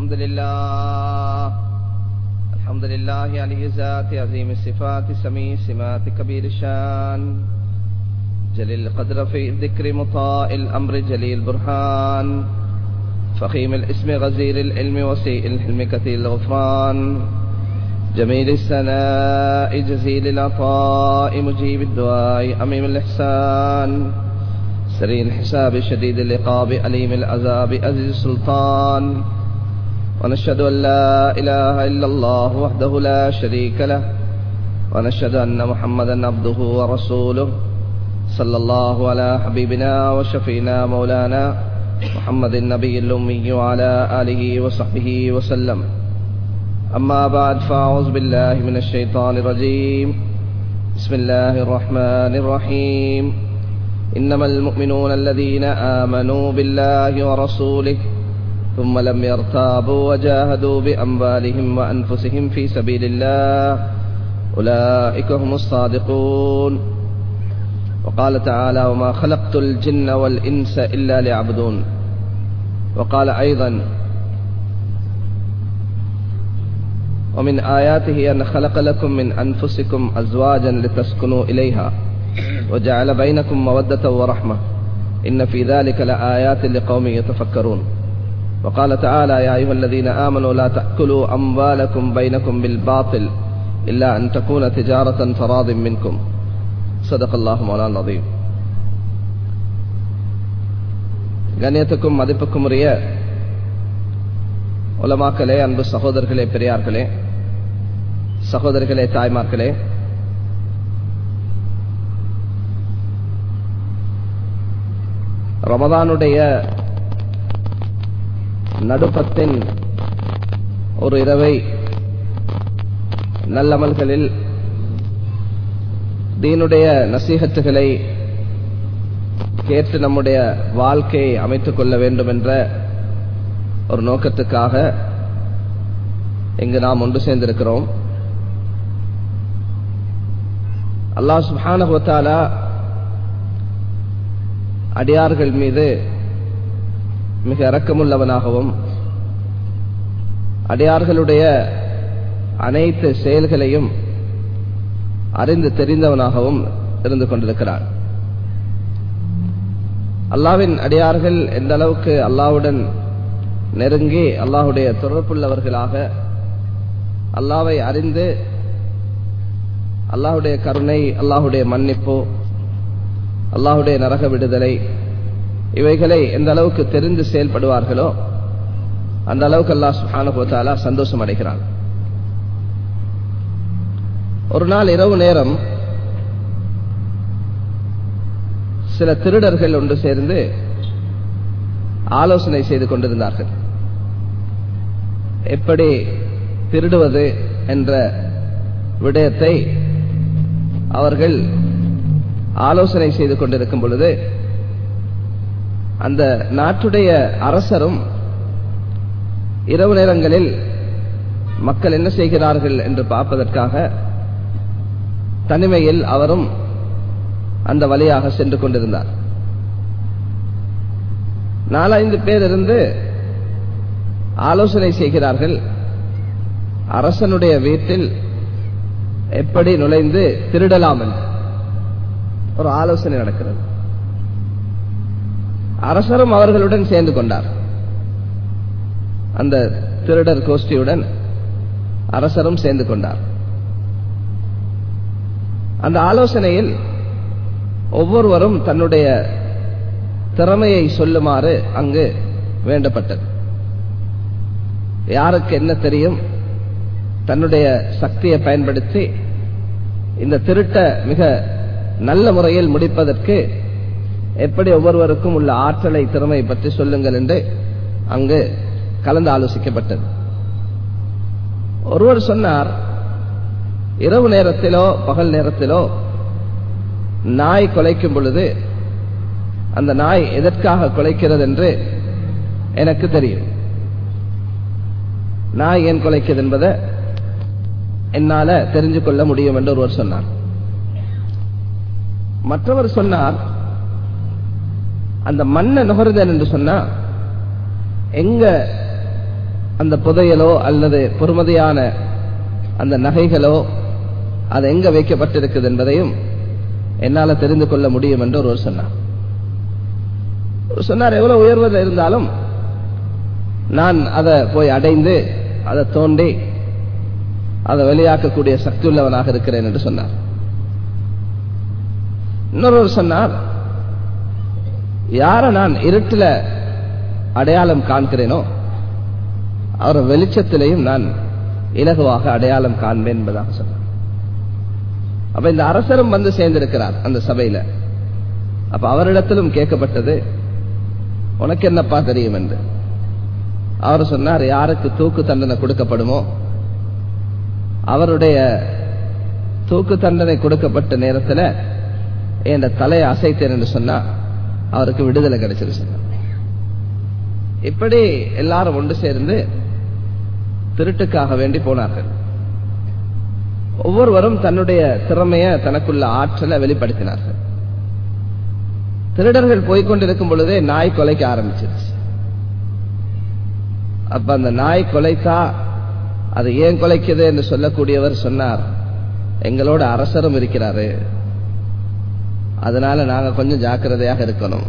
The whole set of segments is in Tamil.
الحمد لله. الحمد لله عليه ذات عظيم الصفات سميع سمات كبير الشان. جليل القدر في الذكر مطاع الأمر جليل البرهان. فخيم الاسم غزير العلم وسيء الحلم كثير الغفران. جميل الثناء جزيل العطاء مجيب الدعاء أميم الإحسان. سريع الحساب شديد العقاب أليم العذاب عزيز السلطان. ونشهد أن لا إله إلا الله وحده لا شريك له ونشهد أن محمدا عبده ورسوله صلى الله على حبيبنا وشفينا مولانا محمد النبي الأمي وعلى آله وصحبه وسلم. أما بعد فأعوذ بالله من الشيطان الرجيم. بسم الله الرحمن الرحيم. إنما المؤمنون الذين آمنوا بالله ورسوله ثم لم يرتابوا وجاهدوا بأموالهم وأنفسهم في سبيل الله. أولئك هم الصادقون. وقال تعالى وما خلقت الجن والإنس إلا ليعبدون. وقال أيضا ومن آياته أن خلق لكم من أنفسكم أزواجا لتسكنوا إليها وجعل بينكم مودة ورحمة. إن في ذلك لآيات لقوم يتفكرون. وقال تعالى يا أيها الذين آمنوا لا تأكلوا أموالكم بينكم بالباطل إلا أن تكون تجارة تراض منكم صدق الله مولانا العظيم கண்ணியத்துக்கும் மதிப்புக்கும் உரிய உலமாக்களே அன்பு சகோதரர்களே பெரியார்களே சகோதரர்களே தாய்மார்களே ரமதானுடைய நடுப்பத்தின் ஒரு இரவை நல்லமல்களில் தீனுடைய நசீகத்துகளை கேட்டு நம்முடைய வாழ்க்கையை அமைத்துக் கொள்ள வேண்டும் என்ற ஒரு நோக்கத்துக்காக இங்கு நாம் ஒன்று சேர்ந்திருக்கிறோம். அல்லாஹ் சுபானகுவத்தாலா அடியார்கள் மீது மிக இரக்கமுள்ளவனாகவும் அடியார்களுடைய அனைத்து செயல்களையும் அறிந்து தெரிந்தவனாகவும் இருந்து கொண்டிருக்கிறான். அல்லாவின் அடியார்கள் எந்த அளவுக்கு அல்லாவுடன் நெருங்கி அல்லாஹுடைய தொடர்புள்ளவர்களாக அல்லாவை அறிந்து அல்லாஹுடைய கருணை அல்லாஹுடைய மன்னிப்பு அல்லாஹுடைய நரக விடுதலை இவைகளை எந்த அளவுக்கு தெரிந்து செயல்படுவார்களோ அந்த அளவுக்கு அல்லா சுஹானுபத்தாலா சந்தோஷம் அடைகிறான். ஒரு நாள் இரவு நேரம் சில திருடர்கள் ஒன்று சேர்ந்து ஆலோசனை செய்து கொண்டிருந்தார்கள். எப்படி திருடுவது என்ற விடயத்தை அவர்கள் ஆலோசனை செய்து கொண்டிருக்கும் பொழுது அந்த நாட்டுடைய அரசரும் இரவு நேரங்களில் மக்கள் என்ன செய்கிறார்கள் என்று பார்ப்பதற்காக தனிமையில் அவரும் அந்த வழியாக சென்று கொண்டிருந்தார். நாலஞ்சு பேர் இருந்து ஆலோசனை செய்கிறார்கள் அரசனுடைய வீட்டில் எப்படி நுழைந்து திருடலாம் என்று. ஒரு ஆலோசனை நடக்கிறது. அரசரும் அவர்களுடன் சேர்ந்து கொண்டார். அந்த திருடர் கோஷ்டியுடன் அரசரும் சேர்ந்து கொண்டார். அந்த ஆலோசனையில் ஒவ்வொருவரும் தன்னுடைய திறமையை சொல்லுமாறு அங்கு வேண்டப்பட்டது. யாருக்கு என்ன தெரியும்? தன்னுடைய சக்தியை பயன்படுத்தி இந்த திருட்ட மிக நல்ல முறையில் முடிப்பதற்கு எப்படி ஒவ்வொருவருக்கும் உள்ள ஆற்றலை திறமை பற்றி சொல்லுங்கள் என்று அங்கு கலந்து ஆலோசிக்கப்பட்டது. ஒருவர் சொன்னார் இரவு நேரத்திலோ பகல் நேரத்திலோ நாய் கொலைக்கும் பொழுது அந்த நாய் எதற்காக கொலைக்கிறது என்று எனக்கு தெரியும். நாய் ஏன் கொலைக்கிறது என்பதை என்னால தெரிஞ்சு கொள்ள முடியும் என்று ஒருவர் சொன்னார். மற்றவர் சொன்னார் அந்த மண்ணை நுகர்தல் என்று சொன்னா எங்க அந்த புதையலோ அல்லது பொறுமதியான அந்த நகைகளோ அது எங்க வைக்கப்பட்டிருக்குது என்பதையும் என்னால தெரிந்து கொள்ள முடியும் என்று ஒருவர் சொன்னார். ஒரு சொன்னார் எவ்வளவு உயர்வதில் இருந்தாலும் நான் அதை போய் அடைந்து அதை தோண்டி அதை வெளியாக்கக்கூடிய சக்தி உள்ளவனாக இருக்கிறேன் என்று சொன்னார். இன்னொருவர் சொன்னார் யாரை நான் இருட்டில் அடையாளம் காண்கிறேனோ அவர் வெளிச்சத்திலையும் நான் இலகுவாக அடையாளம் காண்பேன் என்பதாக சொன்னார். அப்ப இந்த அரசரும் வந்து சேர்ந்திருக்கிறார் அந்த சபையில. அப்ப அவரிடத்திலும் கேட்கப்பட்டது உனக்கு என்னப்பா தெரியும்? என்று. அவர் சொன்னார் யாருக்கு தூக்கு தண்டனை கொடுக்கப்படுமோ அவருடைய தூக்கு தண்டனை கொடுக்கப்பட்ட நேரத்தில் என் தலையை அசைத்தேன் என்று சொன்னா அவருக்கு விடுதலை கிடைச்சிருச்சு. இப்படி எல்லாரும் ஒன்று சேர்ந்து திருட்டுக்காக வேண்டி போனார்கள். ஒவ்வொருவரும் தன்னுடைய திறமைய தனக்குள்ள ஆற்றலை வெளிப்படுத்தினார்கள். திருடர்கள் போய்கொண்டிருக்கும் பொழுதே நாய் கொலைக்க ஆரம்பிச்சிருச்சு. அப்ப அந்த நாய் கொலைத்தா அது ஏன் கொலைக்குது என்று சொல்லக்கூடியவர் சொன்னார். எங்களோட அரசரும் இருக்கிறாரு. அதனால நாங்க கொஞ்சம் ஜாக்கிரதையாக இருக்கணும்.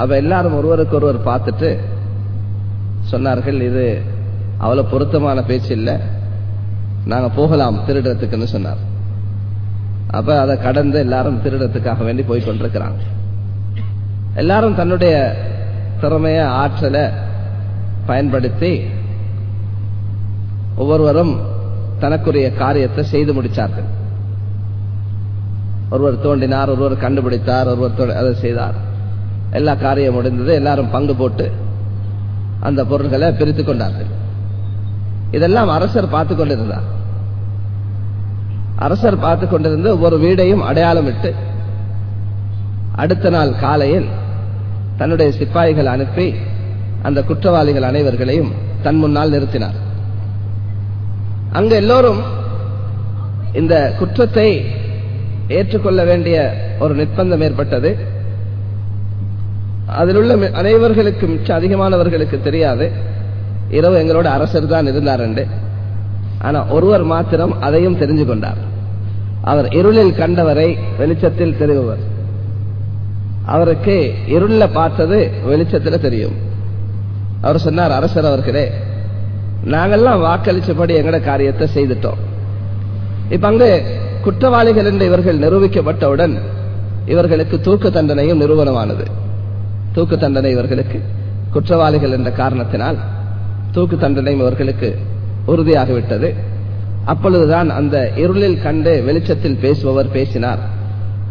அப்ப எல்லாரும் ஒருவருக்கு ஒருவர் பார்த்துட்டு சொன்னார்கள் இது அவ்வளவு பொருத்தமான பேச்சு இல்லை. நாங்க போகலாம் திருடுறதுக்குன்னு சொன்னார். அப்ப அதை கடந்து எல்லாரும் திருடத்துக்காக வேண்டி போய் கொண்டிருக்கிறாங்க. எல்லாரும் தன்னுடைய திறமைய ஆற்றலை பயன்படுத்தி ஒவ்வொருவரும் தனக்குரிய காரியத்தை செய்து முடிச்சார்கள். ஒருவர் தோண்டினார் ஒருவர் கண்டுபிடித்தார் ஒருவர் அதை செய்தார். எல்லா காரியம் முடிந்தது எல்லாரும் பங்கு போட்டு அந்த பொருள்களை பிரித்து கொண்டார்கள். இதெல்லாம் அரசர் பார்த்து கொண்டிருந்தார். அரசர் பார்த்து கொண்டிருந்து ஒவ்வொரு வீடையும் அடையாளம் விட்டு அடுத்த நாள் காலையில் தன்னுடைய சிப்பாய்கள் அனுப்பி அந்த குற்றவாளிகள் அனைவர்களையும் தன் முன்னால் நிறுத்தினார். அங்கு எல்லோரும் இந்த குற்றத்தை ஏற்றுக்கொள்ள வேண்டிய ஒரு நிர்பந்தம் ஏற்பட்டது. அதில் உள்ள அனைவர்களுக்கு மிச்சம் அதிகமானவர்களுக்கு தெரியாது. இரவு எங்களோட அரசர் தான் இருந்தார் என்று ஆனா ஒருவர் மாத்திரம் அதையும் தெரிஞ்சு கொண்டார். அவர் இருளில் கண்டவரை வெளிச்சத்தில் தெரிபவர். அவருக்கு இருள பார்த்தது வெளிச்சத்தில் தெரியும். அவர் சொன்னார் அரசர் அவர்களே நாங்கெல்லாம் வாக்களிச்சபடி எங்கட காரியத்தை செய்துட்டோம். இப்ப அங்கு குற்றவாளிகள் என்று இவர்கள் நிரூபிக்கப்பட்டவுடன் இவர்களுக்கு தூக்கு தண்டனையும் நிறுவனமானது தூக்கு தண்டனை இவர்களுக்கு குற்றவாளிகள் என்ற காரணத்தினால் தூக்கு தண்டனையும் இவர்களுக்கு உறுதியாகிவிட்டது. அப்பொழுதுதான் அந்த இருளில் கண்டு வெளிச்சத்தில் பேசுபவர் பேசினார்.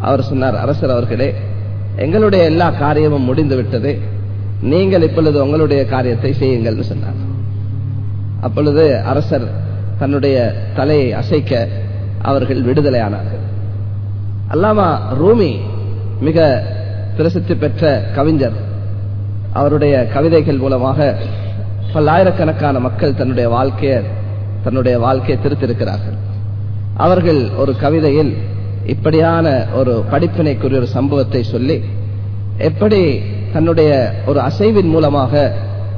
அவர் சொன்னார் அரசர் அவர்களே எங்களுடைய எல்லா காரியமும் முடிந்து விட்டது நீங்கள் இப்பொழுது உங்களுடைய காரியத்தை செய்யுங்கள் சொன்னார். அப்பொழுது அரசர் தன்னுடைய தலையை அசைக்க அவர்கள் விடுதலையானார்கள். அல்லாமா ரூமி மிக பிரசித்தி பெற்ற கவிஞர். அவருடைய கவிதைகள் மூலமாக பல்லாயிரக்கணக்கான மக்கள் தன்னுடைய வாழ்க்கையை தன்னுடைய வாழ்க்கையை திருத்திருக்கிறார்கள் அவர்கள் ஒரு கவிதையில் இப்படியான ஒரு படிப்பினைக்குரிய ஒரு சம்பவத்தை சொல்லி எப்படி தன்னுடைய ஒரு அசைவின் மூலமாக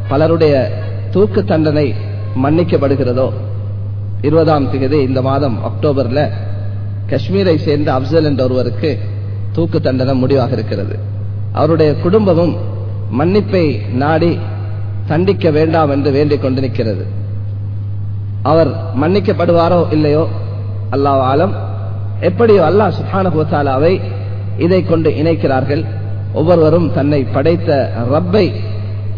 பலருடைய தூக்கு தண்டனை மன்னிக்கப்படுகிறதோ இருபதாம் தேதி இந்த மாதம் அக்டோபர்ல காஷ்மீரை சேர்ந்த அப்சல் என்ற ஒருவருக்கு தூக்கு தண்டனை முடிவாக இருக்கிறது. அவருடைய குடும்பமும் மன்னிப்பை நாடி தண்டிக்க வேண்டாம் என்று வேண்டிக் கொண்டு நிற்கிறது அவர் மன்னிக்கப்படுவாரோ இல்லையோ அல்லாஹ் ஆலம். எப்படியோ அல்லாஹ் சுஹானகுத்தாலாவை இதை கொண்டு இணைக்கிறார்கள். ஒவ்வொருவரும் தன்னை படைத்த ரப்பை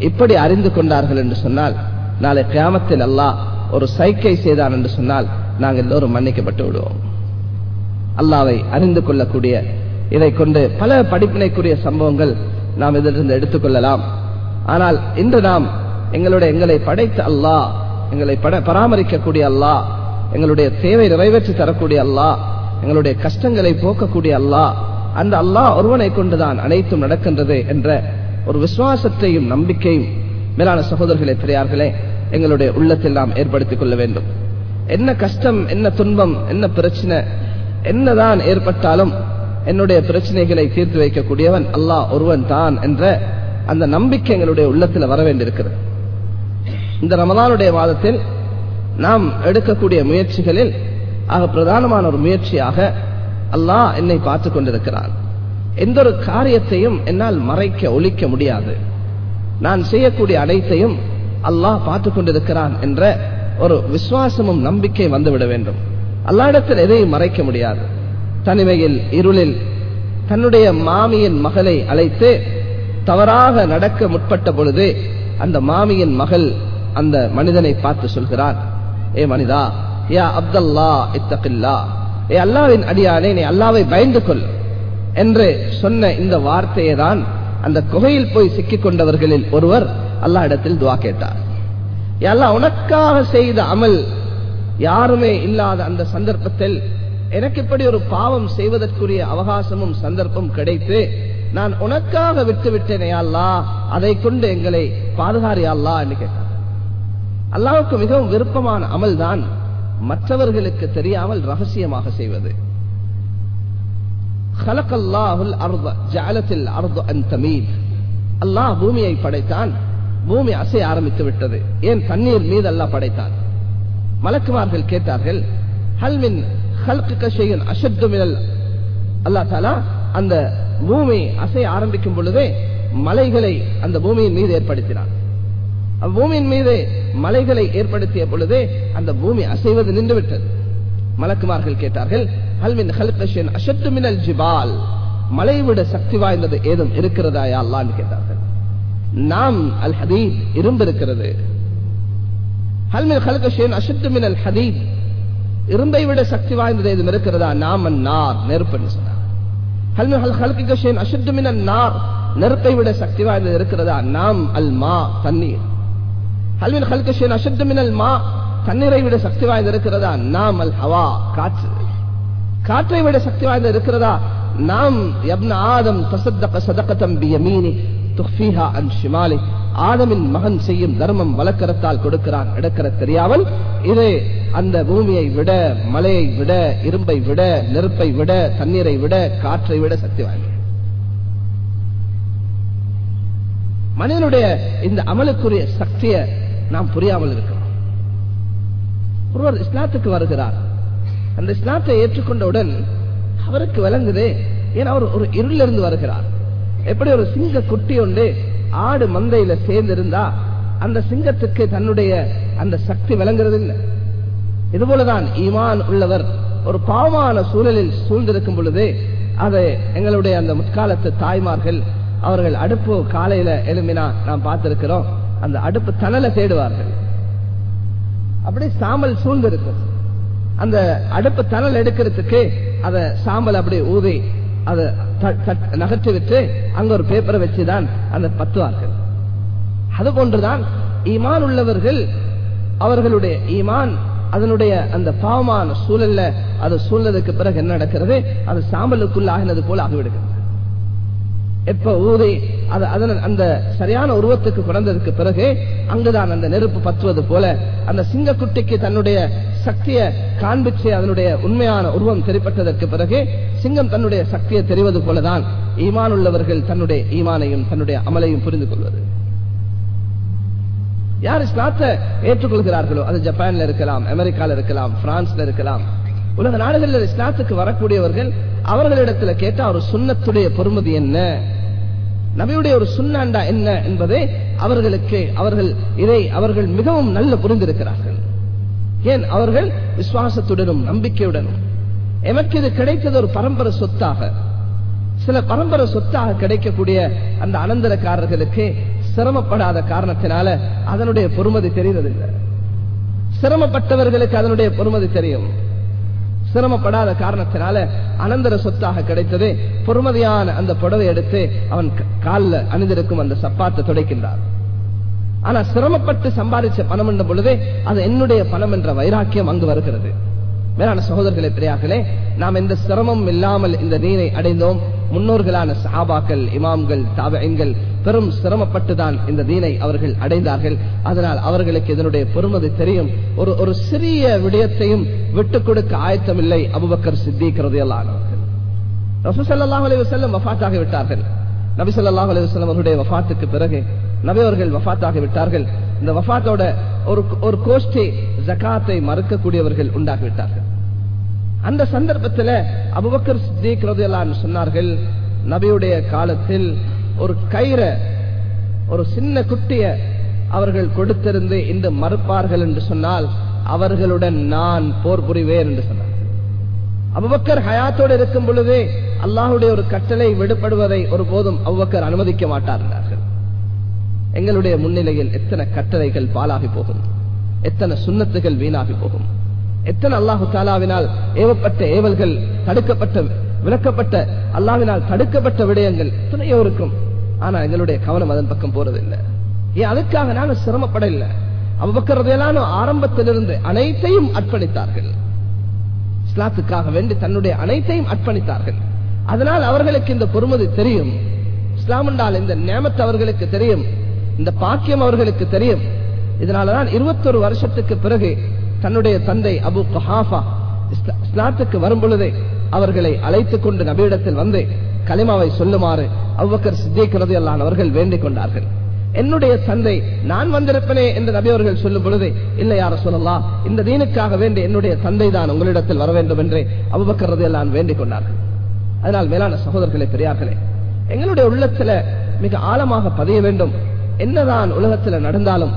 இப்படி அறிந்து கொண்டார்கள் என்று சொன்னால் நாளை கிராமத்தில் அல்லாஹ் ஒரு சைக்கை செய்தான் என்று சொன்னால் நாங்கள் எல்லோரும் மன்னிக்கப்பட்டு விடுவோம். அல்லாவை அறிந்து கொள்ளக்கூடிய இதை கொண்டு பல படிப்பினைக்குரிய சம்பவங்கள் நாம் இதிலிருந்து எடுத்துக்கொள்ளலாம் ஆனால் இன்று நாம் எங்களுடைய எங்களை படைத்த அல்லாஹ் எங்களை பராமரிக்கக்கூடிய அல்லாஹ் எங்களுடைய தேவை நிறைவேற்றி தரக்கூடிய அல்லாஹ் எங்களுடைய கஷ்டங்களை போக்கக்கூடிய அல்லாஹ் அந்த அல்லாஹ் ஒருவனை கொண்டுதான் அனைத்தும் நடக்கின்றது என்ற ஒரு விசுவாசத்தையும் நம்பிக்கையும் மேலான சகோதரர்களே பெரியார்களே எங்களுடைய உள்ளத்தில் நாம் ஏற்படுத்திக் கொள்ள வேண்டும். என்ன கஷ்டம் என்ன துன்பம் என்ன பிரச்சனை என்னதான் ஏற்பட்டாலும் என்னுடைய பிரச்சனைகளை தீர்த்து வைக்கக்கூடியவன் அல்லாஹ் ஒருவன் தான் என்ற அந்த நம்பிக்கை எங்களுடைய உள்ளத்தில் வர வேண்டியிருக்கிறது. இந்த ரமதானுடைய மாதத்தில் நாம் எடுக்கக்கூடிய முயற்சிகளில் ஆக பிரதானமான ஒரு முயற்சியாக அல்லாஹ் என்னை பார்த்து கொண்டிருக்கிறான். எந்த ஒரு காரியத்தையும் என்னால் மறைக்க ஒழிக்க முடியாது. நான் செய்யக்கூடிய அனைத்தையும் அல்லாஹ் பார்த்து கொண்டிருக்கிறான் என்ற ஒரு விசுவாசமும் நம்பிக்கை வந்துவிட வேண்டும். அல்லாடத்தில் எதையும் மறைக்க முடியாது. தனிமையில் இருளில் தன்னுடைய மாமியின் மகளை அழைத்து தவறாக நடக்க முற்பட்ட பொழுது அந்த மாமியின் மகள் அந்த மனிதனை பார்த்து சொல்கிறார் ஏ மனிதா யா அப்தல்லா இத்தகில்லா ஏ அல்லாவின் அடியானே நீ அல்லாவை பயந்து கொள் என்று சொன்ன இந்த வார்த்தையை தான் அந்த குகையில் போய் சிக்கிக் கொண்டவர்களில் ஒருவர் அல்லா இடத்தில் துவா கேட்டார். எல்லாம் உனக்காக செய்த அமல் யாருமே இல்லாத அந்த சந்தர்ப்பத்தில் எனக்கு இப்படி ஒரு பாவம் செய்வதற்குரிய அவகாசமும் சந்தர்ப்பம் கிடைத்து நான் உனக்காக விட்டு விட்டேனே அல்லா அதை கொண்டு எங்களை பாதுகாரி என்று கேட்டார். அல்லாவுக்கு மிகவும் விருப்பமான அமல் தான் மற்றவர்களுக்கு தெரியாமல் ரகசியமாக செய்வது. அல்லாஹ் பூமியை படைத்தான் பூமி அசைய ஆரம்பித்து விட்டது. ஏன் தண்ணீர் மீது அல்லாஹ் படைத்தான் மலக்குமார்கள் கேட்டார்கள் ஹல்மின் அல்லா தாலா அந்த பூமி அசைய ஆரம்பிக்கும் பொழுதே மலைகளை அந்த பூமியின் மீது ஏற்படுத்தினார். பூமியின் மீது மலைகளை ஏற்படுத்திய பொழுதே அந்த பூமி அசைவது நின்றுவிட்டது. மலக்குமார்கள் கேட்டார்கள் ஹல்மின் ஹல்கஷன் அஷத்து மினல் ஜிபால் மலைவிட சக்தி வாய்ந்தது ஏதும் இருக்கிறதா அல்லான்னு கேட்டார்கள். நாம் அல் ஹதீத் இரும்பு இருக்கிறது ஹல்மின் ஹல்கஷன் அஷத்து மினல் ஹதீத் இரும்பை விட சக்தி வாய்ந்தது எதுவும் இருக்கிறதா? நாம் நார் நெருப்புன்னு சொன்னார். அஷத்து மினல் நார் நெருப்பை விட சக்தி வாய்ந்தது இருக்கிறதா? நாம் அல் மா தண்ணீர் ஹல்மின் ஹல்கஷேன் அஷத்து மினல் மா தண்ணீரை விட சக்தி வாய்ந்து இருக்கிறதா? நாம் அல் ஹவா காற்று. காற்றை விட சக்தி வாய்ந்து இருக்கிறதா? நாம் எப்ன ஆதம் தசத்தக சதக்கத்தம் பியமீனி. அன் ஷிமாலி ஆதமின் மகன் செய்யும் தர்மம் வழக்கரத்தால் கொடுக்கிறான். எடுக்கிற தெரியாமல் இது அந்த பூமியை விட மலையை விட இரும்பை விட நெருப்பை விட தண்ணீரை விட காற்றை விட சக்தி வாய்ந்தது மனிதனுடைய இந்த அமலுக்குரிய சக்தியை நாம் புரியாமல் இருக்கிறோம். ஒருவர் இஸ்லாத்துக்கு வருகிறார். அந்த இஸ்லாத்தை ஏற்றுக்கொண்டவுடன் அவருக்கு விளங்குது ஏன்னா அவர் ஒரு இருளிலிருந்து வருகிறார். எப்படி ஒரு சிங்க குட்டி ஒன்று ஆடு மந்தையில சேர்ந்து இருந்தா அந்த சிங்கத்துக்கு தன்னுடைய அந்த சக்தி விளங்குறது இல்லை இதுபோலதான் ஈமான் உள்ளவர் ஒரு பாவமான சூழலில் சூழ்ந்திருக்கும் பொழுது அதை எங்களுடைய அந்த முற்காலத்து தாய்மார்கள் அவர்கள் அடுப்பு காலையில எழுமினா நாம் பார்த்திருக்கிறோம். அந்த அடுப்பு தணலை தேடுவார்கள். அப்படி சாம்பல் சூழ்ந்திருக்கும். அந்த அடுப்பு தணல் எடுக்கிறதுக்கு அதை சாம்பல் அப்படி ஊதி அதை நகர்த்தி விட்டு அங்க ஒரு பேப்பரை வச்சுதான் அந்த பத்துவார்கள் அது போன்றுதான் ஈமான் உள்ளவர்கள் அவர்களுடைய ஈமான் அதனுடைய அந்த பாவமான சூழல்ல அது சூழ்ந்ததுக்கு பிறகு என்ன நடக்கிறது? அது சாம்பலுக்குள்ள ஆகினது போல ஆகிவிடுகிறது. எப்ப ஊதி அந்த சரியான உருவத்துக்கு குறைந்ததுக்கு பிறகு அங்குதான் அந்த நெருப்பு பற்றுவது போல அந்த சிங்கக்குட்டிக்கு தன்னுடைய சக்தியை காண்பிச்சு அதனுடைய உண்மையான உருவம் தெரிப்பட்டதற்கு பிறகு சிங்கம் தன்னுடைய சக்தியை தெரிவது போலதான் ஈமான் உள்ளவர்கள் தன்னுடைய ஈமானையும் தன்னுடைய அமலையும் புரிந்து கொள்வது. யார் இஸ்லாத்தை ஏற்றுக்கொள்கிறார்களோ அது ஜப்பான்ல இருக்கலாம் அமெரிக்கால இருக்கலாம் பிரான்ஸ்ல இருக்கலாம் உலக நாடுகளில் இஸ்லாத்துக்கு வரக்கூடியவர்கள் அவர்களிடத்துல கேட்டா ஒரு சுண்ணத்துடைய பொறுமதி என்ன? நபியுடைய ஒரு சுண்ணாண்டா என்ன என்பதை அவர்களுக்கு அவர்கள் இதை அவர்கள் மிகவும் நல்ல புரிந்திருக்கிறார்கள். ஏன்? அவர்கள் விசுவாசத்துடனும் நம்பிக்கையுடனும். எமக்கு இது கிடைத்தது ஒரு பரம்பரை சொத்தாக. சில பரம்பரை சொத்தாக கிடைக்கக்கூடிய அந்த அனந்தரக்காரர்களுக்கு சிரமப்படாத காரணத்தினால அதனுடைய பொறுமதி தெரிவதில்லை. சிரமப்பட்டவர்களுக்கு அதனுடைய பொறுமதி தெரியும். சிரமப்படாத காரணத்தினால அனந்தர சொத்தாக கிடைத்தது. பொறுமதியான அந்த புடவை எடுத்து அவன் காலில் அணிந்திருக்கும் அந்த சப்பாத்தை துடைக்கின்றார். ஆனா சிரமப்பட்டு சம்பாதிச்ச பணம் என்ற பொழுது அது என்னுடைய பணம் என்ற வைராக்கியம் அங்கு வருகிறது. மேலான சகோதரர்களே பெரியார்களே நாம் எந்த சிரமம் இல்லாமல் இந்த நீரை அடைந்தோம். முன்னோர்களான சஹாபாக்கள் இமாம்கள் தாபங்கள் பெரும் சிரமப்பட்டுதான் இந்த தீனை அவர்கள் அடைந்தார்கள். அதனால் அவர்களுக்கு இதனுடைய பெருமதி தெரியும். ஒரு ஒரு சிறிய விடயத்தையும் விட்டுக் கொடுக்க ஆயத்தமில்லை அபுபக்கர் சித்திக்கிறது எல்லானவர்கள் வஃத்தாகி விட்டார்கள். நபி சொல்லாஹ் அலி வசல்லம் அவருடைய வஃத்துக்கு பிறகு நபி அவர்கள் வஃத்தாகி விட்டார்கள். இந்த வஃத்தோட ஒரு ஒரு கோஷ்டி ஜகாத்தை மறுக்கக்கூடியவர்கள் உண்டாகிவிட்டார்கள். அந்த சந்தர்ப்பத்தில் அபுபக்கர் சித்திக் ரதியல்லான்னு சொன்னார்கள் நபியுடைய காலத்தில் ஒரு கயிறை ஒரு சின்ன குட்டிய அவர்கள் கொடுத்திருந்து இந்த மறுப்பார்கள் என்று சொன்னால் அவர்களுடன் நான் போர் புரிவேன் என்று சொன்னார் அபுபக்கர் ஹயாத்தோடு இருக்கும் பொழுதே அல்லாஹுடைய ஒரு கட்டளை விடுபடுவதை ஒருபோதும் அபுபக்கர் அனுமதிக்க மாட்டார்கள் எங்களுடைய முன்னிலையில் எத்தனை கட்டளைகள் பாலாகி போகும்? எத்தனை சுண்ணத்துகள் வீணாகி போகும்? எத்தனை அல்லாஹு தாலாவினால் ஏவப்பட்ட ஏவல்கள் தடுக்கப்பட்ட விளக்கப்பட்ட அல்லாவினால் தடுக்கப்பட்ட விடயங்கள் எத்தனையோ இருக்கும். ஆனா எங்களுடைய கவனம் அதன் பக்கம் போறதில்லை. ஏன் அதுக்காக நாங்கள் சிரமப்பட இல்லை அவ்வக்கிறதையெல்லாம் ஆரம்பத்திலிருந்து அனைத்தையும் அர்ப்பணித்தார்கள். இஸ்லாத்துக்காக வேண்டி தன்னுடைய அனைத்தையும் அர்ப்பணித்தார்கள். அதனால் அவர்களுக்கு இந்த பொறுமதி தெரியும். இஸ்லாம் இந்த நேமத்து அவர்களுக்கு தெரியும். இந்த பாக்கியம் அவர்களுக்கு தெரியும். இதனாலதான் இருபத்தொரு வருஷத்துக்கு பிறகு தன்னுடைய தந்தை அபு கஹாஃபா இஸ்லாத்துக்கு வரும் பொழுதே அவர்களை அழைத்துக் கொண்டு நபியிடத்தில் வந்து கலிமாவை சொல்லுமாறு அவ்வக்கர் சித்திக்கிறது அல்லான் அவர்கள் வேண்டிக் கொண்டார்கள். என்னுடைய தந்தை நான் வந்திருப்பனே என்று நபி அவர்கள் சொல்லும் பொழுது இல்லை யார சொல்லலாம் இந்த தீனுக்காக வேண்டி என்னுடைய தந்தை தான் உங்களிடத்தில் வர வேண்டும் என்று அவ்வக்கிறது எல்லாம் வேண்டிக் கொண்டார்கள். அதனால் மேலான சகோதரர்களே பெரியார்களே எங்களுடைய உள்ளத்துல மிக ஆழமாக பதிய வேண்டும். என்னதான் உலகத்தில் நடந்தாலும்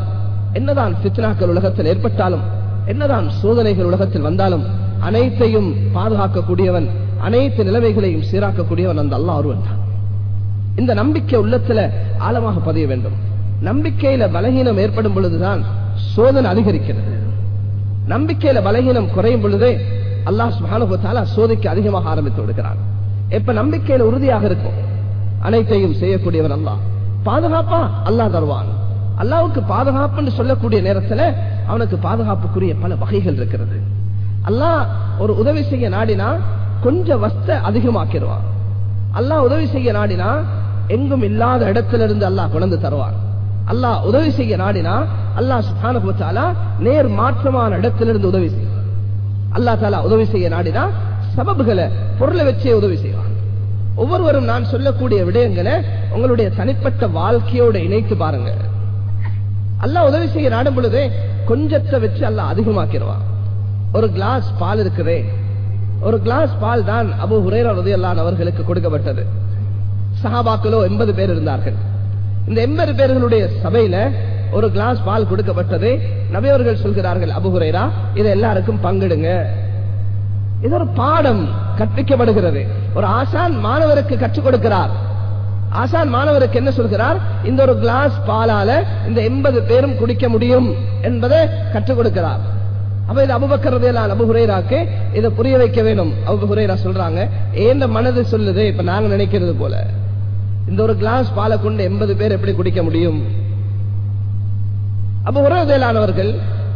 என்னதான் சித்தனாக்கள் உலகத்தில் ஏற்பட்டாலும் என்னதான் சோதனைகள் உலகத்தில் வந்தாலும் அனைத்தையும் பாதுகாக்கக்கூடியவன் அனைத்து நிலைமைகளையும் சீராக்கக்கூடியவன் அந்த அல்லா ஒருவன் தான். இந்த நம்பிக்கை உள்ளத்துல ஆழமாக பதிய வேண்டும். நம்பிக்கையில பலகீனம் ஏற்படும் பொழுதுதான் சோதனை அதிகரிக்கிறது. நம்பிக்கையில பலகீனம் குறையும் பொழுதே அல்லாஹ் சுபானுபத்தால சோதிக்க அதிகமாக ஆரம்பித்து விடுகிறான். எப்ப நம்பிக்கையில உறுதியாக இருக்கும். அனைத்தையும் செய்யக்கூடியவன் அல்லாஹ். பாதுகாப்பா அல்லாஹ் தருவான். அல்லாவுக்கு பாதுகாப்புன்னு சொல்லக்கூடிய நேரத்துல அவனுக்கு பாதுகாப்புக்குரிய பல வகைகள் இருக்கிறது. அல்லாஹ் ஒரு உதவி செய்ய நாடினா கொஞ்சம் வஸ்த அதிகமாக்கிடுவான். அல்லாஹ் உதவி செய்ய நாடினா எங்கும் இல்லாத இடத்துல இருந்து அல்லாஹ் கொண்டு தருவான். அல்லாஹ் உதவி செய்ய நாடினா அல்லாஹ் போச்சாலா நேர் மாற்றமான இடத்திலிருந்து உதவி செய்வான். அல்லா தாலா உதவி செய்ய நாடினா சபபுகளை பொருளை வச்சே உதவி செய்வான். ஒவ்வொருவரும் நான் சொல்லக்கூடிய விடயங்களை உங்களுடைய தனிப்பட்ட வாழ்க்கையோட இணைத்து பாருங்க. அல்லாஹ் உதவி செய்ய நாடும் பொழுதே கொஞ்சத்தை வச்சு அல்லாஹ் அதிகமாக்கிடுவான். ஒரு கிளாஸ் பால் இருக்குதே. ஒரு கிளாஸ் பால் தான் அபு ஹுரேரா ரதியல்லான் அவர்களுக்கு கொடுக்கப்பட்டது. சஹாபாக்களோ எண்பது பேர் இருந்தார்கள். இந்த எண்பது பேர்களுடைய சபையில ஒரு கிளாஸ் பால் கொடுக்கப்பட்டது. நபியவர்கள் சொல்கிறார்கள் அபு உரைரா இதை எல்லாருக்கும் பங்கிடுங்க. இது ஒரு பாடம் கற்பிக்கப்படுகிறது. ஒரு ஆசான் மாணவருக்கு கற்றுக் கொடுக்கிறார். ஆசான் மாணவருக்கு என்ன சொல்கிறார்? இந்த ஒரு கிளாஸ் பாலால இந்த எண்பது பேரும் குடிக்க முடியும் என்பதை கற்றுக் கொடுக்கிறார். அப்ப இது அபுபக்கரதையெல்லாம் அபுஹுரேராக்கு இதை புரிய வைக்க வேணும் அபுஹுரேரா சொல்றாங்க ஏந்த மனது சொல்லுது? இப்ப நாங்க நினைக்கிறது போல. இந்த ஒரு கிளாஸ் பாலை கொண்டு எண்பது பேர் எப்படி குடிக்க முடியும்? அப்ப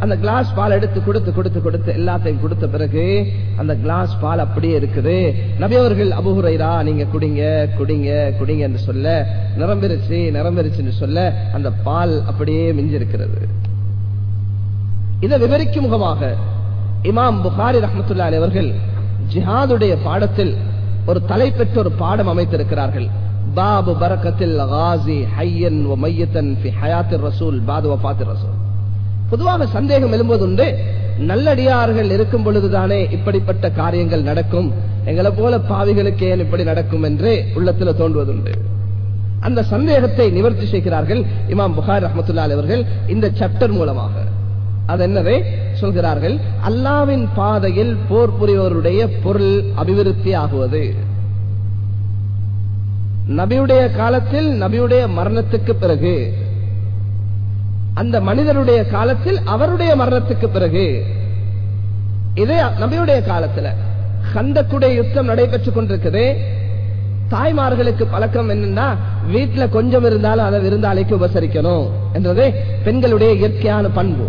அந்த கிளாஸ் பால் எடுத்து கொடுத்து கொடுத்து கொடுத்து எல்லாத்தையும் கொடுத்த பிறகு அந்த கிளாஸ் பால் அப்படியே இருக்குது. நபியவர்கள் அபுஹுரைரா நீங்க குடிங்க குடிங்க குடிங்க என்று சொல்ல நிரம்பிருச்சு நிரம்பிருச்சுன்னு சொல்ல அந்த பால் அப்படியே மிஞ்சிருக்கிறது. இதை விவரிக்கும் முகமாக இமாம் புகாரி ரஹமத்துல்லா அவர்கள் ஜிஹாதுடைய பாடத்தில் ஒரு தலைப்பெற்ற ஒரு பாடம் அமைத்திருக்கிறார்கள். பாபு பரக்கத்தில் மையத்தன் ரசூல் பாது வபாத்திர் ரசூல். பொதுவாக சந்தேகம் எழும்போதுண்டு நல்லடியார்கள் இருக்கும் பொழுதுதானே இப்படிப்பட்ட காரியங்கள் நடக்கும்? எங்களை போல பாவிகளுக்கு ஏன் இப்படி நடக்கும் என்று உள்ளத்துல தோன்றுவதுண்டு. அந்த சந்தேகத்தை நிவர்த்தி செய்கிறார்கள் இமாம் புகார் ரஹமத்துல்லால் அவர்கள் இந்த சாப்டர் மூலமாக. அது என்னவே சொல்கிறார்கள் அல்லாவின் பாதையில் போர் புரிவோருடைய பொருள் அபிவிருத்தி ஆகுவது. நபியுடைய காலத்தில் நபியுடைய மரணத்துக்கு பிறகு அந்த மனிதனுடைய காலத்தில் அவருடைய மரணத்துக்கு பிறகு இதே நபியுடைய காலத்துல கந்தக்குடைய யுத்தம் நடைபெற்றுக் கொண்டிருக்குது. தாய்மார்களுக்கு பழக்கம் என்னன்னா வீட்டுல கொஞ்சம் இருந்தாலும் அதை விருந்தாளிக்கு உபசரிக்கணும் என்றது பெண்களுடைய இயற்கையான பண்பு.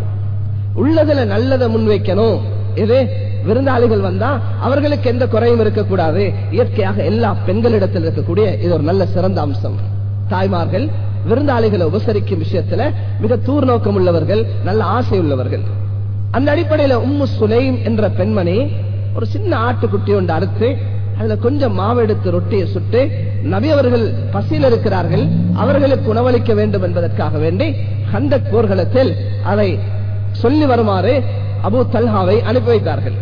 உள்ளதுல நல்லதை முன்வைக்கணும். இது விருந்தாளிகள் வந்தா அவர்களுக்கு எந்த குறையும் இருக்கக்கூடாது. இயற்கையாக எல்லா பெண்களிடத்தில் இருக்கக்கூடிய இது ஒரு நல்ல சிறந்த அம்சம். தாய்மார்கள் விருந்தாளிகளை உபசரிக்கும் விஷயத்துல மிக தூர் நோக்கம் உள்ளவர்கள் நல்ல ஆசை உள்ளவர்கள் அந்த அடிப்படையில உம்மு சுலைம் என்ற பெண்மணி ஒரு சின்ன ஆட்டுக்குட்டி ஒன்று அறுத்து அதுல கொஞ்சம் மாவு எடுத்து ரொட்டியை சுட்டு நபி அவர்கள் பசியில் இருக்கிறார்கள் அவர்களுக்கு உணவளிக்க வேண்டும் என்பதற்காக வேண்டி அந்த போர்களத்தில் அதை சொல்லி வருமாறு அபு தல்ஹாவை அனுப்பி வைத்தார்கள்.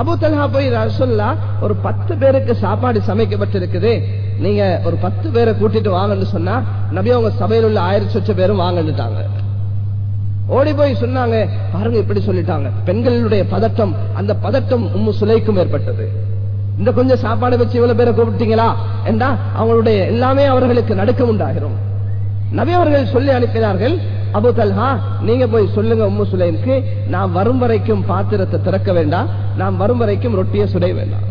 அபு தல்ஹா போய் சொல்லா ஒரு பத்து பேருக்கு சாப்பாடு சமைக்கப்பட்டிருக்குது. நீங்க ஒரு பத்து பேரை கூட்டிட்டு வாங்கன்னு சொன்னா நபி அவங்க சபையில் உள்ள ஆயிரத்தி சொச்ச பேரும் வாங்கன்னுட்டாங்க. ஓடி போய் சொன்னாங்க பாருங்க இப்படி சொல்லிட்டாங்க. பெண்களுடைய பதட்டம் அந்த பதட்டம் உம்மு சுலைக்கும் ஏற்பட்டது. இந்த கொஞ்சம் சாப்பாடு வச்சு இவ்வளவு பேரை கூப்பிட்டீங்களா? என்றா அவங்களுடைய எல்லாமே அவர்களுக்கு நடுக்கம் உண்டாகிறோம் நபி அவர்கள் சொல்லி அனுப்பினார்கள் அபு தல்ஹா நீங்க போய் சொல்லுங்க உம்மு சுலைமுக்கு. நான் வரும் வரைக்கும் பாத்திரத்தை திறக்க வேண்டாம். நான் வரும் வரைக்கும் ரொட்டியை சுடைய வேண்டாம்.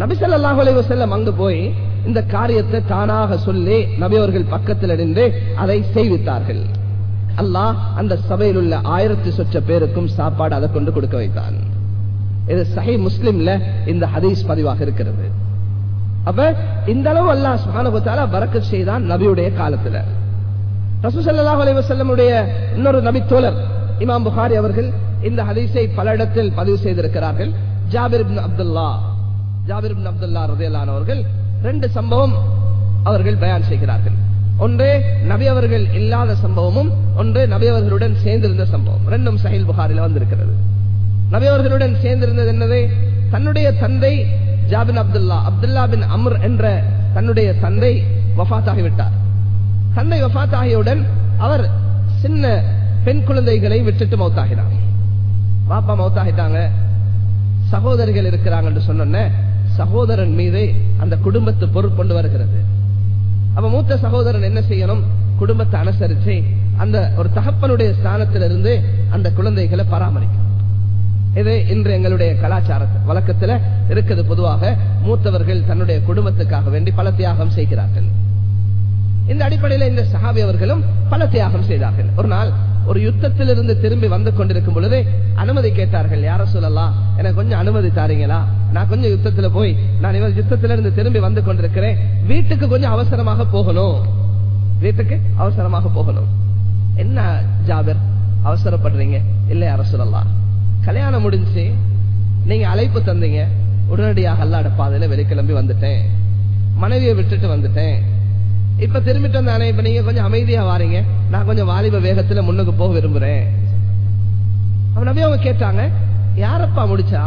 நபி ஸல்லல்லாஹு அலைஹி அங்கு போய் இந்த காரியத்தை தானாக சொல்லி நபியவர்கள் பக்கத்தில் நின்று அதை செய்வித்தார்கள். அல்லாஹ் அந்த சபையில் உள்ள ஆயிரத்தி சொச்ச பேருக்கும் சாப்பாடு அதை கொண்டு கொடுக்க வைத்தான். இது சஹி முஸ்லிம்ல இந்த ஹதீஸ் பதிவாக இருக்கிறது. அப்ப இந்த அளவு அல்லாஹ் சுபானுபத்தால வரக்க செய்தான் நபியுடைய காலத்துல. ரசூசல்லாஹ் அலைஹி வஸல்லமுடைய இன்னொரு நபி தோழர் இமாம் புகாரி அவர்கள் இந்த ஹதீஸை பல இடத்தில் பதிவு செய்திருக்கிறார்கள். ஜாபிர் அப்துல்லா ஜாபிர் அப்துல்லா ரதியல்லான் ரெண்டு சம்பவம் அவர்கள் பயன் செய்கிறார்கள். ஒன்று நபி அவர்கள் இல்லாத சம்பவமும் ஒன்று நபி அவர்களுடன் சேர்ந்திருந்த சம்பவம். ரெண்டும் சஹில் புகாரில் வந்திருக்கிறது. நபி அவர்களுடன் சேர்ந்திருந்தது என்னது? தன்னுடைய தந்தை ஜாபின் அப்துல்லா அப்துல்லா பின் அமர் என்ற தன்னுடைய தந்தை வஃத்தாகிவிட்டார் தந்தை வஃத்தாகியவுடன் அவர் சின்ன பெண் குழந்தைகளை விட்டுட்டு மௌத்தாகினார். பாப்பா மௌத்தாகிட்டாங்க. சகோதரிகள் இருக்கிறாங்க என்று சொன்ன சகோதரன் மீது அந்த குடும்பத்து பொறுப்பொண்டு வருகிறது. அப்ப மூத்த சகோதரன் என்ன செய்யணும்? குடும்பத்தை அனுசரிச்சு அந்த ஒரு தகப்பனுடைய ஸ்தானத்திலிருந்து அந்த குழந்தைகளை பராமரிக்கும். இது இன்று எங்களுடைய கலாச்சார வழக்கத்துல இருக்குது. பொதுவாக மூத்தவர்கள் தன்னுடைய குடும்பத்துக்காக வேண்டி பல தியாகம் செய்கிறார்கள். இந்த அடிப்படையில் இந்த சஹாபி அவர்களும் பல தியாகம் செய்தார்கள். ஒரு நாள் ஒரு யுத்தத்திலிருந்து திரும்பி வந்து கொண்டிருக்கும் பொழுது அனுமதி கேட்டார்கள் யார சொல்லலாம் எனக்கு கொஞ்சம் அனுமதி தாரீங்களா? நான் கொஞ்சம் யுத்தத்துல போய் நான் இவர் யுத்தத்தில இருந்து திரும்பி வந்து கொண்டிருக்கிறேன். வீட்டுக்கு கொஞ்சம் அவசரமாக போகணும். வீட்டுக்கு அவசரமாக போகணும். என்ன ஜாபர்? அவசரப்படுறீங்க? இல்ல யார சொல்லலாம் கல்யாணம் முடிஞ்சு நீங்க அழைப்பு தந்தீங்க. உடனடியாக அல்லாட பாதையில வெளிக்கிளம்பி வந்துட்டேன். மனைவியை விட்டுட்டு வந்துட்டேன். இப்ப திரும்பிட்டு வந்தானே இப்ப நீங்க கொஞ்சம் அமைதியா வாரீங்க. நான் கொஞ்சம் வாலிப வேகத்துல முன்னுக்கு போக விரும்புறேன். அவன் நபி அவங்க கேட்டாங்க யாரப்பா முடிச்சா?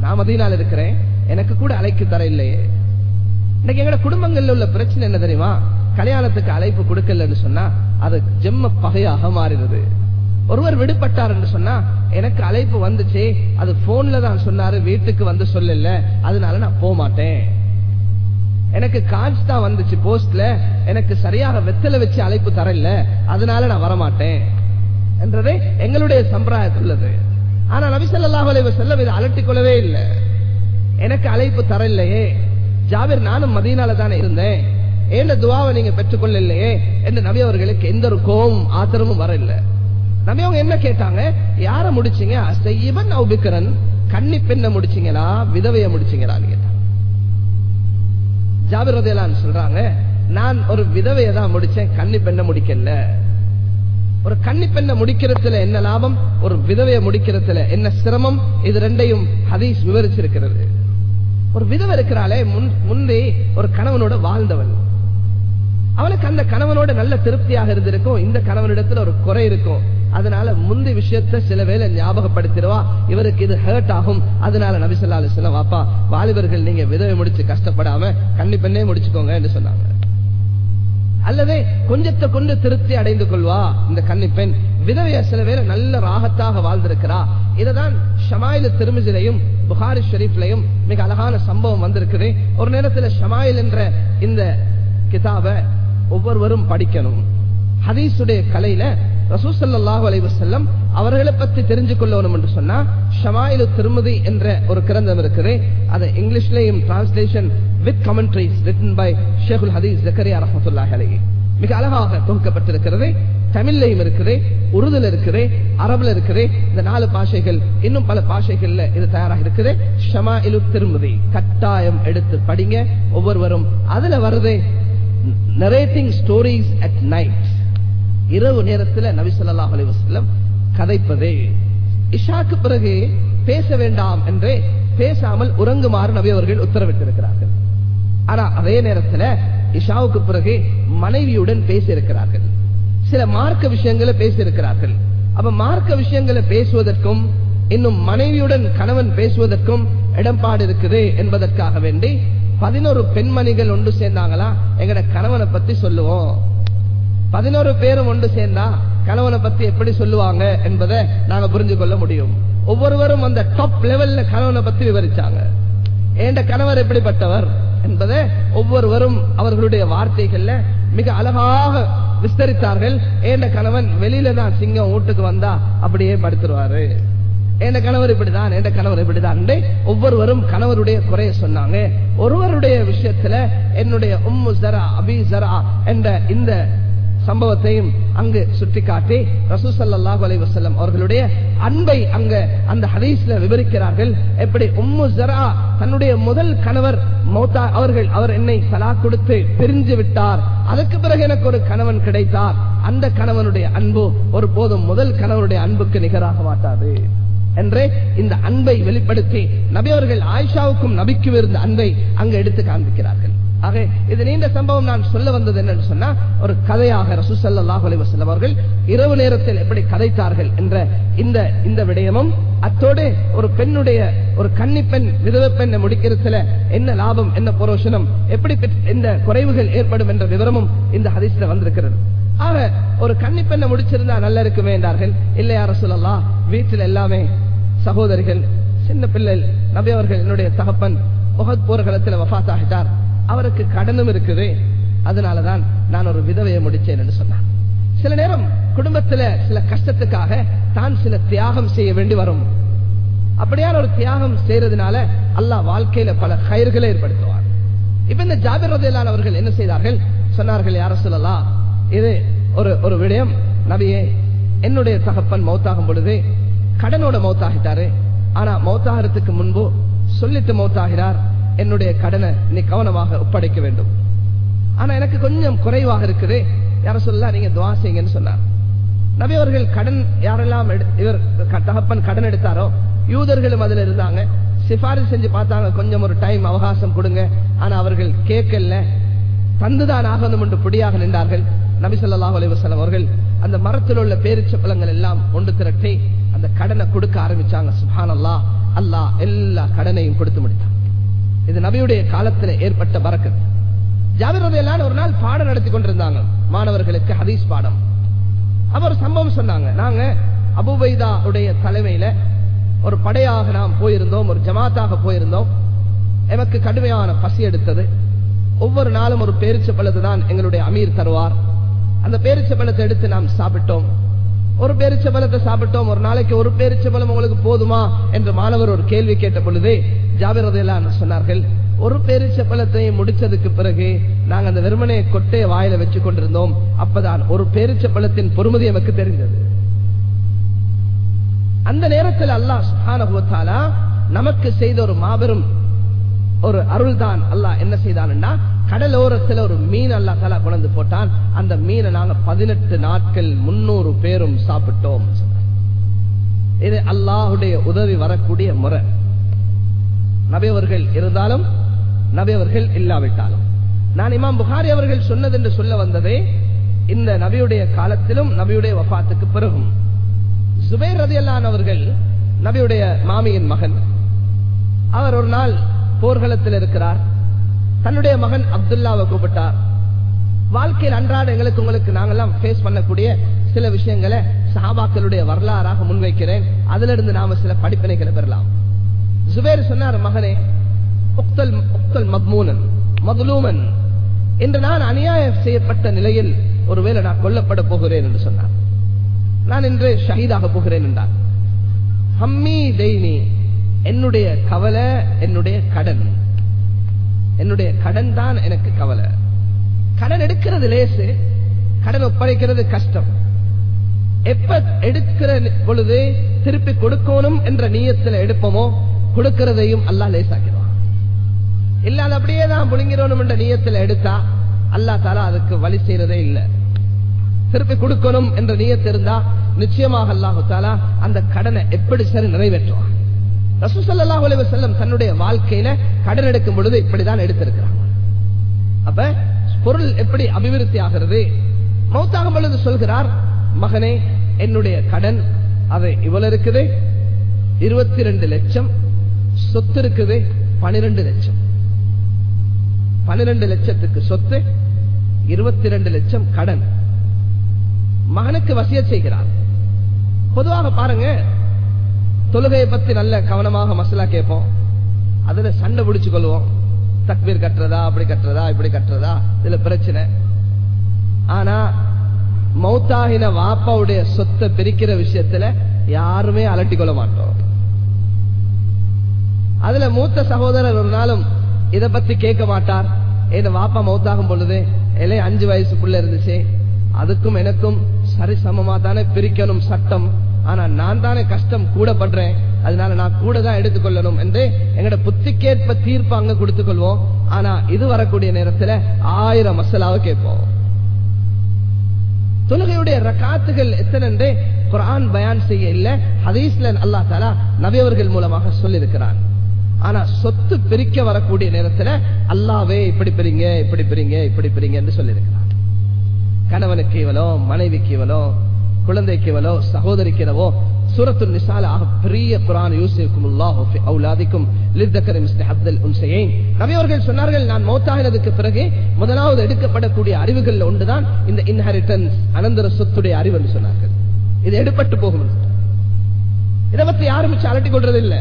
நான் மதியனால் இருக்கிறேன். எனக்கு கூட அழைக்கு தர இல்லையே. இன்னைக்கு எங்க குடும்பங்கள்ல உள்ள பிரச்சனை என்ன தெரியுமா? கல்யாணத்துக்கு அழைப்பு கொடுக்கலன்னு சொன்னா அது ஜெம்ம பகையாக மாறிடுது. ஒருவர் விடுபட்டார் என்று சொன்னா எனக்கு அழைப்பு வந்துச்சு அது போன்ல தான் சொன்னாரு வீட்டுக்கு வந்து சொல்லல அதனால நான் போக மாட்டேன் எனக்கு கார்ட்ஸ் தான் வந்துச்சு போஸ்ட்ல எனக்கு சரியாக வெத்தலை வச்சு அழைப்பு தரல. அதனால நான் வரமாட்டேன். என்றதே எங்களுடைய சம்பிரதாயத்தில் உள்ளது. ஆனா நபிசல்லாஹ் அலைவ செல்லம் இதை அலட்டிக் கொள்ளவே இல்லை. எனக்கு அழைப்பு தரலையே. ஜாவிர் நானும் மதியனால தானே இருந்தேன். ஏன் துவாவை நீங்க பெற்றுக்கொள்ள இல்லையே என்று நபி அவர்களுக்கு எந்த ஒரு கோபம் ஆத்திரமும் வரல. நபி அவங்க என்ன கேட்டாங்க? யார முடிச்சீங்க? செய்யவன் அவுபிக்கரன். கன்னி பெண்ணை முடிச்சீங்களா? விதவைய முடிச்சீங்களான்னு கேட்டாங்க. ஜாபிர் ரதையலான்னு சொல்றாங்க நான் ஒரு விதவையை தான் முடிச்சேன் கன்னி பெண்ணை முடிக்கல. ஒரு கன்னி பெண்ணை முடிக்கிறதுல என்ன லாபம்? ஒரு விதவையை முடிக்கிறதுல என்ன சிரமம்? இது ரெண்டையும் ஹதீஸ் விவரிச்சிருக்கிறது. ஒரு விதவை இருக்கிறாளே முன்பே ஒரு கணவனோட வாழ்ந்தவன் அவளுக்கு அந்த கணவனோட நல்ல திருப்தியாக இருந்திருக்கும் இந்த கணவனிடத்துல ஒரு குறை இருக்கும். அதனால முந்தி விஷயத்த சில வேலை ஞாபகப்படுத்திடுவா. இவருக்கு இது ஹர்ட் ஆகும். அதனால நபிசல்லா அலிஸ்லாம் வாப்பா வாலிபர்கள் நீங்க விதவை முடிச்சு கஷ்டப்படாம கண்ணி பெண்ணே முடிச்சுக்கோங்க என்று சொன்னாங்க. அல்லது கொஞ்சத்தை கொண்டு திருப்தி அடைந்து கொள்வா இந்த கன்னி பெண். விதவைய சில வேலை நல்ல ராகத்தாக வாழ்ந்திருக்கிறா. இதுதான் ஷமாயில் திருமிசிலையும் புகாரி ஷெரீஃப்லையும் மிக அழகான சம்பவம் வந்திருக்குது. ஒரு நேரத்துல ஷமாயில் என்ற இந்த கிதாப ஒவ்வொருவரும் படிக்கணும். ஹதீஸுடைய கலையில ரசூசல்லாஹு அலைவசல்லம் அவர்களை பத்தி தெரிஞ்சு கொள்ளணும் என்று சொன்னா ஷமாயிலு திருமதி என்ற ஒரு கிரந்தம் இருக்குது. அது இங்கிலீஷ்லேயும் translation with commentaries written by Sheikhul Hadith Zakariya ரஹமத்துல்லாஹ் அலைஹி. மிக அழகாக தொகுக்கப்பட்டிருக்கிறது. தமிழ்லையும் இருக்குது உருதுல இருக்குது அரபுல இருக்குது. இந்த நாலு பாஷைகள் இன்னும் பல பாஷைகள்ல இது தயாராக இருக்குது. ஷமா இலு திருமதி கட்டாயம் எடுத்து படிங்க. ஒவ்வொருவரும் அதுல வருது நரேட்டிங் ஸ்டோரிஸ் அட் நைட் இரவு நேரத்தில் நபிசல்லாஹ் சொல்லாஹ் கதைப்பதே. இஷாக்கு பிறகு பேச வேண்டாம் என்றே பேசாமல் உறங்குமாறு நபி அவர்கள் உத்தரவிட்டிருக்கிறார்கள். ஆனா அதே நேரத்தில் இஷாவுக்கு பிறகு மனைவியுடன் பேசியிருக்கிறார்கள். சில மார்க்க விஷயங்களை பேசியிருக்கிறார்கள். அப்ப மார்க்க விஷயங்களை பேசுவதற்கும் இன்னும் மனைவியுடன் கணவன் பேசுவதற்கும் இடம்பாடு இருக்குது என்பதற்காக வேண்டி பதினோரு பெண்மணிகள் ஒன்று சேர்ந்தாங்களா? எங்கட கணவனை பத்தி சொல்லுவோம். பதினோரு பேரும் ஒன்று சேர்ந்தா கணவனை பத்தி எப்படி சொல்லுவாங்க என்பதை நாங்க புரிஞ்சு கொள்ள முடியும். ஒவ்வொருவரும் அந்த டாப் லெவல்ல கணவனை பத்தி விவரிச்சாங்க. ஏண்ட கணவர் எப்படிப்பட்டவர் என்பதை ஒவ்வொருவரும் அவர்களுடைய வார்த்தைகள்ல மிக அழகாக விஸ்தரித்தார்கள். ஏண்ட கணவன் வெளியில தான் சிங்கம் வீட்டுக்கு வந்தா அப்படியே படுத்துருவாரு. என் கணவர் இப்படிதான் என் கணவர் இப்படிதான் ஒவ்வொருவரும் கணவருடைய குறைய சொன்னாங்க. ஒருவருடைய விஷயத்துல என்னுடைய உம்மு ஜரா அபி ஜரா என்ற இந்த சம்பவத்தையும் அங்கு சுட்டிக்காட்டி ரசூசல்லாஹு அலை வசல்லம் அவர்களுடைய அன்பை அங்க அந்த ஹதீஸ்ல விவரிக்கிறார்கள். எப்படி உம்மு ஜரா தன்னுடைய முதல் கணவர் மௌத்தா அவர்கள் அவர் என்னை தலா கொடுத்து பிரிஞ்சு விட்டார். அதற்கு பிறகு எனக்கு ஒரு கணவன் கிடைத்தார். அந்த கணவனுடைய அன்பு ஒரு போதும் முதல் கணவனுடைய அன்புக்கு நிகராக மாட்டாது. என்று இந்த அன்பை வெளிப்படுத்தி நபி அவர்கள் ஆயிஷாவுக்கும் நபிக்கும் இருந்த அன்பை அங்கு எடுத்து காண்பிக்கிறார்கள். ஆக இது நீண்ட சம்பவம் நான் சொல்ல வந்தது என்னன்னு சொன்னா ஒரு கதையாக ரசூசல்லாஹ் அலைவசல்லம் அவர்கள் இரவு நேரத்தில் எப்படி கதைத்தார்கள் என்ற இந்த இந்த விடயமும் அத்தோடு ஒரு பெண்ணுடைய ஒரு கன்னி பெண் விதவ பெண்ணை முடிக்கிறதுல என்ன லாபம் என்ன புரோஷனம் எப்படி இந்த குறைவுகள் ஏற்படும் என்ற விவரமும் இந்த ஹதீஸ்ல வந்திருக்கிறது. ஆக ஒரு கன்னி பெண்ணை முடிச்சிருந்தா நல்லா இருக்குமே என்றார்கள். இல்லையா ரசூலல்லா வீட்டில் எல்லாமே சகோதரிகள் சின்ன பிள்ளை நபி அவர்கள் என்னுடைய தகப்பன் முகத் போர்க்களத்தில் வஃத் ஆகிட்டார். அவருக்கு கடனும் இருக்குது. அதனாலதான் நான் ஒரு விதவையை முடிச்சேன் என்று சொன்னான். சில நேரம் குடும்பத்துல சில கஷ்டத்துக்காக தான் சில தியாகம் செய்ய வேண்டி வரும். அப்படியான ஒரு தியாகம் செய்யறதுனால அல்லாஹ் வாழ்க்கையில பல கயிர்களை ஏற்படுத்துவார். இப்ப இந்த ஜாபிர் ரதையிலான அவர்கள் என்ன செய்தார்கள்? சொன்னார்கள் யார சொல்லலாம் இது ஒரு ஒரு விடயம். நபியே என்னுடைய தகப்பன் மௌத்தாகும் பொழுது கடனோட மௌத்தாகிட்டாரு. ஆனா மௌத்தாகிறதுக்கு முன்பு சொல்லிட்டு மௌத்தாகிறார். என்னுடைய கடனை நீ கவனமாக ஒப்படைக்க வேண்டும். ஆனா எனக்கு கொஞ்சம் குறைவாக இருக்குது. யார சொல்ல நீங்க துவா செய்யுங்கன்னு சொன்னார். நபி அவர்கள் கடன் யாரெல்லாம் இவர் தகப்பன் கடன் எடுத்தாரோ யூதர்களும் அதுல இருந்தாங்க. சிபாரிசு செஞ்சு பார்த்தாங்க கொஞ்சம் ஒரு டைம் அவகாசம் கொடுங்க. ஆனா அவர்கள் கேட்கல. தந்துதான் ஆகணும் என்று பிடியாக நின்றார்கள். நபி சொல்லாஹ் அலைவசலம் அவர்கள் அந்த மரத்தில் உள்ள பேரிச்ச பழங்கள் எல்லாம் ஒன்று திரட்டி அந்த கடனை கொடுக்க ஆரம்பிச்சாங்க. சுபான் அல்லா அல்லா எல்லா கடனையும் கொடுத்து முடித்தான். இது நபியுடைய காலத்தில் ஏற்பட்ட பறக்கத். ஜாபிர் ஒரு நாள் பாடம் நடத்தி கொண்டிருந்தாங்க. மாணவர்களுக்கு ஹதீஸ் பாடம். அவர் சம்பவம் சொன்னாங்க நாங்க அபுபைதாவுடைய தலைமையில ஒரு படையாக நாம் போயிருந்தோம் ஒரு ஜமாத்தாக போயிருந்தோம். எனக்கு கடுமையான பசி எடுத்தது. ஒவ்வொரு நாளும் ஒரு பேரிச்ச பழத்தை தான் எங்களுடைய அமீர் தருவார். அந்த பேரிச்ச பழத்தை எடுத்து நாம் சாப்பிட்டோம். ஒரு பேரிச்சபலத்தை சாப்பிட்டோம் ஒரு நாளைக்கு ஒரு பேரிச்ச பழம் உங்களுக்கு போதுமா? என்று மாணவர் ஒரு கேள்வி கேட்ட பொழுது ஜாபிரதையெல்லாம் சொன்னார்கள் ஒரு பேரிச்ச முடிச்சதுக்கு பிறகு நாங்க அந்த வெறுமனையை கொட்டையை வாயில வச்சு கொண்டிருந்தோம். அப்பதான் ஒரு பேரிச்ச பழத்தின் பொறுமதி எனக்கு தெரிந்தது. அந்த நேரத்தில் அல்லாஹ் சுஹானா நமக்கு செய்த ஒரு மாபெரும் ஒரு அருள் தான் அல்லாஹ் என்ன செய்தான்னா கடலோரத்தில் ஒரு மீன் அல்லா தலா கொண்டு போட்டான். அந்த மீனை நாங்க பதினெட்டு நாட்கள் முன்னூறு பேரும் சாப்பிட்டோம். இது அல்லாஹுடைய உதவி வரக்கூடிய முறை. நபியவர்கள் இருந்தாலும் நபியவர்கள் இல்லாவிட்டாலும். நான் இமாம் புகாரி அவர்கள் சொன்னது என்று சொல்ல வந்ததே இந்த நபியுடைய காலத்திலும் நபியுடைய வபாத்துக்கு பிறகும். சுபேர் ரதியல்லான் அவர்கள் நபியுடைய மாமியின் மகன். அவர் ஒரு நாள் போர்க்களத்தில் இருக்கிறார். தன்னுடைய மகன் அப்துல்லாவை கூப்பிட்டார். வாழ்க்கையில் அன்றாட எங்களுக்கு உங்களுக்கு நாங்கெல்லாம் ஃபேஸ் பண்ணக்கூடிய சில விஷயங்களை சஹாபாக்களுடைய வரலாறாக முன்வைக்கிறேன். அதுல இருந்து நாம சில படிப்பினைகளை பெறலாம். சுபேர் சொன்னார் மகனே உக்தல் உக்தல் மத்மூனன் மதுலூமன். என்று நான் அநியாயம் செய்யப்பட்ட நிலையில் ஒருவேளை நான் கொல்லப்பட போகிறேன் என்று சொன்னார். நான் இன்று ஷஹீதாக போகிறேன் என்றார். ஹம்மி தெய்னி என்னுடைய கவலை என்னுடைய கடன். என்னுடைய கடன் தான் எனக்கு கவலை. கடன் எடுக்கிறது லேசு கடன் ஒப்படைக்கிறது கஷ்டம். எப்ப எடுக்கிற பொழுது திருப்பி கொடுக்கணும் என்ற நீயத்தில் எடுப்போமோ கொடுக்கிறதையும் அல்லா லேசாக்கிடுவான். இல்ல அது அப்படியே தான் புழுங்கிறோம் என்ற நீயத்தில் எடுத்தா அல்லா தாலா அதுக்கு வழி செய்யறதே இல்லை. திருப்பி கொடுக்கணும் என்ற நீயத்திருந்தா நிச்சயமாக அல்லாஹு தாலா அந்த கடனை எப்படி சரி நிறைவேற்றுவான். ரசூசல்லாஹ் உலக செல்லம் தன்னுடைய வாழ்க்கையில கடன் எடுக்கும் பொழுது இப்படிதான் எடுத்திருக்கிறாங்க. அப்ப பொருள் எப்படி அபிவிருத்தி ஆகிறது? மௌத்தாகும் பொழுது சொல்கிறார் மகனே என்னுடைய கடன் அது இவ்வளவு இருக்குது? இருபத்தி ரெண்டு லட்சம். சொத்து இருக்குது? பனிரெண்டு லட்சம். பனிரெண்டு லட்சத்துக்கு சொத்து இருபத்தி ரெண்டு லட்சம் கடன். மகனுக்கு வசிய செய்கிறார். பொதுவாக பாருங்க தொழுகையை பத்தி நல்ல கவனமாக மசலா கேட்போம். அதுல சண்டை பிடிச்சு கொள்வோம். தக்பீர் கட்டுறதா அப்படி கட்டுறதா இப்படி கட்டுறதா? இதுல பிரச்சனை. ஆனா மௌத்தாகின வாப்பாவுடைய சொத்தை பிரிக்கிற விஷயத்துல யாருமே அலட்டி கொள்ள மாட்டோம். அதுல மூத்த சகோதரர் ஒரு நாளும் இத பத்தி கேட்க மாட்டார். என் வாப்பா மௌத்தாகும் பொழுது இலை அஞ்சு வயசுக்குள்ள இருந்துச்சு. அதுக்கும் எனக்கும் சரி சமமா தானே பிரிக்கணும் சட்டம். ஆனா நான் தானே கஷ்டம் கூட படுறேன் அதனால நான் கூட தான் எடுத்துக்கொள்ளணும் என்று எங்கட புத்திக்கேற்ப தீர்ப்பு அங்க கொடுத்துக்கொள்வோம். ஆனா இது வரக்கூடிய நேரத்துல ஆயிரம் மசாலாவை கேட்போம். தொழுகையுடைய ரக்காத்துகள் எத்தனை குரான் பயான் செய்ய இல்ல ஹதீஸ்ல அல்லா தாலா நவியவர்கள் மூலமாக சொல்லியிருக்கிறான். ஆனா சொத்து பிரிக்க வரக்கூடிய நேரத்துல அல்லாவே இப்படி பிரிங்க இப்படி பிரிங்க இப்படி பிரிங்க என்று சொல்லியிருக்கிறான். கணவனுக்கு இவளோ மனைவிக்கு இவளோ குழந்தைக்கு இவளோ சகோதரிக்கு இவளோ சூரத்து நிசால பெரிய குரான் யூசிக்கும் அவுலாதிக்கும் நபியவர்கள் சொன்னார்கள் நான் மௌத்தாகினதுக்கு பிறகு முதலாவது எடுக்கப்படக்கூடிய அறிவுகள் ஒன்றுதான் இந்த இன்ஹெரிட்டன்ஸ் அனந்தர சொத்துடைய அறிவு என்று சொன்னார்கள். இது எடுப்பட்டு போகும் இதை பற்றி யாரும் அலட்டி கொள்றது இல்லை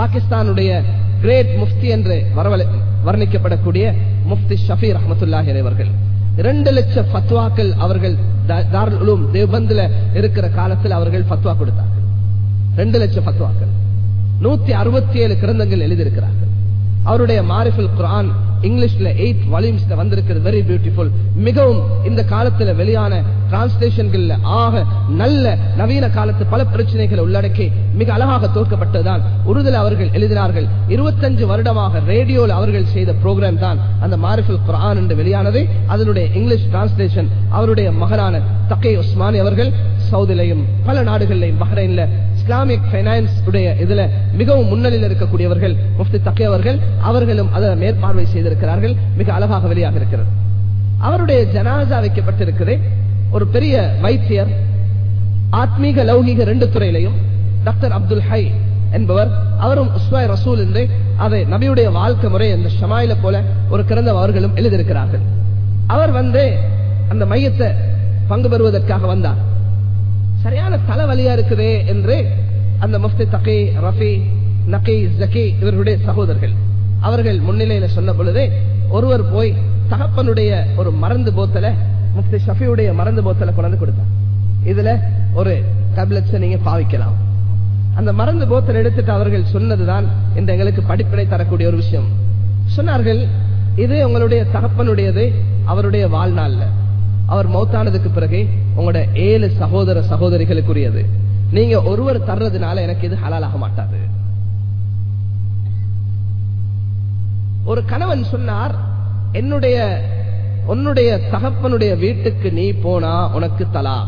பாகிஸ்தானுடைய கிரேட் முஃப்தி என்று வர்ணிக்கப்படக்கூடிய முஃப்தி ஷபீர் அஹமத்துல்லாஹி அவர்கள். இரண்டு லட்சம் பத்வாக்கள் அவர்கள் தாருல் தேவந்தில இருக்கிற காலத்தில் அவர்கள் பத்வா கொடுத்தார்கள். ரெண்டு லட்சம் பத்வாக்கள் நூத்தி அறுபத்தி ஏழு கிரந்தங்கள் எழுதியிருக்கிறார்கள். அவருடைய மாரிஃபுல் குரான் இங்கிலீஷ்ல எயிட் வால்யூம்ஸ்ல வந்திருக்கிறது. வெரி பியூட்டிஃபுல் மிகவும் இந்த காலத்துல வெளியான டிரான்ஸ்லேஷன்கள்ல ஆக நல்ல நவீன காலத்து பல பிரச்சனைகளை உள்ளடக்கி மிக அழகாக தோற்கப்பட்டதுதான். உறுதல் அவர்கள் எழுதினார்கள். இருபத்தஞ்சு வருடமாக ரேடியோவில் அவர்கள் செய்த ப்ரோக்ராம் தான் அந்த மாரிஃபுல் குரான் என்று வெளியானது. அதனுடைய இங்கிலீஷ் டிரான்ஸ்லேஷன் அவருடைய மகனான தக்கை உஸ்மானி அவர்கள் சவுதிலையும் பல நாடுகளிலையும் பஹ்ரைன்ல இஸ்லாமிக் பைனான்ஸ் உடைய இதுல மிகவும் முன்னணியில் இருக்கக்கூடியவர்கள் முஃப்தி தக்கை அவர்கள். அவர்களும் அதை மேற்பார்வை செய்த செய்திருக்கிறார்கள் மிக அழகாக வெளியாக இருக்கிறது. அவருடைய ஜனாசா வைக்கப்பட்டிருக்கிறது ஒரு பெரிய வைத்தியர் ஆத்மீக லௌகிக ரெண்டு துறையிலையும் டாக்டர் அப்துல் ஹை என்பவர் அவரும் உஸ்வாய் ரசூல் என்று அதை நபியுடைய வாழ்க்கை முறை அந்த ஷமாயில போல ஒரு கிரந்த அவர்களும் எழுதியிருக்கிறார்கள். அவர் வந்து அந்த மையத்தை பங்கு பெறுவதற்காக வந்தார். சரியான தலைவலியா இருக்குதே என்று அந்த முஃப்தி தகி ரஃபி நகி ஜக்கி இவர்களுடைய சகோதரர்கள் அவர்கள் முன்னிலையில சொன்ன பொழுது ஒருவர் போய் தகப்பனுடைய ஒரு மருந்து போத்தல முக்தி ஷஃபியுடைய மருந்து போத்தல கொண்டு கொடுத்தார். இதுல ஒரு டேப்லெட்ஸ் நீங்க பாவிக்கலாம். அந்த மருந்து போத்தல் எடுத்துட்டு அவர்கள் சொன்னதுதான் இந்த எங்களுக்கு படிப்பினை தரக்கூடிய ஒரு விஷயம். சொன்னார்கள் இது உங்களுடைய தகப்பனுடையது அவருடைய வாழ்நாள்ல அவர் மௌத்தானதுக்கு பிறகு உங்களோட ஏழு சகோதர சகோதரிகளுக்குரியது. நீங்க ஒருவர் தர்றதுனால எனக்கு இது ஹலாலாக மாட்டாது. ஒரு கணவன் சொன்னார் என்னுடைய உன்னுடைய தகப்பனுடைய வீட்டுக்கு நீ போனா உனக்கு தலா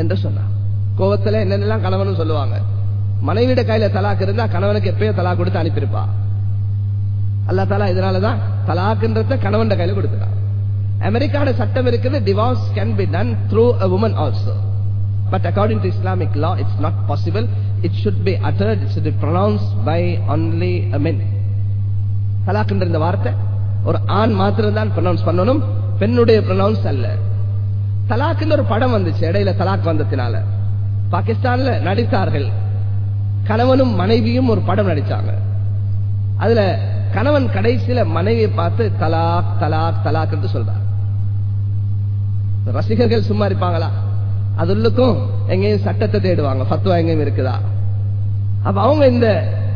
என்று சொன்னார். கோபத்துல என்னென்னலாம் கணவன் சொல்லுவாங்க. மனைவிட கையில தலாக்கு இருந்தா கணவனுக்கு எப்பயோ தலா கொடுத்து அனுப்பியிருப்பா. அல்லா தலா இதனாலதான் தலாக்குன்றத கணவன் கையில கொடுத்துட்டான். அமெரிக்கான சட்டம் இருக்குது divorce can be done through a woman also but according to Islamic law it's not possible it should be uttered it's be pronounce by only a men தலாக்குன்ற இந்த வார்த்தை ஒரு ஆண் மாத்திரம் தான் ப்ரொனவுன்ஸ் பண்ணணும் பெண்ணுடைய ப்ரொனவுன்ஸ் அல்ல. தலாக்குன்னு ஒரு படம் வந்துச்சு இடையில தலாக் வந்ததுனால. பாகிஸ்தான்ல நடித்தார்கள். கணவனும் மனைவியும் ஒரு படம் நடிச்சாங்க. அதுல கணவன் கடைசியில மனைவியை பார்த்து தலாக் தலாக் தலாக் என்று சொல்றார். ரசிகர்கள் சும்மா இருப்பாங்களா? அதுள்ளுக்கும் எங்கேயும் சட்டத்தை தேடுவாங்க பத்துவா எங்கேயும் இருக்குதா? அப்ப அவங்க இந்த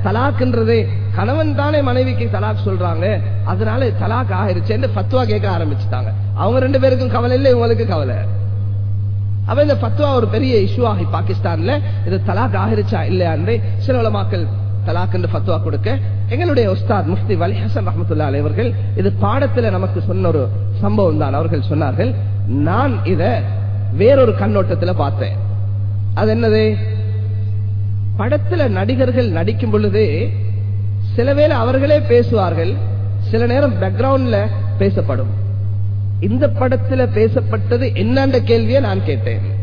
தலாக்ன்றது கணவன் தானே மனைவிக்கு தலாக் சொல்றாங்க. அதனால தலாக் ஆயிருச்சேன்னு பத்துவா கேட்க ஆரம்பிச்சுட்டாங்க. அவங்க ரெண்டு பேருக்கும் கவலை இல்லை இவங்களுக்கு கவலை. அவ இந்த பத்துவா ஒரு பெரிய இஷ்யூ ஆகி பாகிஸ்தான்ல. இது தலாக் ஆகிருச்சா இல்லையான்னு சில உலமாக்கள் தலாக் என்று பத்துவா கொடுக்க. எங்களுடைய உஸ்தாத் முஃப்தி வலி ஹசன் ரஹமத்துல்லா அவர்கள் இது பாடத்துல நமக்கு சொன்ன ஒரு சம்பவம் தான். அவர்கள் சொன்னார்கள் நான் இத வேறொரு கண்ணோட்டத்துல பார்த்தேன். அது என்னது? படத்துல நடிகர்கள் நடிக்கும் பொழுது சில வேளை அவர்களே பேசுவார்கள் சில நேரம் பேக்ரவுண்ட்ல பேசப்படும். இந்த படத்துல பேசப்பட்டது என்னன்ற கேள்வியை நான் கேட்டேன்.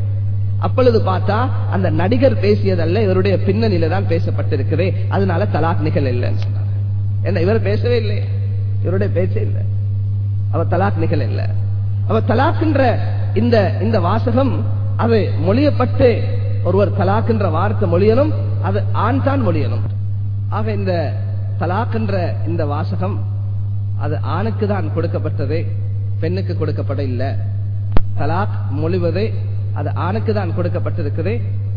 அப்பொழுது பார்த்தா அந்த நடிகர் பேசியதல்ல இவருடைய பின்னணியில தான் பேசப்பட்டிருக்குது அதனால தலாக் நிகழ் இல்லைன்னு சொன்னாங்க. என்ன இவர் பேசவே இல்லை இவருடைய பேச்சே இல்லை. அவ தலாக் நிகழ் இல்லை. அவ தலாக்ன்ற இந்த இந்த வாசகம் அது மொழியப்பட்டு ஒருவர் தலாக் என்ற வார்த்தை மொழியணும் அது ஆண் தான் மொழியணும் ஆக இந்த தலாக்ன்ற இந்த வாசகம் அது ஆணுக்கு தான் கொடுக்கப்பட்டது பெண்ணுக்கு கொடுக்கப்பட இல்லை. தலாக் மொழிவது அது ஆணுக்கு தான் கொடுக்கப்பட்டிருக்குது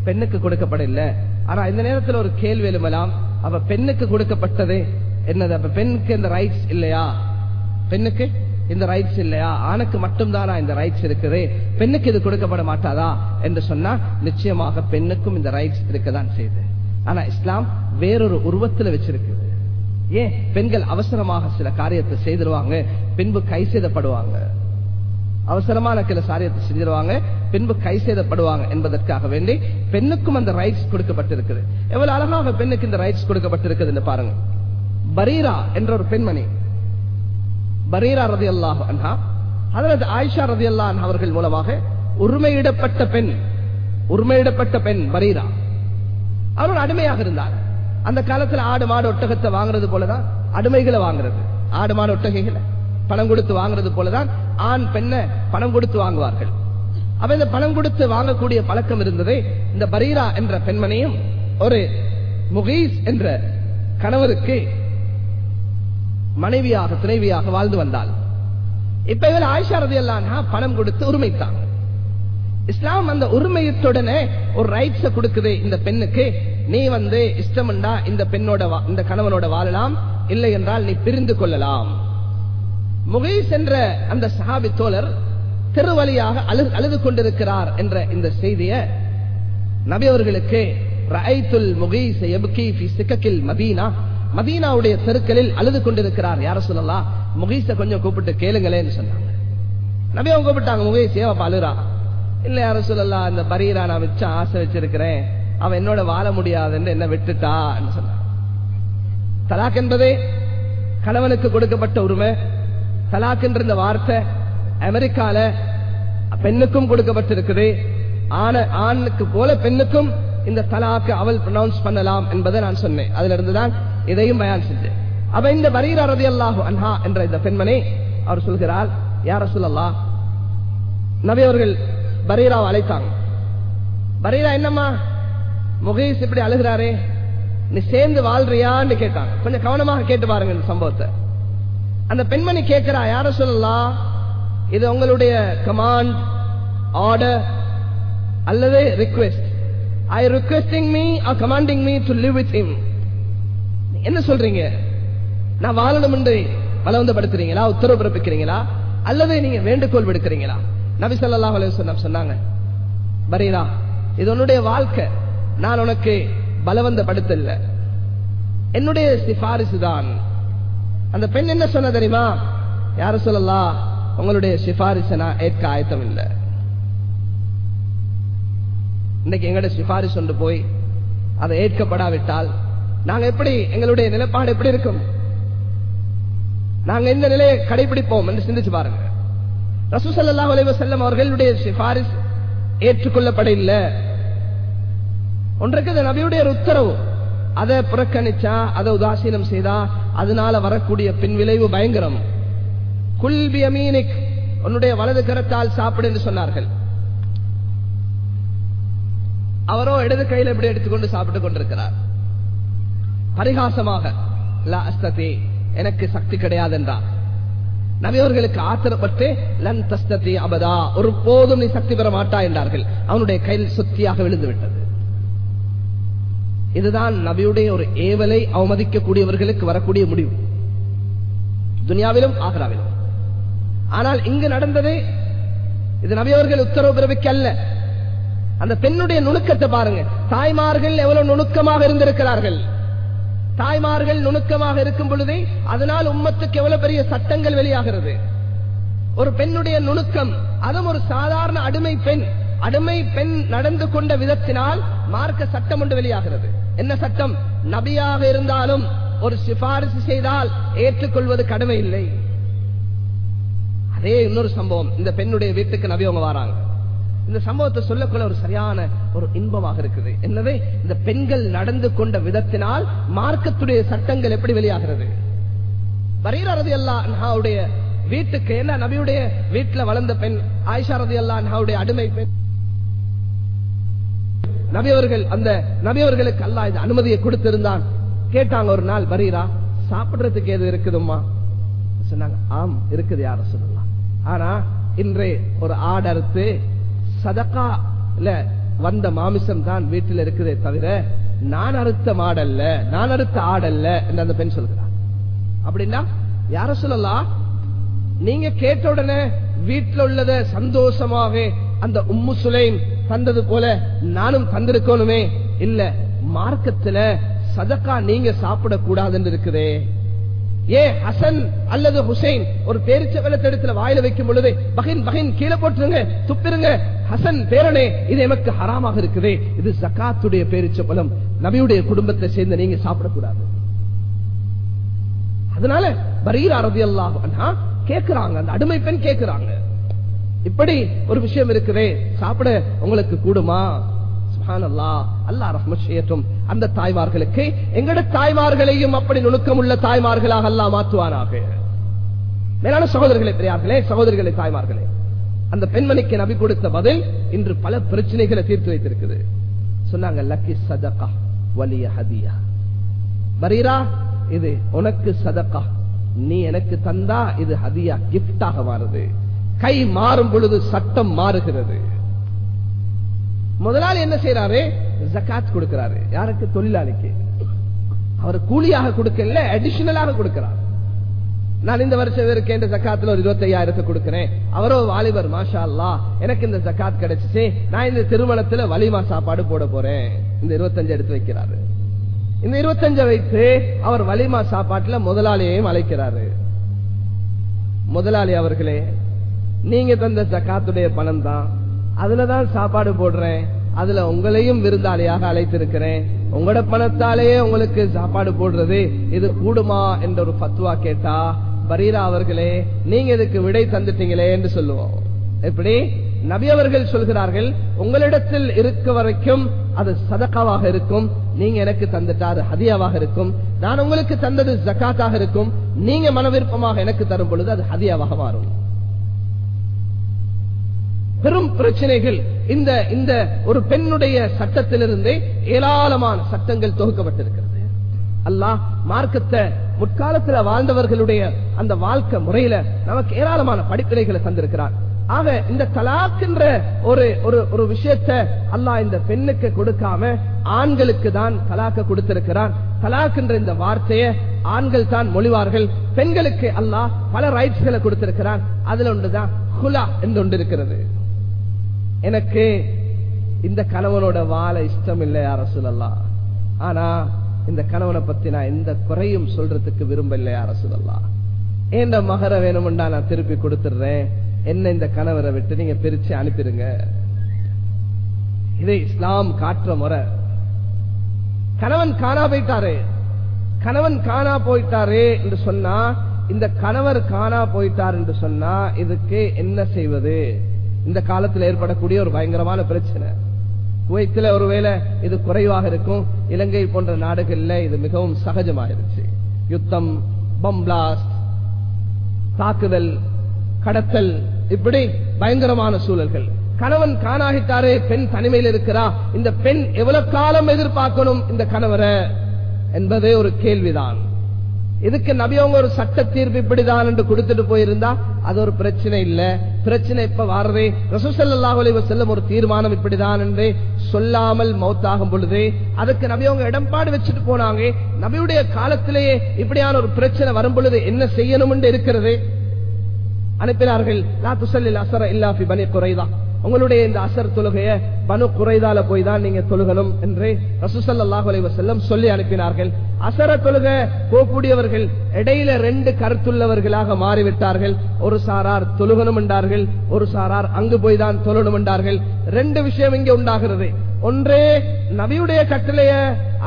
பெண்ணுக்கு கொடுக்கப்பட இல்லை. ஆனா இந்த நேரத்தில் ஒரு கேள்வி எழுமலாம் அவ பெண்ணுக்கு கொடுக்கப்பட்டது என்னது? அப்ப பெண்ணுக்கு இந்த ரைட்ஸ் இல்லையா? பெண்ணுக்கு? இந்த ரைட்ஸ் இல்லையா? ஆணுக்கு மட்டும்தானா இந்த ரைட்ஸ் இருக்குது? பெண்ணுக்கு இது கொடுக்கப்பட மாட்டாதா? என்று சொன்னா நிச்சயமாக பெண்ணுக்கும் இந்த ரைட்ஸ் இருக்கதான் செய்யுது ஆனா இஸ்லாம் வேறொரு உருவத்துல வச்சிருக்குது. ஏன்? பெண்கள் அவசரமாக சில காரியத்தை செய்திருவாங்க பின்பு கை செய்தப்படுவாங்க அவசரமான சில காரியத்தை செஞ்சிருவாங்க பின்பு கை செய்தப்படுவாங்க என்பதற்காக வேண்டி பெண்ணுக்கும் அந்த ரைட்ஸ் கொடுக்கப்பட்டிருக்குது. எவ்வளவு அழகாக பெண்ணுக்கு இந்த ரைட்ஸ் கொடுக்கப்பட்டிருக்குதுன்னு பாருங்க. பரீரா என்ற ஒரு பெண்மணி பரீரா ரதி அல்லாஹ் அன்ஹா அதனது ஆயிஷா ரதி அல்லாஹ் அவர்கள் மூலமாக உரிமையிடப்பட்ட பெண் உரிமையிடப்பட்ட பெண் பரீரா. அவர் ஒரு அடிமையாக இருந்தார். அந்த காலத்துல ஆடு மாடு ஒட்டகத்தை வாங்குறது போலதான் அடிமைகளை வாங்குறது. ஆடு மாடு ஒட்டகைகளை பணம் கொடுத்து வாங்குறது போலதான் ஆண் பெண்ணை பணம் கொடுத்து வாங்குவார்கள். அவ இந்த பணம் கொடுத்து வாங்கக்கூடிய பழக்கம் இருந்தது இந்த பரீரா என்ற பெண்மணியும் ஒரு முகீஸ் என்ற கணவருக்கு மனைவியாக துணைவியாக வாழ்ந்து வந்தாள். இப்ப இவர் ஆயிஷா ரதி பணம் கொடுத்து உரிமைத்தான். இஸ்லாம் அந்த உரிமையத்துடனே ஒரு ரைட்ஸ கொடுக்குது இந்த பெண்ணுக்கு. நீ வந்து இஷ்டம்டா இந்த பெண்ணோட இந்த கணவனோட வாழலாம். இல்லை என்றால் நீ பிரிந்து கொள்ளலாம். முகேஷ் என்ற அந்த சஹாபி தோழர் திருவழியாக அழு அழுது கொண்டிருக்கிறார் என்ற இந்த செய்திய நபி அவர்களுக்கு ரஐத்துல் முகீஸ் எபுகி சிக்கக்கில் மதீனா மதீனாவுடைய தெருக்களில் அழுது கொண்டிருக்கிறார். யார சொல்லலாம் முகீஸ கொஞ்சம் கூப்பிட்டு கேளுங்களேன்னு சொன்னாங்க. நபி அவங்க கூப்பிட்டாங்க. முகீஸ் ஏவப்பா அழுறா? இல்ல யார சொல்லலாம் இந்த பரீரா நான் வச்சு ஆசை வச்சிருக்கிறேன். அவன் என்னோட வாழ முடியாதுன்னு என்ன விட்டுட்டான்னு சொன்னான் தலாக் என்பதே கணவனுக்கு கொடுக்கப்பட்ட உரிமை. தலாக் என்ற இந்த வார்த்தை அமெரிக்கால பெண்ணுக்கும் கொடுக்கப்பட்டிருக்குது. ஆன ஆணுக்கு போல பெண்ணுக்கும் இந்த தலாக்கு அவள் ப்ரொனவுன்ஸ் பண்ணலாம் என்பதை நான் சொன்னேன். அதுல இருந்துதான் இதையும் பயான் செஞ்சு அப்ப இந்த பரீரா ரதி அல்லாஹு அன்ஹா என்ற இந்த பெண்மணி அவர் சொல்கிறார் யார சொல்லலாம் நபி அவர்கள் பரீராவை அழைத்தாங்க. பரீரா என்னம்மா முகேஷ் இப்படி அழுகிறாரே நீ சேர்ந்து வாழ்றியான்னு கேட்டாங்க. கொஞ்சம் கவனமாக கேட்டு பாருங்க இந்த சம்பவத்தை. அந்த பெண்மணி கேட்கிறா யார சொல்லலாம் இது உங்களுடைய கமாண்ட் ஆர்டர் அல்லது request I requesting me or commanding me to live with him என்ன சொல்றீங்க? நான் வாழணும் என்று பலவந்தப்படுத்துறீங்களா? உத்தரவு பிறப்பிக்கிறீங்களா? அல்லது நீங்க வேண்டுகோள் விடுக்கிறீங்களா? நபி ஸல்லல்லாஹு சொன்னாங்க பரீரா இது உன்னுடைய வாழ்க்கை. நான் உனக்கு பலவந்தப்படுத்தல. என்னுடைய சிபாரிசு தான். அந்த பெண் என்ன சொன்ன தெரியுமா? யார சொல்லலாம் உங்களுடைய சிபாரிசை நான் ஏற்க ஆயத்தம் இல்லை இன்னைக்கு எங்களுடைய சிபாரிசு ஒன்று போய் அதை ஏற்கப்படாவிட்டால் நாங்க எப்படி எங்களுடைய நிலைப்பாடு எப்படி இருக்கும்? நாங்க இந்த நிலையை கடைபிடிப்போம் என்று சிந்திச்சு பாருங்க. ரசூசல்லாஹ் அலைவ செல்லம் அவர்களுடைய சிபாரிஸ் ஏற்றுக்கொள்ளப்பட இல்லை ஒன்றுக்கு நபியுடைய ஒரு உத்தரவு. அதை புறக்கணிச்சா அதை உதாசீனம் செய்தா அதனால வரக்கூடிய பின்விளைவு பயங்கரம். குல்பி அமீனிக் உன்னுடைய வலது கரத்தால் சாப்பிடு என்று சொன்னார்கள். அவரோ இடது கையில் எப்படி எடுத்துக்கொண்டு சாப்பிட்டுக் கொண்டிருக்கிறார். பரிகாசமாக லா எனக்கு சக்தி கிடையாது என்றார் நபியவர்களுக்கு ஆத்திரப்பட்டு லன் தஸ்ததி அபதா ஒரு போதும் நீ சக்தி பெற மாட்டா என்றார்கள். அவனுடைய கையில் சுத்தியாக விழுந்து விட்டது இதுதான் நபியுடைய ஒரு ஏவலை அவமதிக்கக்கூடியவர்களுக்கு வரக்கூடிய முடிவு. துனியாவிலும் ஆக்ராவிலும் ஆனால் இங்கு நடந்தது இது நபியவர்கள் உத்தரவு பிறவிக்கு அல்ல. அந்த பெண்ணுடைய நுணுக்கத்தை பாருங்க தாய்மார்கள் எவ்வளவு நுணுக்கமாக இருந்திருக்கிறார்கள். தாய்மார்கள் நுணுக்கமாக இருக்கும் பொழுதே அதனால் உம்மத்துக்கு எவ்வளவு பெரிய சட்டங்கள் வெளியாகிறது. ஒரு பெண்ணுடைய நுணுக்கம் அதுவும் ஒரு சாதாரண அடிமை பெண் அடிமை பெண் நடந்து கொண்ட விதத்தினால் மார்க்க சட்டம் ஒன்று வெளியாகிறது. என்ன சட்டம்? நபியாக இருந்தாலும் ஒரு சிபாரிசு செய்தால் ஏற்றுக்கொள்வது கடமை இல்லை. அதே இன்னொரு சம்பவம். இந்த பெண்ணுடைய வீட்டுக்கு நபி அவங்க வராங்க. இந்த சம்பவத்தை சொல்லக்குள்ள ஒரு சரியான ஒரு இன்பமாக இருக்குது. என்னவே இந்த பெண்கள் நடந்து கொண்ட விதத்தினால் மார்க்கத்துடைய சட்டங்கள் எப்படி வெளியாகிறது? பரீரா ரதி வீட்டுக்கு என்ன? நபியுடைய வீட்டுல வளர்ந்த பெண் ஆயிஷா ரதி அல்லாவுடைய அடிமை பெண். நபியவர்கள் அந்த நபியவர்களுக்கு அல்லா இந்த அனுமதியை கொடுத்திருந்தான். கேட்டாங்க ஒரு நாள் பரீரா சாப்பிடுறதுக்கு எது இருக்குதும்மா? சொன்னாங்க ஆம் இருக்குது யார சொல்லலாம் ஆனா இன்றே ஒரு ஆடறுத்து சதக்கால வந்த மாமிசம் தான் வீட்டில் இருக்குதே தவிர நான் அறுத்த மாடல்ல நான் அறுத்த ஆடல்ல என்று அந்த பெண் சொல்கிறார். அப்படின்னா யார சொல்லலாம் நீங்க கேட்ட உடனே வீட்டில் உள்ளத சந்தோஷமாக அந்த உம்மு சுலைம் தந்தது போல நானும் தந்திருக்கணுமே இல்ல மார்க்கத்துல சதக்கா நீங்க சாப்பிடக்கூடாதுன்னு இருக்குதே. ஏ ஹசன் அல்லது ஹுசைன். ஒரு பேரிச்ச வெள்ளத்தெடுத்துல வாயில வைக்கும் பொழுது பகின் பகின் கீழே போட்டுருங்க துப்பிருங்க. ஹசன் பேரனே இது எமக்கு ஹராமாக இருக்குது. இது ஜக்காத்துடைய பேரிச்ச பலம் நபியுடைய குடும்பத்தை சேர்ந்து நீங்க சாப்பிடக்கூடாது. அதனால பரீரா ரதி அல்லாஹ் கேட்கிறாங்க அந்த அடிமை பெண் கேட்கிறாங்க இப்படி ஒரு விஷயம் இருக்குதே. சாப்பிட உங்களுக்கு கூடுமா? அல்லா ரஹ்மத் செய்யட்டும். அந்த தாய்மார்களுக்கு எங்கட தாய்மார்களையும் அப்படி நுணுக்கம் உள்ள தாய்மார்களாக அல்லா மாற்றுவானாக. மேலான சகோதரர்களை பெரியார்களே சகோதரிகளை தாய்மார்களே. அந்த பெண்மணிக்கு நபி கொடுத்த பதில் இன்று பல பிரச்சனைகளை தீர்த்து வைத்திருக்குது. சொன்னாங்க லக்கி சதகா வலிய ஹதியா. பரீரா இது உனக்கு சதக்கா நீ எனக்கு தந்தா இது ஹதியா கிப்டாக மாறுது. கை மாறும் பொழுது சட்டம் மாறுகிறது. முதலாளி என்ன செய்யறாரு ஜக்காத் கொடுக்கிறாரு. யாருக்கு? தொழிலாளிக்கு. அவர் கூலியாக கொடுக்கல அடிஷனலாக கொடுக்கிறார். நான் இந்த வருஷம் இருக்கேன் ஜக்காத்துல ஒரு இருபத்தி ஐயாயிரத்தை கொடுக்கிறேன். அவரோ வாலிபர் மாஷா அல்லா எனக்கு இந்த ஜக்காத் கிடைச்சிச்சு. நான் இந்த திருமணத்துல வலிமா சாப்பாடு போட போறேன். இந்த இருபத்தஞ்சு எடுத்து வைக்கிறாரு. இந்த இருபத்தஞ்ச வைத்து அவர் வலிமா சாப்பாட்டுல முதலாளியையும் அழைக்கிறாரு. முதலாளி அவர்களே நீங்க தந்த ஜக்காத்துடைய பணம் தான் அதுலதான் சாப்பாடு போடுறேன். அதுல உங்களையும் விருந்தாளியாக அழைத்திருக்கிறேன். உங்களோட பணத்தாலேயே உங்களுக்கு சாப்பாடு போடுறது இது கூடுமா என்ற ஒரு பத்துவா கேட்டா பரீரா அவர்களே நீங்க இதுக்கு விடை தந்துட்டீங்களே என்று சொல்லுவோம். எப்படி? நபி அவர்கள் சொல்கிறார்கள் உங்களிடத்தில் இருக்க வரைக்கும் அது சதக்காவாக இருக்கும். நீங்க எனக்கு தந்துட்டா அது ஹதியாவாக இருக்கும். நான் உங்களுக்கு தந்தது ஜக்காத்தாக இருக்கும். நீங்க மனவிருப்பமாக எனக்கு தரும் பொழுது அது ஹதியாவாக மாறும். பெரும் பிரச்சனைகள் இந்த இந்த ஒரு பெண்ணுடைய சட்டத்திலிருந்தே ஏராளமான சட்டங்கள் தொகுக்கப்பட்டிருக்கிறது. அல்லாஹ் மார்க்கத்தை முற்காலத்தில் வாழ்ந்தவர்களுடைய அந்த வாழ்க்கை முறையில நமக்கு ஏராளமான படிப்பினைகளை தந்திருக்கிறார். ஆக இந்த தலாக்குன்ற ஒரு ஒரு ஒரு விஷயத்த அல்லாஹ் இந்த பெண்ணுக்கு கொடுக்காம ஆண்களுக்கு தான் தலாக்க கொடுத்திருக்கிறான் தலாக்குன்ற இந்த வார்த்தையை ஆண்கள் தான் மொழிவார்கள். பெண்களுக்கு அல்லாஹ் பல ரைட்ஸ்களை கொடுத்திருக்கிறான் அதுல ஒன்றுதான் ஹுலா என்று ஒன்று இருக்கிறது. எனக்கு இந்த கணவனோட வாழ இஷ்டம் இல்லை யார சொல்லலாம் ஆனா இந்த கணவனை பத்தி நான் எந்த குறையும் சொல்றதுக்கு விரும்பல யார சொல்லலாம் ஏண்ட மகர வேணும்டா நான் திருப்பி கொடுத்துடுறேன்? என்ன இந்த கணவரை விட்டு நீங்க பிரிச்சு அனுப்பிடுங்க? இதை இஸ்லாம் காட்டுற முறை. கணவன் காணா போயிட்டாரு. கணவன் காணா போயிட்டாரு என்று சொன்னா இந்த கணவர் காணா போயிட்டார் என்று சொன்னா இதுக்கு என்ன செய்வது? இந்த காலத்தில் ஏற்படக்கூடிய ஒரு பயங்கரமான பிரச்சனை. குவைத்தில் ஒருவேளை இது குறைவாக இருக்கும். இலங்கை போன்ற நாடுகள்ல இது மிகவும் சகஜமாயிருச்சு. யுத்தம் பம்பிளாஸ்ட் தாக்குதல் கடத்தல் இப்படி பயங்கரமான சூழல்கள். கணவன் காணாகிட்டாரே பெண் தனிமையில் இருக்கிறா. இந்த பெண் எவ்வளவு காலம் எதிர்பார்க்கணும் இந்த கணவரை? என்பதே ஒரு கேள்விதான். இதுக்கு நபியவங்க ஒரு சட்ட தீர்ப்பு இப்படிதான் என்று கொடுத்துட்டு போயிருந்தா அது ஒரு பிரச்சனை இல்ல. பிரச்சனை இப்ப வாரதே. ரசூசல்லாஹலி செல்லும் ஒரு தீர்மானம் இப்படிதான் என்று சொல்லாமல் மௌத்தாகும் பொழுது அதுக்கு நபியவங்க இடம்பாடு வச்சுட்டு போனாங்க. நபியுடைய காலத்திலேயே இப்படியான ஒரு பிரச்சனை வரும் பொழுது என்ன செய்யணும் என்று இருக்கிறது? அனுப்பினார்கள் உங்களுடைய இந்த அசர் தொழுகைய பனு குறைதால போய் தான் நீங்க தொழுகணும் என்று ரசூசல்லாஹலை செல்லம் சொல்லி அனுப்பினார்கள். அசர தொழுக போகக்கூடியவர்கள் இடையில ரெண்டு கருத்துள்ளவர்களாக மாறிவிட்டார்கள். ஒரு சாரார் தொழுகணும் என்றார்கள் ஒரு சாரார் அங்கு போய் தான் தொழணும் என்றார்கள். ரெண்டு விஷயம் இங்கே உண்டாகிறது. ஒன்றே நபியுடைய கட்டளைய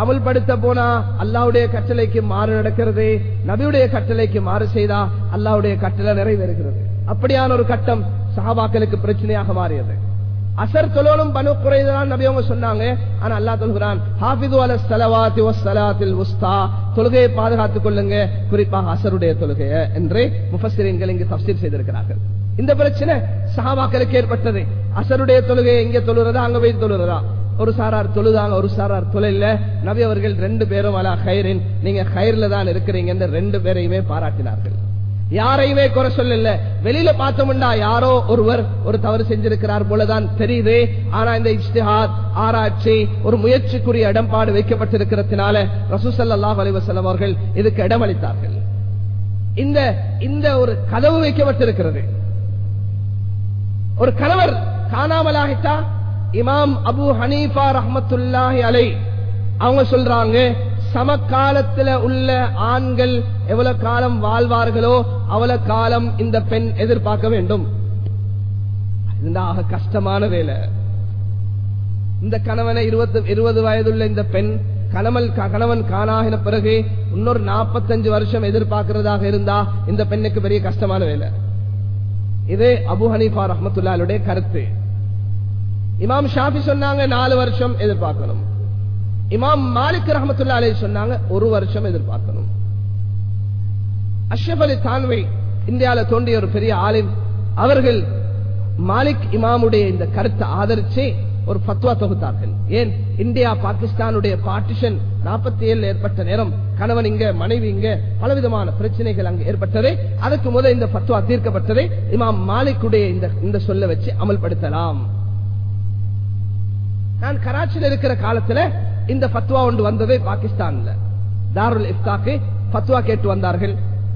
அமல்படுத்த போனா அல்லாவுடைய கட்டளைக்கு மாறு நடக்கிறது நபியுடைய கட்டளைக்கு மாறு செய்தா அல்லாவுடைய கட்டளை நிறைவேறுகிறது. அப்படியான ஒரு கட்டம் சஹாபாக்களுக்கு பிரச்சனையாக மாறியது. அசர் தொழலும் பனு குறைதான் நபி அவங்க சொன்னாங்க. ஆனா அல்லா தொழுகிறான் ஹாபிது அல சலவாத்தி சலாத்தில் உஸ்தா. தொழுகையை பாதுகாத்துக் கொள்ளுங்க. குறிப்பாக அசருடைய தொழுகைய என்று முஃபசிரியன்கள் இங்கு தப்சீர் செய்திருக்கிறார்கள். இந்த பிரச்சனை சஹாபாக்களுக்கு ஏற்பட்டது. அசருடைய தொழுகையை இங்க தொழுறதா அங்க போய் தொழுறதா? ஒரு சாரார் தொழுதாங்க ஒரு சாரார் தொழில நபி அவர்கள் ரெண்டு பேரும் அலா ஹைரின் நீங்க ஹைர்ல தான் இருக்கிறீங்க ரெண்டு பேரையுமே பாராட்டினார்கள். யாரையுமே குறை சொல்லல. வெளியில பார்த்தோம்னா யாரோ ஒருவர் ஒரு தவறு செஞ்சிருக்கிறார் போலதான் தெரியுது. ஆனா இந்த இஷ்டிஹாத் ஆராய்ச்சி ஒரு முயற்சிக்குரிய இடம்பாடு வைக்கப்பட்டிருக்கிறதுனால ரசூசல்லாஹ் அலிவசல்லம் அவர்கள் இதுக்கு இடமளித்தார்கள். இந்த இந்த ஒரு கதவு வைக்கப்பட்டிருக்கிறது. ஒரு கணவர் காணாமலாகிட்டா இமாம் அபு ஹனீஃபா ரஹமத்துல்லாஹி அலை அவங்க சொல்றாங்க சமகாலத்துல உள்ள ஆண்கள் எவ்வளவு காலம் வாழ்வார்களோ அவ்வளவு காலம் இந்த பெண் எதிர்பார்க்க வேண்டும். இதுதான் கஷ்டமான வேலை. இந்த கணவனை இருபத்தி இருபது வயதுள்ள இந்த பெண் கணவன் கணவன் காணாகின பிறகு இன்னொரு நாற்பத்தஞ்சு வருஷம் எதிர்பார்க்கிறதாக இருந்தா இந்த பெண்ணுக்கு பெரிய கஷ்டமான வேலை. இது அபு ஹனீஃபா ரஹமத்துல்லாலுடைய கருத்து. இமாம் ஷாஃபி சொன்னாங்க நாலு வருஷம் எதிர்பார்க்கணும். இமாம் மாலிக் ரஹமத்துல்லா அலி சொன்னாங்க ஒரு வருஷம் எதிர்பார்க்கணும். அஷ்ரப் அலி தான்வை இந்தியாவில் தோண்டிய ஒரு பெரிய ஆலிம் அவர்கள் மாலிக் இமாமுடைய இந்த கருத்தை ஆதரிச்சு ஒரு பத்வா தொகுத்தார்கள். ஏன்? இந்தியா பாகிஸ்தானுடைய பார்ட்டிஷன் நாற்பத்தி ஏழு ஏற்பட்ட நேரம் கணவன் இங்க மனைவி இங்க பலவிதமான பிரச்சனைகள் அங்கு ஏற்பட்டது. அதுக்கு முதல் இந்த பத்வா தீர்க்கப்பட்டதை இமாம் மாலிக்குடைய இந்த சொல்ல வச்சு அமல்படுத்தலாம். நான் கராச்சியில் இருக்கிற காலத்துல இந்த பத்வா ஒன்று வந்தது பாகிஸ்தான்ல. தாருல் இஃப்தாக்கு பத்வா கேட்டு வந்தார்கள்.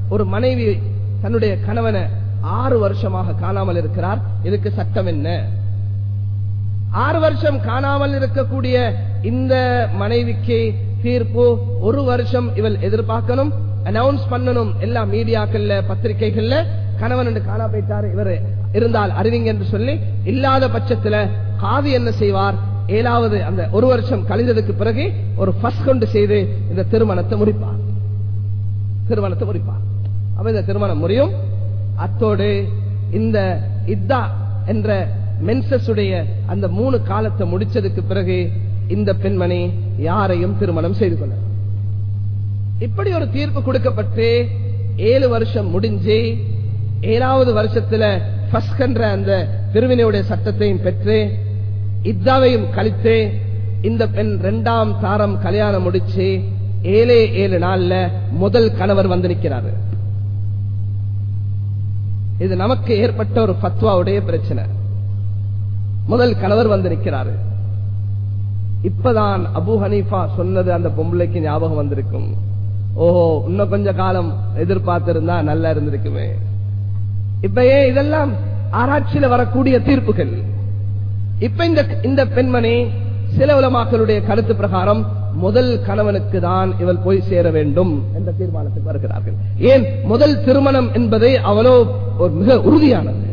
ஒரு மனைவி தன்னுடைய கணவனை ஆறு வருஷமாக காணாமல் இருக்கிறார். இதுக்கு சட்டம் என்ன? ஆறு வருஷம் காணாமல் இருக்கக்கூடிய இந்த மனைவிக்கு தீர்ப்பு ஒரு வருஷம் இவள் எதிர்பார்க்கணும் அனௌன்ஸ் பண்ணணும் எல்லா மீடியாக்கள்ல பத்திரிகைகள்ல. கணவன் என்று காணா போயிட்டாரு. இவர் இருந்தால் அறிவிங்க என்று சொல்லி இல்லாத பட்சத்துல காவி என்ன செய்வார்? ஏழாவது அந்த ஒரு வருஷம் கழிந்ததுக்கு பிறகு ஒரு ஃபர்ஸ்ட் கொண்டு செய்து இந்த திருமணத்தை முடிப்பார். திருமணத்தை முடிப்பார். அப்ப இந்த திருமணம் முடியும். அத்தோடு இந்த இத்தா என்ற மென்சஸ் உடைய அந்த மூணு காலத்தை முடிச்சதுக்கு பிறகு இந்த பெண்மணி யாரையும் திருமணம் செய்து கொள்ள இப்படி ஒரு தீர்ப்பு கொடுக்கப்பட்டு ஏழு வருஷம் முடிஞ்சு ஏழாவது வருஷத்துல என்ற அந்த பிரிவினையுடைய சட்டத்தையும் பெற்று இத்தாவையும் கழித்து இந்த பெண் இரண்டாம் தாரம் கல்யாணம் முடிச்சு ஏழே ஏழு நாள்ல முதல் கணவர் வந்து நிற்கிறாரு இது நமக்கு ஏற்பட்ட ஒரு பத்வாவுடைய பிரச்சனை. முதல் கணவர் வந்து நிற்கிறாரு இப்பதான் அபு ஹனீஃபா சொன்னது அந்த பொம்பளைக்கு ஞாபகம் வந்திருக்கும். ஓஹோ இன்னும் கொஞ்ச காலம் எதிர்பார்த்திருந்தா நல்லா இருந்திருக்குமே. இப்ப ஏன் இதெல்லாம் ஆராய்ச்சியில வரக்கூடிய தீர்ப்புகள்? இப்ப இந்த இந்த பெண்மணி சில உலமாக்களுடைய கருத்து பிரகாரம் முதல் கணவனுக்கு தான் இவள் போய் சேர வேண்டும் என்ற தீர்மானத்துக்கு வருகிறார்கள். ஏன்? முதல் திருமணம் என்பதை அவ்வளோ ஒரு மிக உறுதியானது.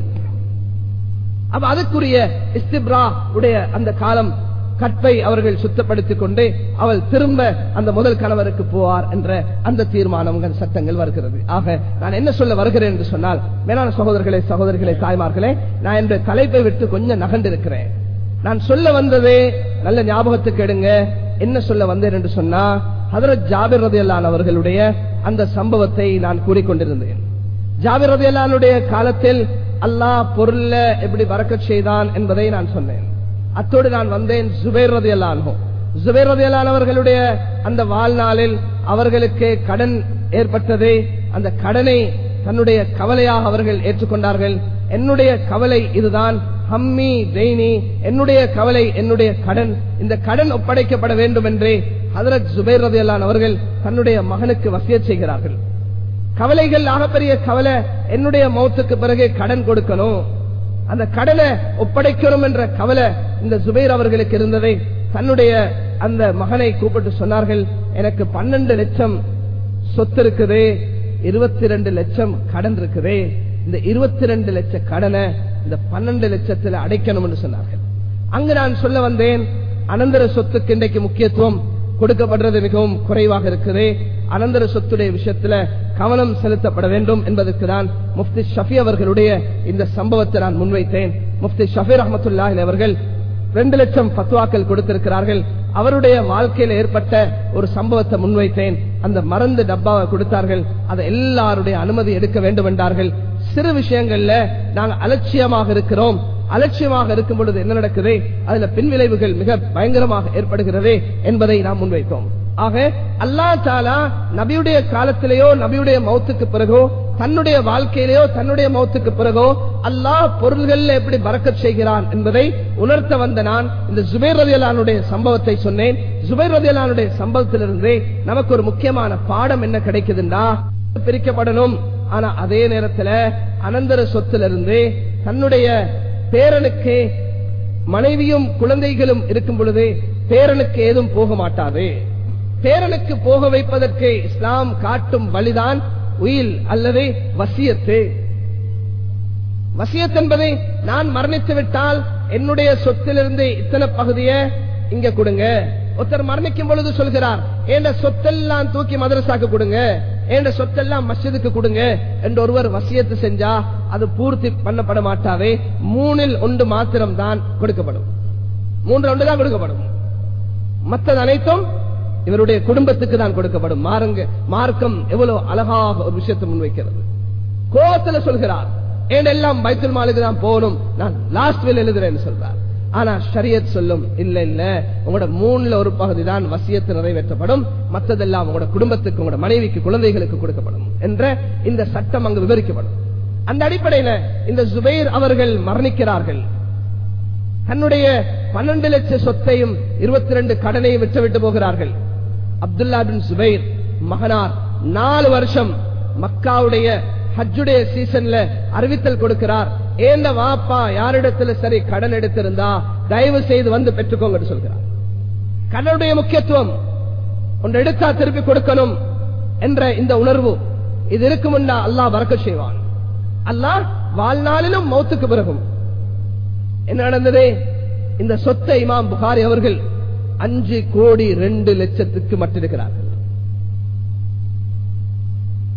அப்ப அதுக்குரிய இஸ்திப்ரா உடைய அந்த காலம் கற்பை அவர்கள் சுத்தப்படுத்திக் கொண்டு அவள் திரும்ப அந்த முதல் கணவருக்கு போவார் என்ற அந்த தீர்மானங்கள் சட்டங்கள் வருகிறது. ஆக நான் என்ன சொல்ல வருகிறேன் என்று சொன்னால் மேலான சகோதரர்களே சகோதரிகளே தாய்மார்களே நான் என்ற தலைப்பை விட்டு கொஞ்சம் நகண்டிருக்கிறேன் நான் சொல்ல வந்ததே நல்ல ஞாபகத்துக்கு எடுங்க. என்ன சொல்ல வந்தேன் என்று சொன்னா ஹதரத் ஜாபிர் ரதையல்லான் அவர்களுடைய அந்த சம்பவத்தை நான் கூறிக்கொண்டிருந்தேன். ஜாபிர் ரதையல்லானுடைய காலத்தில் அல்லாஹ் பொருள்ல எப்படி வரக்க செய்தான் என்பதை நான் சொன்னேன். அத்தோடு நான் வந்தேன் ஜுபேர் ரதியல்லானோ ஜுபேர் ரதி அவர்களுடைய அந்த வாழ்நாளில் அவர்களுக்கு கடன் ஏற்பட்டது அந்த கடனை தன்னுடைய கவலையாக அவர்கள் ஏற்றுக்கொண்டார்கள். என்னுடைய கவலை இதுதான். ஹம்மி தெய்னி என்னுடைய கவலை என்னுடைய கடன். இந்த கடன் ஒப்படைக்கப்பட வேண்டும் என்றே ஹதரத் ஜுபேர் ரதியல்லான் அவர்கள் தன்னுடைய மகனுக்கு வசிய செய்கிறார்கள். கவலைகள் ஆகப்பெரிய கவலை என்னுடைய மௌத்துக்கு பிறகு கடன் கொடுக்கணும். அந்த கடனை ஒப்படைக்கணும் என்ற கவலை இந்த ஜுபேர் அவர்களுக்கு இருந்ததை தன்னுடைய அந்த மகனை கூப்பிட்டு சொன்னார்கள் எனக்கு பன்னெண்டு லட்சம் சொத்து இருக்குது இருபத்தி ரெண்டு லட்சம் கடன் இருக்குது. இந்த இருபத்தி ரெண்டு லட்ச கடனை இந்த பன்னெண்டு லட்சத்துல அடைக்கணும் என்று சொன்னார்கள். அங்கு நான் சொல்ல வந்தேன் அனந்தர சொத்துக்கு இன்றைக்கு முக்கியத்துவம் கொடுக்கப்படுறது மிகவும் குறைவாக இருக்குது. அனந்தர சொத்துடைய விஷயத்துல கவனம் செலுத்தப்பட வேண்டும் என்பதற்கு தான் முஃப்தி ஷஃபி அவர்களுடைய இந்த சம்பவத்தை நான் முன்வைத்தேன். முஃப்தி ஷஃபி அஹமத்துல்லாஹில் அவர்கள் ரெண்டு லட்சம் பத்வாக்கள் கொடுத்திருக்கிறார்கள். அவருடைய வாழ்க்கையில் ஏற்பட்ட ஒரு சம்பவத்தை முன்வைத்தேன். அந்த மருந்து டப்பாவை கொடுத்தார்கள். அதை எல்லாருடைய அனுமதி எடுக்க வேண்டும் என்றார்கள். சிறு விஷயங்கள்ல நாங்கள் அலட்சியமாக இருக்கிறோம். அலட்சியமாக இருக்கும் பொழுது என்ன நடக்குது? அதுல பின்விளைவுகள் மிக பயங்கரமாக ஏற்படுகிறது என்பதை நாம் முன்வைத்தோம். ஆக அல்லா தாலா நபியுடைய காலத்திலேயோ நபியுடைய மௌத்துக்கு பிறகோ தன்னுடைய வாழ்க்கையிலேயோ தன்னுடைய மௌத்துக்கு பிறகோ அல்லாஹ் பொருள்கள் எப்படி பறக்க செய்கிறான் என்பதை உணர்த்த வந்த நான் இந்த ஜுபேர் ரதியலானுடைய சம்பவத்தை சொன்னேன். ஜுபேர் ரதியலானுடைய சம்பவத்திலிருந்து நமக்கு ஒரு முக்கியமான பாடம் என்ன கிடைக்குதுன்னா பிரிக்கப்படணும். ஆனா அதே நேரத்துல அனந்தர சொத்திலிருந்து தன்னுடைய பேரனுக்கு மனைவியும் குழந்தைகளும் இருக்கும் பொழுது பேரனுக்கு ஏதும் போக மாட்டாது. பேரனுக்கு போக வைப்பதற்கு இஸ்லாம் காட்டும் வழிதான் உயில் அல்லது வசியத்து. வசியத் என்பதை நான் மரணித்து விட்டால் என்னுடைய சொத்திலிருந்து இத்தனை பகுதியை இங்க கொடுங்க. ஒருத்தர் மரணிக்கும் பொழுது சொல்கிறார் என்ற சொத்தெல்லாம் தூக்கி மதரசாக்கு கொடுங்க. என்ற சொத்தெல்லாம் மஸ்ஜிதுக்கு கொடுங்க. என்று ஒருவர் வசியத்து செஞ்சா அது பூர்த்தி பண்ணப்பட மாட்டாவே மூணில் ஒன்று மாத்திரம் தான் கொடுக்கப்படும். மூன்று ஒன்று தான் கொடுக்கப்படும். மற்றது அனைத்தும் இவருடைய குடும்பத்துக்கு தான் கொடுக்கப்படும். மாறுங்க மார்க்கம் எவ்வளவு அழகாக ஒரு விஷயத்தை முன்வைக்கிறது. கோத்துல சொல்கிறார் ஏனெல்லாம் பைத்துல் மாலுக்கு தான் போகணும்? நான் லாஸ்ட் வில் எழுதுறேன்னு சொல்றார். ஆனா ஷரியத் சொல்லும் இல்ல இல்ல உங்களோட மூணுல ஒரு பகுதி தான் வசியத்து நிறைவேற்றப்படும். மற்றதெல்லாம் உங்களோட குடும்பத்துக்கு உங்களோட மனைவிக்கு குழந்தைகளுக்கு கொடுக்கப்படும். என்ற இந்த சட்டம் அங்கு விவரிக்கப்படும். அந்த அடிப்படையில இந்த ஜுபைர் அவர்கள் மரணிக்கிறார்கள். தன்னுடைய பன்னெண்டு லட்சம் சொத்தையும் இருபத்தி ரெண்டு கடனையும் விட்டுவிட்டு போகிறார்கள். அப்துல்லா பின் சுபைர் மகனார். நாலு வருஷம் மக்காவுடைய ஹஜ்ஜுடைய சீசன்ல அறிவித்தல் கொடுக்கிறார். ஏந்த வாப்பா யாரிடத்துல சரி கடன் எடுத்திருந்தா? தயவு செய்து வந்து பெற்றுக்கோங்க சொல்கிறார். கடனுடைய முக்கியத்துவம் ஒன்று எடுத்தா திருப்பி கொடுக்கணும் என்ற இந்த உணர்வு. இது இருக்கும் அல்லாஹ் வரக்க செய்வான். அல்லாஹ் வாழ்நாளிலும் மௌத்துக்கு பிறகும். என்ன நடந்தது? இந்த சொத்தை இமாம் புகாரி அவர்கள் அஞ்சு கோடி ரெண்டு லட்சத்துக்கு மட்டிருக்கிறார்கள்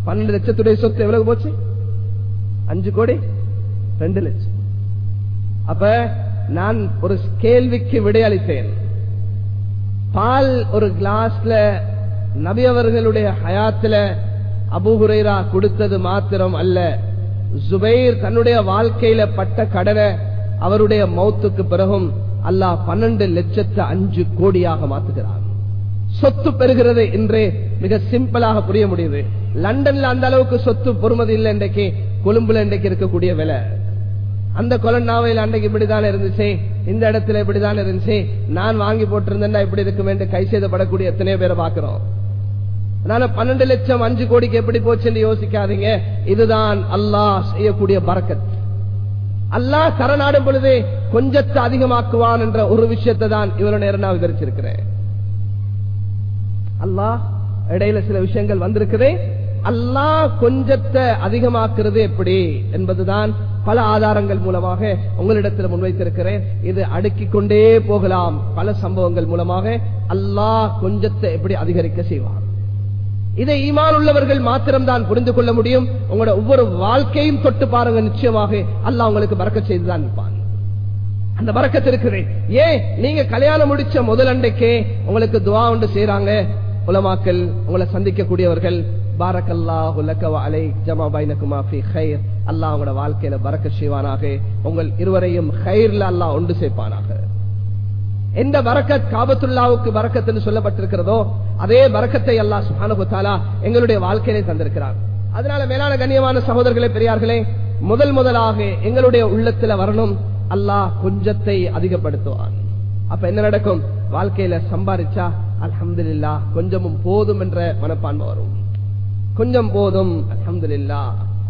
பன்னெண்டு லட்சத்துடைய சொத்து எவ்வளவு போச்சு? அஞ்சு கோடி ரெண்டு லட்சம். அப்ப நான் ஒரு கேள்விக்கு விடையளித்தேன். பால் ஒரு கிளாஸ்ல நபி அவர்களுடைய ஹயாத்துல அபுஹுரைரா கொடுத்தது மாத்திரம் அல்ல. ஜுபைர் தன்னுடைய வாழ்க்கையில பட்ட கடனை அவருடைய மௌத்துக்கு பிறகும் அல்லாஹ் பன்னெண்டு லட்சத்து அஞ்சு கோடியாக மாத்துகிறார் சொத்து பெறுகிறது என்றே மிக சிம்பிளாக புரிய முடியுது. லண்டன்ல அந்த அளவுக்கு சொத்து பொறுமதி இல்லை இன்றைக்கு. கொழும்புல இன்றைக்கு இருக்கக்கூடிய விலை. அந்த கொலன்னாவையில் அன்றைக்கு இப்படிதான் இருந்துச்சு? இந்த இடத்துல இப்படிதான் இருந்துச்சு? நான் வாங்கி போட்டிருந்தேன்னா இப்படி இருக்கும் என்று கை செய்தப்படக்கூடிய எத்தனையோ பேரை பார்க்கிறோம். அதனால பன்னெண்டு லட்சம் அஞ்சு கோடிக்கு எப்படி போச்சுன்னு யோசிக்காதீங்க. இதுதான் அல்லாஹ் செய்யக்கூடிய பறக்கத் அல்லாஹ் சரணாடும் பொழுது கொஞ்சத்தை அதிகமாக்குவான் என்ற ஒரு விஷயத்தை தான் இவர நேரம் நான் விவரிச்சிருக்கிறேன். அல்லாஹ் இடையில சில விஷயங்கள் வந்திருக்குது. அல்லாஹ் கொஞ்சத்தை அதிகமாக்குறது எப்படி என்பதுதான் பல ஆதாரங்கள் மூலமாக உங்களிடத்தில் முன்வைத்திருக்கிறேன். இது அடுக்கிக் கொண்டே போகலாம் பல சம்பவங்கள் மூலமாக அல்லாஹ் கொஞ்சத்தை எப்படி அதிகரிக்க செய்வான். இதை ஈமான் உள்ளவர்கள் மாத்திரம்தான் புரிந்து கொள்ள முடியும். உங்களோட ஒவ்வொரு வாழ்க்கையும் தொட்டு பாருங்க நிச்சயமாக அல்லாஹ் உங்களுக்கு பறக்க செய்துதான் இருப்பான். அந்த பறக்கத்து இருக்குது. ஏன்? நீங்க கல்யாணம் முடிச்ச முதல் அண்டைக்கே உங்களுக்கு துவா ஒன்று செய்யறாங்க உலமாக்கள் உங்களை சந்திக்கக்கூடியவர்கள் பாரக்கல்லா உலக அலை ஜமா பைனகுமா ஃபி ஹைர் அல்லாஹ் உங்களோட வாழ்க்கையில பறக்க செய்வானாக. உங்கள் இருவரையும் ஹைர்ல அல்லாஹ் ஒன்று சேர்ப்பானாக. எந்த வரக்கத் காபத்துல்லாவுக்கு வரக்கத் என்று சொல்லப்பட்டிருக்கிறதோ அதே வரக்கத்தை அல்லா சுஹானு எங்களுடைய வாழ்க்கையிலே தந்திருக்கிறார். அதனால மேலான கண்ணியமான சகோதரர்களே பெரியார்களே முதல் முதலாக எங்களுடைய உள்ளத்துல வரணும் அல்லாஹ் கொஞ்சத்தை அதிகப்படுத்துவான். அப்ப என்ன நடக்கும்? வாழ்க்கையில சம்பாதிச்சா இல்லா கொஞ்சமும் போதும் என்ற மனப்பான்மை வரும். கொஞ்சம் போதும் அல்ஹம்துலில்லா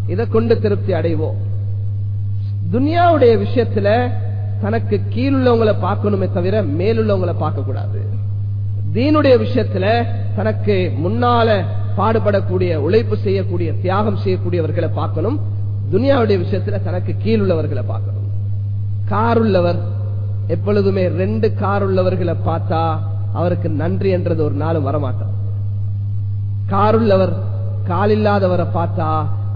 இதை கொண்டு திருப்தி அடைவோம். துனியாவுடைய விஷயத்துல தனக்கு கீழுள்ளவங்களை பார்க்கணுமே தவிர மேலுள்ளவங்களை பார்க்க கூடாது தீனுடைய விஷயத்துல தனக்கு முன்னால பாடுபடக்கூடிய உழைப்பு செய்யக்கூடிய தியாகம் செய்யக்கூடியவர்களை பார்க்கணும். துனியாவுடைய விஷயத்துல தனக்கு கீழுள்ளவர்களை பார்க்கணும். கார் உள்ளவர் எப்பொழுதுமே ரெண்டு கார் உள்ளவர்களை பார்த்தா அவருக்கு நன்றி என்றது ஒரு நாளும் வரமாட்டார் காருள்ளவர் காலில்லாதவரை பார்த்தா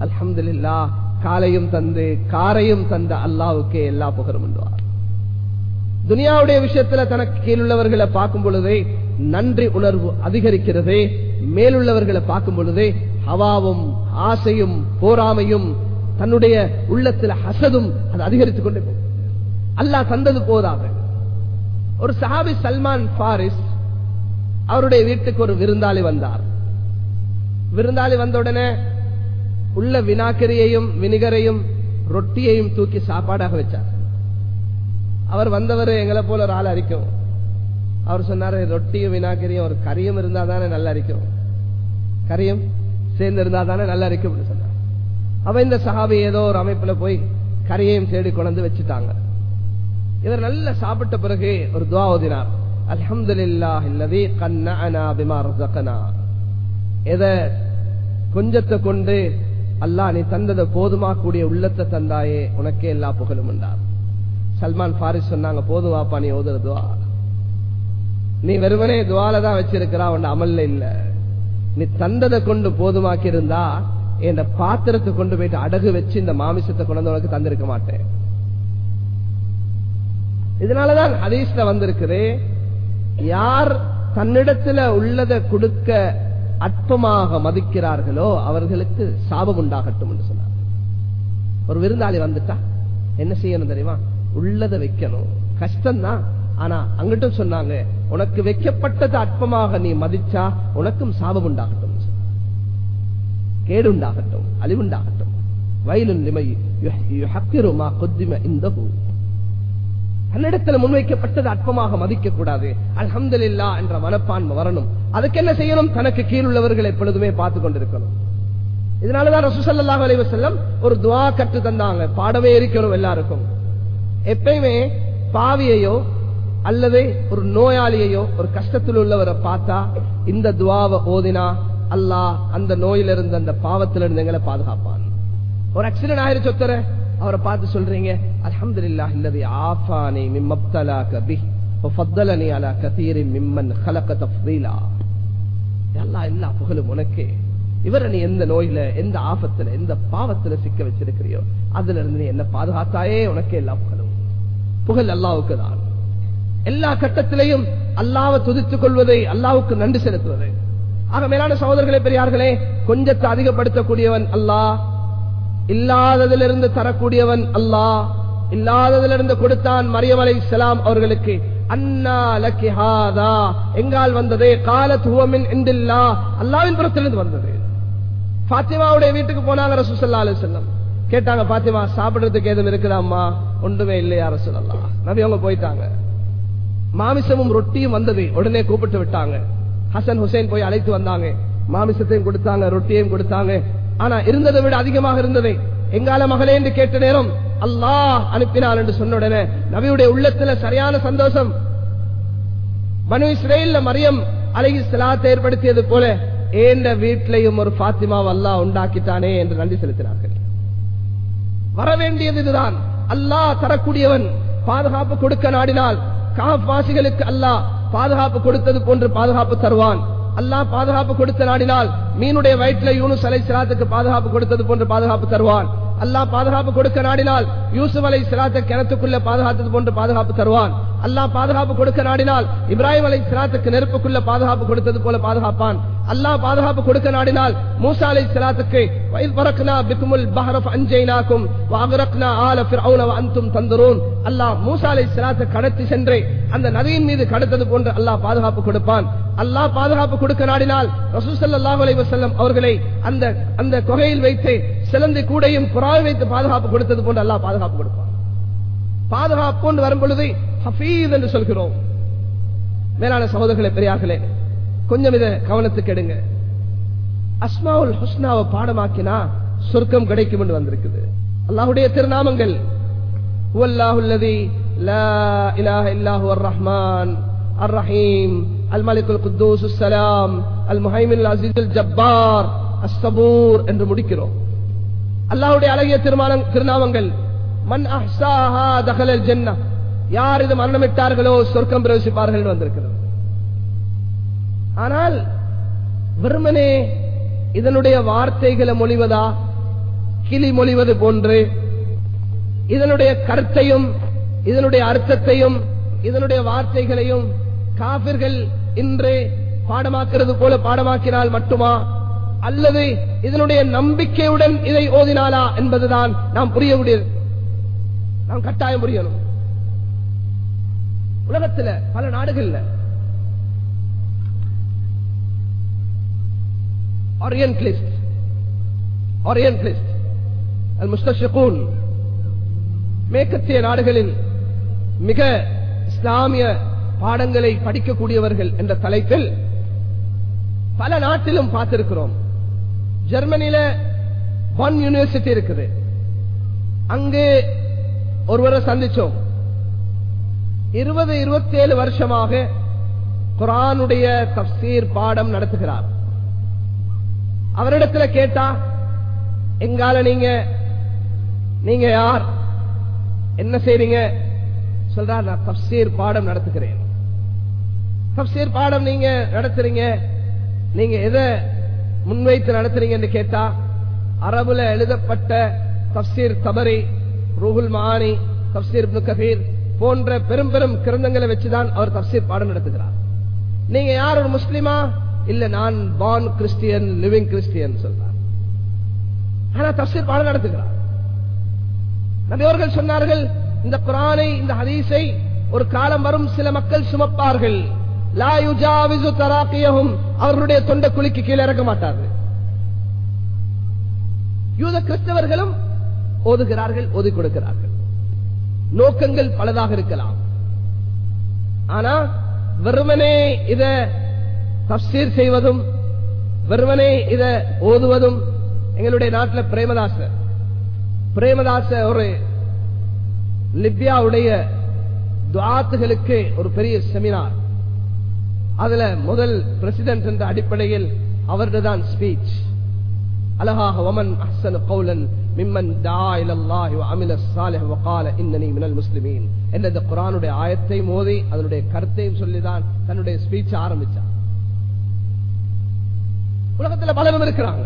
அல்ஹம்துலில்லா காலையும் தந்து காரையும் தந்த அல்லாவுக்கே எல்லா புகழும் என்றார் துனியாவுடைய விஷயத்துல தனக்கு கீழுள்ளவர்களை பார்க்கும் பொழுதே நன்றி உணர்வு அதிகரிக்கிறது. மேலுள்ளவர்களை பார்க்கும் பொழுதே ஹவாவும் ஆசையும் போராமையும் தன்னுடைய உள்ளத்துல ஹசதும் அது அதிகரித்துக் கொண்டே போகும். அல்லாஹ் தந்தது போதாது. ஒரு சஹாபி சல்மான் பாரிஸ் அவருடைய வீட்டுக்கு ஒரு விருந்தாளி வந்தார். விருந்தாளி வந்த உடனே உள்ள வினாக்கரியையும் வினிகரையும் ரொட்டியையும் தூக்கி சாப்பாடாக வச்சார். அவர் வந்தவர் எங்களை போல ஒரு ஆள் அரிக்கும். அவர் சொன்னாரு ரொட்டியும் வினாக்கரியும் ஒரு கரியும் இருந்தா தானே நல்லா அரிக்கும். கரியும் சேர்ந்து இருந்தா தானே நல்லா அரிக்கும் அப்படின்னு சொன்னார். அவ இந்த சஹாபி ஏதோ ஒரு அமைப்புல போய் கரியையும் தேடி கொண்டு வச்சுட்டாங்க. இவர் நல்லா சாப்பிட்ட பிறகு ஒரு துவா ஓதினார். அல்ஹம்துலில்லாஹ் இல்லதி எதை கொஞ்சத்தை கொண்டு அல்லாஹ் நீ தந்ததை போதுமா கூடிய உள்ளத்தை தந்தாயே உனக்கே எல்லா புகழும் உண்டார் சல்மான் பாரிஸ் சொன்னாங்க போதும் வாப்பா நீ ஓதுற துவா. நீ வெறுமனே துவால தான் வச்சிருக்கிறா உன் அமல்ல இல்ல. நீ தந்ததை கொண்டு போதுமாக்கி இருந்தா என் பாத்திரத்தை கொண்டு போயிட்டு அடகு வச்சு இந்த மாமிசத்தை கொண்டு வந்து உனக்கு தந்திருக்க மாட்டேன். இதனாலதான் ஹதீஸ்ல வந்திருக்குது யார் தன்னிடத்துல உள்ளதை கொடுக்க அற்பமாக மதிக்கிறார்களோ அவர்களுக்கு சாபம் உண்டாகட்டும் என்று சொன்னார். ஒரு விருந்தாளி வந்துட்டா என்ன செய்யணும் தெரியுமா? உள்ளதை வைக்கணும். கஷ்டம்தான். ஆனா அங்கிட்டும் சொன்னாங்க உனக்கு வைக்கப்பட்டது அற்பமாக நீ மதிச்சா உனக்கும் சாபம் உண்டாகட்டும். கேடு உண்டாகட்டும் அழிவுண்டாகட்டும். வயலின் தன்னிடத்தில் முன்வைக்கப்பட்டது அற்பமாக மதிக்க கூடாது அலமதுல்லா என்ற மனப்பான்மை வரணும். அதுக்கு என்ன செய்யணும்? தனக்கு கீழுள்ளவர்கள் எப்பொழுதுமே பார்த்து கொண்டிருக்கணும். இதனாலதான் ரசூசல்லாஹ் அலைவசல்லம் ஒரு துவா கற்று தந்தாங்க. பாடமே இருக்கணும் எல்லாருக்கும். எப்பயுமே பாவியையோ அல்லது ஒரு நோயாளியையோ ஒரு கஷ்டத்தில் உள்ளவரை பார்த்தா இந்த துவாவை ஓதினா அல்லாஹ் அந்த நோயிலிருந்து அந்த பாவத்திலிருந்து எங்களை பாதுகாப்பான். ஒரு ஆக்சிடென்ட் ஆயிருச்சு ஒத்தர அவரை பார்த்து சொல்றீங்க அலமது இல்லா இல்லது ஆஃபானி மிம்மப்தலா கபி ஃபத்தலனி மிம்மன் ஹலக தஃபீலா எல்லா எல்லா புகழும் உனக்கு. இவரை நீ எந்த நோயில எந்த ஆபத்துல எந்த பாவத்துல சிக்க வச்சிருக்கிறியோ அதுல இருந்து நீ என்ன பாதுகாத்தாயே உனக்கே எல்லா புகழும். புகழ் அல்லாவுக்கு தான். எல்லா கட்டத்திலையும் அல்லாவை துதித்துக் கொள்வதை அல்லாவுக்கு நன்றி செலுத்துவது. ஆக மேலான சகோதரர்களே பெரியார்களே கொஞ்சத்தை அதிகப்படுத்தக்கூடியவன் அல்லாஹ் இல்லாததிலிருந்து தரக்கூடியவன் அல்லாஹ் இல்லாததிலிருந்து கொடுத்தான் மரியம் அலை இஸ்லாம் அவர்களுக்கு அண்ணா எங்கால் வந்தது? காலத் ஹுவமின் அல்லாவின் புறத்திலிருந்து வந்தது? பாத்திமாவுடைய வீட்டுக்கு போனாங்க ரசூசல்லா அலுவலம் கேட்டாங்க பாத்திமா சாப்பிடுறதுக்கு எதுவும் இருக்குதாம்மா? ஒன்றுமே இல்லையா ரசூலல்லா நபி அவங்க போயிட்டாங்க. மாமிசமும் ரொட்டியும் வந்தது. உடனே கூப்பிட்டு விட்டாங்க. ஹசன் ஹுசைன் போய் அழைத்து வந்தாங்க. மாமிசத்தையும் கொடுத்தாங்க ரொட்டியையும் கொடுத்தாங்க. ஆனா இருந்ததை விட அதிகமாக இருந்தது. எங்கால மகளே? என்று கேட்ட நேரம் அல்லாஹ் அனுப்பினார் என்று சொன்ன உடனே நபியுடைய உள்ளத்துல சரியான சந்தோஷம். மனு இஸ்ரேல மரியம் அழகி சலாத்தை ஏற்படுத்தியது போல ஏந்த வீட்டிலையும் ஒரு பாத்திமாவல்லா உண்டாக்கித்தானே என்று நன்றி செலுத்தினார்கள். வரவேண்டியது இதுதான். அல்லாஹ் தரக்கூடியவன் பாதுகாப்பு கொடுக்க நாடினால் காப்பாசிகளுக்கு அல்லாஹ் பாதுகாப்பு கொடுத்தது போன்று பாதுகாப்பு தருவான். அல்லாஹ் பாதுகாப்பு கொடுத்த நாடினால் மீனுடைய வயிற்றுல யூனு சலை சிலாத்துக்கு பாதுகாப்பு கொடுத்தது போன்று பாதுகாப்பு தருவான். அல்லாஹ் பாதுகாப்பு கொடுக்க நாடினால் யூசுப் அலை சிலாத்தை கிணத்துக்குள்ள பாதுகாத்தது போன்று பாதுகாப்பு தருவான். அல்லாஹ் பாதுகாப்பு கொடுக்க நாடினால் இப்ராஹிம் அலை சிலாத்துக்கு நெருப்புக்குள்ள பாதுகாப்பு கொடுத்தது போல பாதுகாப்பான். அல்லாஹ் பாதுகாப்பு கொடுக்க நாடினால் மூசா அலை சிலாத்துக்கு அஞ்சைனாக்கும் வாகரக்னா ஆல அந்தும் அல்லாஹ் சிலாத்தை கடத்தி சென்று அந்த நதியின் மீது கடத்தது போன்று அல்லாஹ் பாதுகாப்பு கொடுப்பான். அல்லாஹ் பாதுகாப்பு கொடுக்க நாடினால் ரசூசல்லாஹு அலைஹி வஸல்லம் அவர்களை அந்த அந்த குகையில் வைத்து சிலந்தை கூடையும் புறாவை வைத்து பாதுகாப்பு கொடுத்தது போன்று அல்லா பாதுகாப்பு கொடுப்பான். பாதுகாப்பு கொண்டு வரும் பொழுது ஹபீஸ் என்று சொல்கிறோம். மேலான சகோதரர்களை பெரியார்களே கொஞ்சம் இதை கவனத்துக்கு எடுங்க. அஸ்மாவுல் ஹுஸ்னாவை பாடமாக்கினா சொர்க்கம் கிடைக்கும் என்று வந்திருக்குது. அல்லாஹுடைய திருநாமங்கள் ரஹ்மான் அர் ரஹீம் அல் மலிகுல் குத்தூஸ் அல் முஹைமின் அசீஸ் ஜப்பார் அஸ்தபூர் என்று முடிக்கிறோம். அல்லாஹ்வுடைய அழகிய திருமானம் திருநாமங்கள். மண் அஹ்சாஹா தகலல் ஜன்னah யார் இது மரணமிட்டார்களோ சொர்க்கம் பிரவேசிப்பார்கள் வந்திருக்கிறது. ஆனால் வெறுமனே இதனுடைய வார்த்தைகளை மொழிவதா? கிளி மொழிவது போன்று. இதனுடைய கருத்தையும் இதனுடைய அர்த்தத்தையும் இதனுடைய வார்த்தைகளையும் காபிர்கள் இன்று பாடமாக்குறது போல பாடமாக்கினால் மட்டுமா? அல்லது இதனுடைய நம்பிக்கையுடன் இதை ஓதினாலா என்பதுதான் நாம் புரிய முடியாது நாம் கட்டாயம் புரியணும். உலகத்தில் பல நாடுகள்ல ஓரியன்டலிஸ்ட் ஓரியன்டலிஸ்ட் அல் மேற்கத்திய நாடுகளில் மிக இஸ்லாமிய பாடங்களை படிக்கக்கூடியவர்கள் என்ற தலைப்பில் பல நாட்டிலும் பார்த்திருக்கிறோம். ஜெர்மனியில ஒன் யூனிவர்சிட்டி இருக்குது. அங்கு ஒருவரை சந்திச்சோம். இருபது இருபத்தி ஏழு வருஷமாக குரானுடைய தப்சீர் பாடம் நடத்துகிறார். அவரிடத்துல கேட்டா எங்கால நீங்க நீங்க யார்? என்ன செய்றீங்க? சொல்றார் நான் தப்சீர் பாடம் நடத்துகிறேன். தப்சீர் பாடம் நீங்க நடத்துறீங்க? நீங்க எதை முன்வைத்து நடத்துறீங்க என்று கேட்டா அரபுல எழுதப்பட்ட தப்சீர் தபரி ரூஹுல் மானி தப்சீர் கபீர் போன்ற பெரும் பெரும் கிரந்தங்களை வச்சுதான் அவர் தப்சீர் பாடம் நடத்துகிறார். நீங்க யார் ஒரு முஸ்லிமா? இல்ல நான் பான் கிறிஸ்டியன் லிவிங் கிறிஸ்டியன் சொல்றார். ஆனா தப்சீர் பாடம் நடத்துகிறார். நபியவர்கள் சொன்னார்கள் இந்த குரானை இந்த ஹதீஸை ஒரு காலம் வரும் சில மக்கள் சுமப்பார்கள். லா தராக்கியகும் அவர்களுடைய தொண்ட குழிக்கு கீழே இறக்க மாட்டார்கள். யூத கிறிஸ்தவர்களும் ஓதுகிறார்கள் ஓதி கொடுக்கிறார்கள். நோக்கங்கள் பலதாக இருக்கலாம். ஆனா வெறுமனே இத தப்சீர் செய்வதும் வெறுமனே இத ஓதுவதும் எங்களுடைய நாட்டில் பிரேமதாச. பிரேமதாச ஒரு லிபியாவுடைய துவாத்துகளுக்கு ஒரு பெரிய செமினார் அதுல முதல் பிரசிடன்ட் என்ற அடிப்படையில் அவரது தான் ஸ்பீச் அழகாக ஒமன் கௌலன் மிம்மன் அமில மினல் முஸ்லிமீன். என்ற இந்த ஆயத்தை மோதி அதனுடைய கருத்தையும் சொல்லிதான் தன்னுடைய ஸ்பீச் ஆரம்பிச்சார். உலகத்துல பலரும் இருக்கிறாங்க.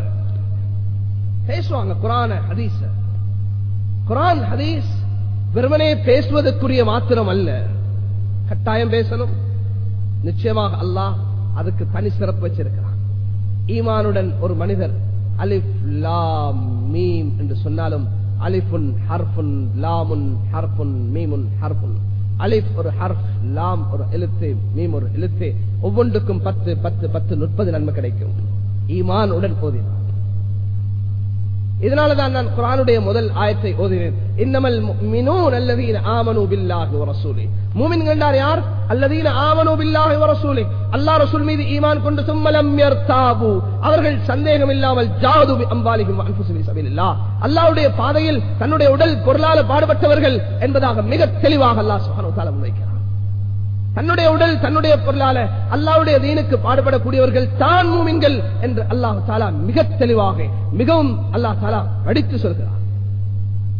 பேசுவாங்க குரான ஹதீஸ். குரான் ஹதீஸ் வெறுமனே பேசுவதற்குரிய மாத்திரம் அல்ல. கட்டாயம் பேசணும். நிச்சயமாக அல்லாஹ் அதுக்கு தனி சிறப்பு வச்சிருக்கிறான். ஈமானுடன் ஒரு மனிதர் அலிஃப் லாம் மீம் என்று சொன்னாலும் அலிஃபுன் ஹர்ஃபுன் லாமுன் ஹர்ஃபுன் மீமுன் ஹர்ஃபுன். அலிஃப் ஒரு ஹர்ஃப் லாம் ஒரு எழுத்து மீம் ஒரு எழுத்து. ஒவ்வொன்றுக்கும் பத்து பத்து பத்து முப்பது நன்மை கிடைக்கும். ஈமான் உடன் போதினார் இதனாலதான் நான் குரானுடைய முதல் ஆயத்தை ஓதினேன் இன்னமல் ஆமனு பில்லாஹி வரசூலி மூமின் கண்டார் யார்? அல்லதீன ஆமனு பில்லாஹி வரசூலி ரசூல். மீது ஈமான் கொண்டு சும்மலம் யர்தாபு. அவர்கள் சந்தேகம் இல்லாமல் ஜாது அம்பாலிகும் அன்புசுமி சபீலில்லாஹ். அல்லாஹ்வுடைய பாதையில் தன்னுடைய உடல் பொருளால பாடுபட்டவர்கள் என்பதாக மிக தெளிவாக அல்லாஹ் முன்வைக்கிறார் தன்னுடைய உடல் தன்னுடைய பொருளால அல்லாவுடைய தீனுக்கு பாடுபடக்கூடியவர்கள் தான் மூமின்கள் என்று அல்லாஹ் தாலா மிக தெளிவாக மிகவும் அல்லாஹ் தாலா அடித்து சொல்கிறார்.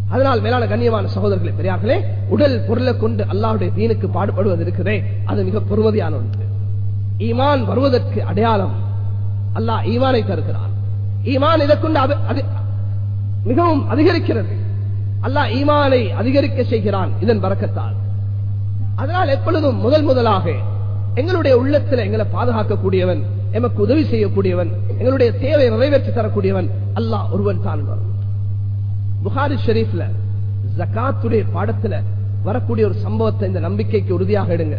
அதனால் மேலான கண்ணியமான சகோதரர்களே பெரியார்களே உடல் பொருளை கொண்டு அல்லாவுடைய தீனுக்கு பாடுபடுவது இருக்கிறதே அது மிக பொறுமதியான ஒன்று. ஈமான் வருவதற்கு அடையாளம் அல்லாஹ் ஈமானை தருகிறான். ஈமான் இதை கொண்டு அது- அது- மிகவும் அதிகரிக்கிறது. அல்லாஹ் ஈமானை அதிகரிக்க செய்கிறான் இதன் பறக்கத்தால். அதனால் எப்பொழுதும் முதல் முதலாக எங்களுடைய உள்ளத்தில் எங்களை பாதுகாக்கக்கூடியவன் எமக்கு உதவி செய்யக்கூடியவன் எங்களுடைய தேவை நிறைவேற்றி தரக்கூடியவன் அல்லாஹ் ஒருவன் தான் புகாரி ஷெரீஃப்ல ஜகாத்துடைய பாடத்துல வரக்கூடிய ஒரு சம்பவத்தை இந்த நம்பிக்கைக்கு உறுதியாக எடுங்க.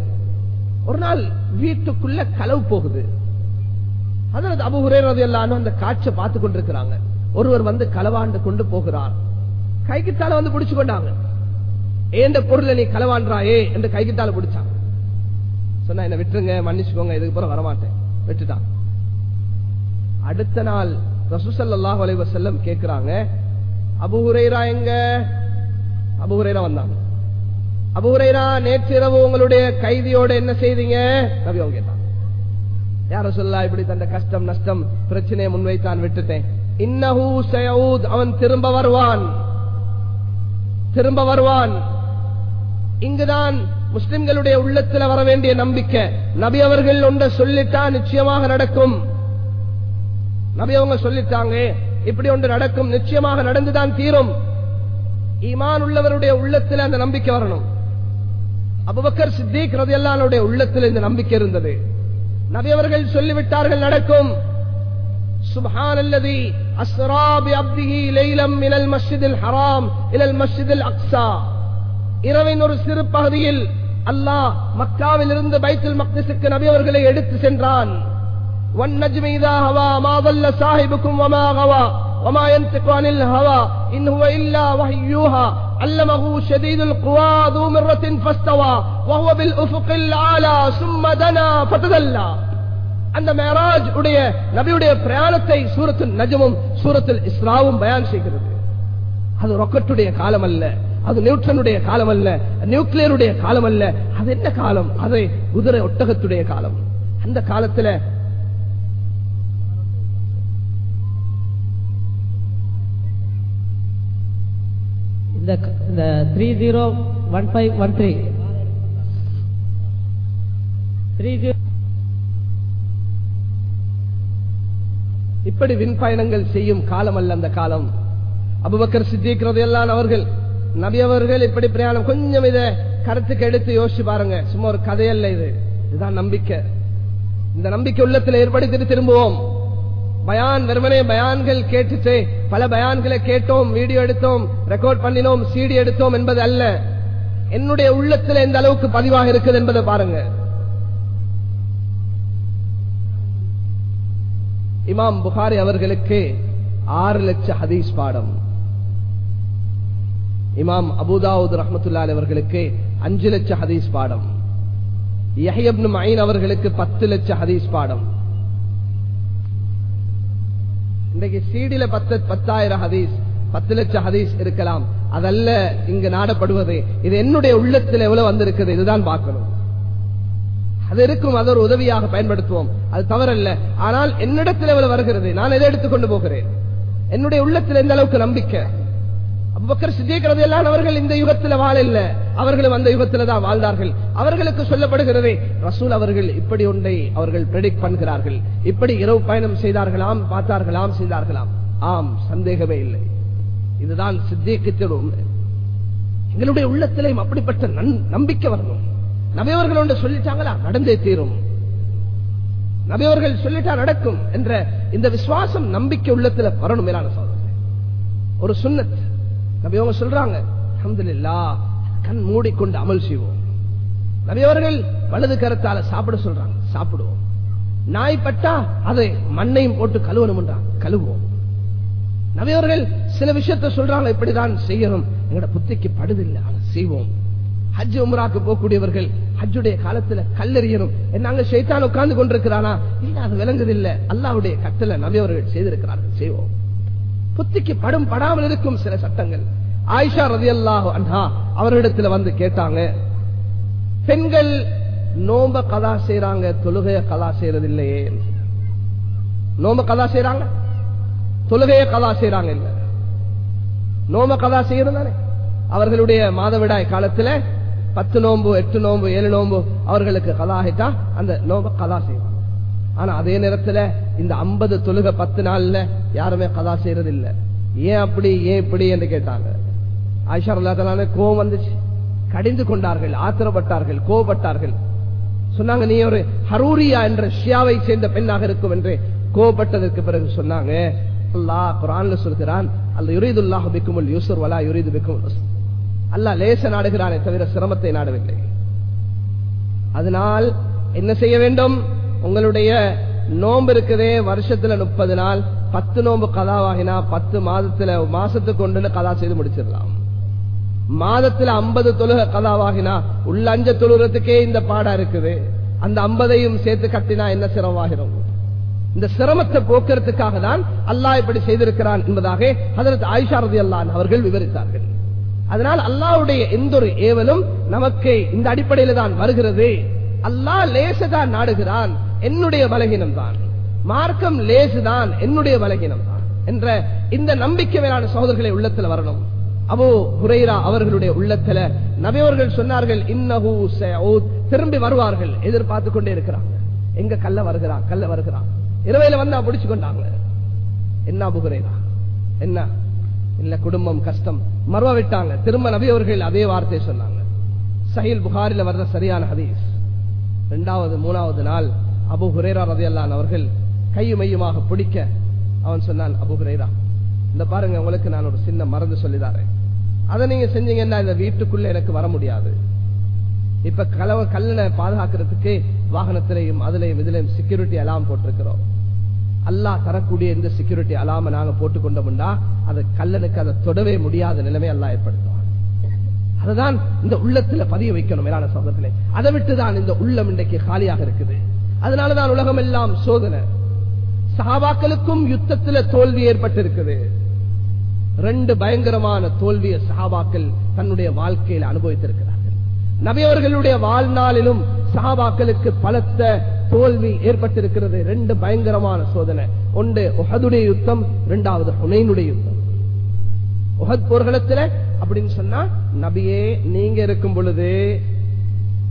ஒரு நாள் வீட்டுக்குள்ள களவு போகுது. அதனது அபு ஹுரேரது எல்லாரும் அந்த காட்சியை பார்த்து கொண்டிருக்கிறாங்க. ஒருவர் வந்து களவாண்டு கொண்டு போகிறார். கைக்குத்தால வந்து பிடிச்சு கொண்டாங்க. ஏண்ட பொருளை நீ களவான்றாயே என்று கைகிட்டால பிடிச்சான் சொன்னா என்ன விட்டுருங்க மன்னிச்சுக்கோங்க இதுக்கு பிறகு வரமாட்டேன். விட்டுட்டான் அடுத்த நாள் ரசூசல்லாஹ் அலைஹி செல்லம் கேக்குறாங்க அபுஹுரைரா எங்க? அபுஹுரைரா வந்தாங்க அபுஹுரைரா நேற்று இரவு உங்களுடைய கைதியோட என்ன செய்தீங்க? நபி அவங்க கேட்டாங்க. யார சொல்லா இப்படி தந்த கஷ்டம் நஷ்டம் பிரச்சனையை முன்வைத்தான் விட்டுட்டேன். இன்னஹூ சயஊத் அவன் திரும்ப வருவான். திரும்ப வருவான். இங்குதான் முஸ்லிம்களுடைய உள்ளத்துல வர வேண்டிய நம்பிக்கை நபி அவர்கள் ஒன்றை சொல்லிட்டா நிச்சயமாக நடக்கும் நபி அவங்க சொல்லிட்டாங்க இப்படி ஒன்று நடக்கும் நிச்சயமாக நடந்துதான் தீரும் ஈமான் உள்ளவருடைய உள்ளத்தில் அந்த நம்பிக்கை வரணும் அபுபக்கர் சித்திக் ரதியல்லானுடைய உள்ளத்தில் இந்த நம்பிக்கை இருந்தது நபி அவர்கள் சொல்லிவிட்டார்கள் நடக்கும் سبحان الذي أسرى بعبده ليلا من المسجد الحرام إلى المسجد الأقصى இரவின் ஒரு சிறு பகுதியில் அல்லாஹ் மக்காவில் இருந்து பைத்துல் மக்திசுக்கு நபி அவர்களை எடுத்து சென்றான் والنجم إذا هوى ما ضل صاحبكم وما غوى وما ينطق عن الهوى إن هو إلا وحي يوحى علمه شديد القوى ذو مرة فاستوى وهو بالأفق الأعلى ثم دنا فتدلى அந்த மேராஜ் உடைய நபியுடைய பிரயாணத்தை சூரத்தில் நஜமும் சூரத்தில் இஸ்ராவும் பயான் செய்கிறது அது ராக்கெட்டுடைய காலம் அல்ல அது நியூட்ரனுடைய காலம் அல்ல நியூக்ளியருடைய காலம் அல்ல அது என்ன காலம்? அது குதிரை ஒட்டகத்துடைய காலம். அந்த காலத்துல இந்த three zero one five one three three zero இப்படி விண் பயணங்கள் செய்யும் காலம் அல்ல அந்த காலம். அபுபக்கர் சித்திக்கிறது எல்லாம் அவர்கள் நபி அவர்கள் இப்படி பிரயாணம். கொஞ்சம் இத கருத்துக்கு எடுத்து யோசிச்சு பாருங்க. சும்மா ஒரு கதையல்ல இது. இதுதான் நம்பிக்கை. இந்த நம்பிக்கை உள்ளத்துல ஏற்படுத்திட்டு திரும்புவோம். பயான் வெறுமனே பயான்கள் கேட்டுட்டு பல பயான்களை கேட்டோம் வீடியோ எடுத்தோம் ரெக்கார்ட் பண்ணினோம் சிடி எடுத்தோம் என்பது அல்ல. என்னுடைய உள்ளத்துல எந்த அளவுக்கு பதிவாக இருக்குது என்பதை பாருங்க. இமாம் புகாரி அவர்களுக்கு ஆறு லட்சம் ஹதீஸ் பாடம். இமாம் அபுதாவுத் ரஹமத்துல்லால் அவர்களுக்கு அஞ்சு லட்ச ஹதீஸ் பாடம். யஹியப்னு மயின் அவர்களுக்கு பத்து லட்ச ஹதீஸ் பாடம். இன்றைக்கு சீடில பத்து பத்தாயிரம் ஹதீஸ் பத்து லட்சம் ஹதீஸ் இருக்கலாம். அதல்ல இங்கு நாடப்படுவது இது என்னுடைய உள்ளத்தில் எவ்வளவு வந்திருக்குது இதுதான் பார்க்கணும். அது இருக்கும் அது ஒரு உதவியாக பயன்படுத்துவோம். அது தவறல்ல. ஆனால் என்னிடத்தில் எவ்வளவு வருகிறது? நான் எதை எடுத்துக் கொண்டு போகிறேன்? என்னுடைய உள்ளத்தில் எந்த அளவுக்கு நம்பிக்கை? அபுபக்கர் சித்திக்கிறது எல்லாம் அவர்கள் இந்த யுகத்தில் வாழல. அவர்களும் அந்த யுகத்தில் தான் வாழ்ந்தார்கள். அவர்களுக்கு சொல்லப்படுகிறது ரசூல் அவர்கள் இப்படி ஒன்றை அவர்கள் பிரெடிக்ட் பண்ணுகிறார்கள். இப்படி இரவு பயணம் செய்தார்களாம் பார்த்தார்களாம் செய்தார்களாம். ஆம் சந்தேகமே இல்லை. இதுதான் சித்தியக்கத்தோடு உண்மை எங்களுடைய உள்ளத்திலையும் அப்படிப்பட்ட நம்பிக்கை வரணும். நபியவர்கள் ஒன்று சொல்லிட்டாங்களா நடந்தே தீரும். நபியவர்கள் சொல்லிட்டா நடக்கும் என்ற இந்த விசுவாசம் நம்பிக்கை உள்ளத்துல வரணும் மேலான சோதனை ஒரு சுண்ணத் நபியவங்க சொல்றாங்க அஹமதுல்லா கண் மூடிக்கொண்டு அமல் செய்வோம். நபியவர்கள் வலது கரத்தால சாப்பிட சொல்றாங்க சாப்பிடுவோம். நாய் பட்டா அதை மண்ணையும் போட்டு கழுவணும் கழுவோம் நபியவர்கள் சில விஷயத்த சொல்றாங்க இப்படிதான் செய்யணும் எங்களோட புத்திக்கு படுதில்லை அதை செய்வோம். ஹஜ் உமராக்கு போகக்கூடியவர்கள் ஹஜ்ஜுடைய காலத்துல கல்லெறியணும். நாங்க ஷைத்தான் உட்கார்ந்து கொண்டிருக்கிறானா? இல்ல அது விளங்குதில்லை. அல்லாவுடைய கட்டளை நபியவர்கள் செய்திருக்கிறார்கள் செய்வோம். புத்திக்கு படும் படாமல் இருக்கும் சில சட்டங்கள். ஆயிஷா ரதி அல்லாஹ் அண்ணா அவரிடத்துல வந்து கேட்டாங்க பெண்கள் நோம்ப கதா செய்யறாங்க தொழுகைய கதா செய்யறது இல்லையே நோம்ப கதா செய்யறாங்க தொழுகைய கதா செய்யறாங்க இல்ல. நோம்ப கதா செய்யறது தானே? அவர்களுடைய மாதவிடாய் காலத்துல பத்து நோம்பு எட்டு நோம்பு ஏழு நோம்பு அவர்களுக்கு கதா ஆகிட்டா அந்த நோம்ப கதா செய்வாங்க. ஆனா அதே நேரத்துல இந்த ஐம்பது தொழுக பத்து நாள்ல யாருமே கதா செய்யறது இல்ல ஏன் அப்படி ஏன் இப்படி என்று கேட்டாங்க. ஆயிஷா அல்லாத்தால கோவம் வந்துச்சு. கடிந்து கொண்டார்கள் ஆத்திரப்பட்டார்கள் கோபப்பட்டார்கள் சொன்னாங்க நீ ஒரு ஹரூரியா என்ற ஷியாவை சேர்ந்த பெண்ணாக இருக்கும் என்று கோபப்பட்டதற்கு பிறகு சொன்னாங்க. அல்லாஹ் குரான்ல சொல்கிறான் அல்ல யுரீதுல்லாஹ் பிக்குமுல் யூசுர் வலா யுரீது பிக்குமுல் அல்லாஹ் லேச நாடுகிறானே தவிர சிரமத்தை நாடவில்லை. அதனால் என்ன செய்ய வேண்டும்? உங்களுடைய நோம்பு இருக்குதே வருஷத்துல முப்பது நாள் பத்து நோம்பு கதாவாகினா பத்து மாதத்துல மாசத்துக்கு கொண்டு கதா செய்து முடிச்சிடலாம். மாதத்துல ஐம்பது தொழுக கதாவாகினா உள்ள அஞ்ச தொழுகிறதுக்கே இந்த பாடா இருக்குது. அந்த ஐம்பதையும் சேர்த்து கட்டினா என்ன சிரமமாகிறோம் இந்த சிரமத்தை போக்குறதுக்காக தான் அல்லாஹ் இப்படி செய்திருக்கிறான் என்பதாக அதற்கு ஆயிஷாரதி அல்லான் அவர்கள் விவரித்தார்கள். அதனால் அல்லாவுடைய எந்த ஒரு ஏவலும் நமக்கு இந்த அடிப்படையில் தான் வருகிறது. அல்லாஹ் லேசதான் நாடுகிறான். என்னுடைய பலகீனம் தான் மார்க்கம் லேசுதான் என்னுடைய பலகீனம் தான் என்ற இந்த நம்பிக்கை மேலான சகோதரர்களை உள்ளத்தில் வரணும். அபோ ஹுரைரா அவர்களுடைய உள்ளத்துல நபியவர்கள் சொன்னார்கள் இன்னஹு திரும்பி வருவார்கள் எதிர்பார்த்து கொண்டே இருக்கிறாங்க. எங்க கல்ல வருகிறான் கல்ல வருகிறான் இரவையில வந்தா பிடிச்சு கொண்டாங்க என்ன புகுரேரா என்ன? இல்ல குடும்பம் கஷ்டம். மறுவ விட்டாங்க. திரும்ப நபியவர்கள் அதே வார்த்தை சொன்னாங்க. சகில் புகாரில வர்ற சரியான ஹதீஸ். இரண்டாவது மூணாவது நாள் அபு ஹுரேரா ரதையல்லான் அவர்கள் கையும் மையுமாக பிடிக்க அவன் சொன்னான் அபு ஹுரேரா இந்த பாருங்க உங்களுக்கு நான் ஒரு சின்ன மருந்து சொல்லிதாரேன் அதை நீங்க செஞ்சீங்கன்னா இந்த வீட்டுக்குள்ள எனக்கு வர முடியாது. இப்ப கலவ கல்லனை பாதுகாக்கிறதுக்கு வாகனத்திலையும் அதுலயும் இதுலயும் செக்யூரிட்டி அலாம் போட்டிருக்கிறோம். அல்லாஹ் தரக்கூடிய இந்த செக்யூரிட்டி அலாம நாங்க போட்டுக்கொண்டோம்னா அது கல்லனுக்கு அதை தொடவே முடியாத நிலைமை அல்லா ஏற்படுத்துவான். அதுதான் இந்த உள்ளத்துல பதிய வைக்கணும் மேலான சகோதரர்களே. அதை விட்டுதான் இந்த உள்ளம் இன்றைக்கு காலியாக இருக்குது. அதனாலதான் உலகம் எல்லாம் சோதனை. சஹாபாக்களுக்கும் யுத்தத்துல தோல்வி ஏற்பட்டிருக்குது. ரெண்டு பயங்கரமான தோல்வியை சஹாபாக்கள் தன்னுடைய வாழ்க்கையில் அனுபவித்திருக்கிறார்கள். நபியவர்களுடைய வாழ்நாளிலும் சஹாபாக்களுக்கு பலத்த தோல்வி ஏற்பட்டிருக்கிறது. ரெண்டு பயங்கரமான சோதனை. ஒன்று உஹதுடைய யுத்தம் இரண்டாவது ஹுனைனுடைய யுத்தம். உஹத் போர்களத்துல அப்படின்னு சொன்னா நபியே நீங்க இருக்கும் பொழுது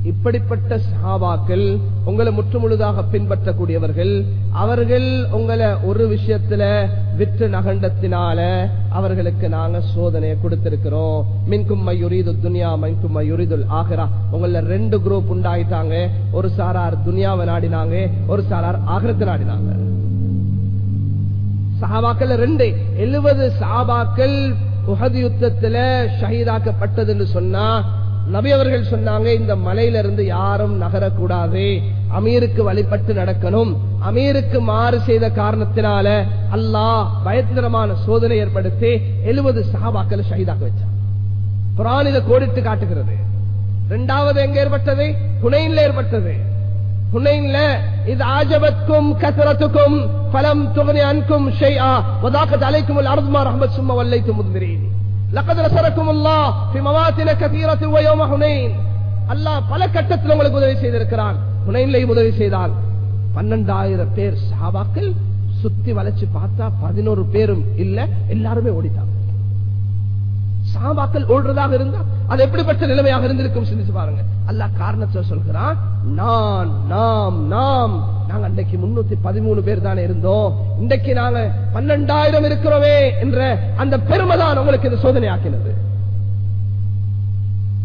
இப்படிப்பட்ட சஹாபாக்கள் உங்களை முற்றுமுழுதாக பின்பற்றக்கூடியவர்கள் அவர்கள் உங்களை ஒரு விஷயத்துல விற்று நகண்டத்தினால அவர்களுக்கு நாங்க சோதனையை கொடுத்திருக்கிறோம். மின்கும் மையுரிது துனியா மின்கும் மையுரிதுல் ஆகரா. உங்கள ரெண்டு குரூப் உண்டாயிட்டாங்க. ஒரு சாரார் துனியாவை நாடினாங்க ஒரு சாரார் ஆகரத்தை நாடினாங்க. சஹாபாக்கள் ரெண்டு. எழுபது சஹாபாக்கள் உகது யுத்தத்துல ஷஹீதாக்கப்பட்டதுன்னு சொன்னா நபி அவர்கள் சொன்னாங்க இந்த மலையில இருந்து யாரும் நகரக்கூடாது. அமீருக்கு வழிபட்டு நடக்கணும். அமீருக்கு மாறு செய்த காரணத்தினால அல்லாஹ் பயங்கரமான சோதனை ஏற்படுத்தி எழுபது சகாபாக்களை ஷஹீதாக்க வச்சான். குரான் இதை கோடிட்டு காட்டுகிறது. இரண்டாவது எங்க ஏற்பட்டது? புனையில ஏற்பட்டது. புனையில இது ஆஜபத்துக்கும் கசரத்துக்கும் பலம் துகனி அன்கும் ஷைஆ வதாக்கத் அலைக்கும் அர்துமா ரஹமத் சும்மா வல்லைத்து முந்திரீன் لقد نصركم الله في مواطن كثيرة ويوم حنين அல்லாஹ் பல கட்டத்தில் உங்களுக்கு உதவி செய்திருக்கிறான் புனையிலையும் உதவி செய்தான் பன்னெண்டாயிரம் பேர் சஹாபாக்கள் சுத்தி வளைச்சு பார்த்தா பதினோரு பேரும் இல்ல எல்லாருமே ஓடிட்டாங்க சாபாக்கள் ஓடுறதாக இருந்தா அது எப்படிப்பட்ட நிலைமையாக இருந்திருக்கும் சிந்திச்சு பாருங்க. அல்ல காரணத்தை சொல்கிறான் நான் நாம் நாம். நாங்க அன்றைக்கு முன்னூத்தி பதிமூணு பேர் தானே இருந்தோம். இன்றைக்கு நாங்க பன்னெண்டாயிரம் இருக்கிறோமே என்ற அந்த பெருமை தான் உங்களுக்கு இந்த சோதனை ஆக்கினது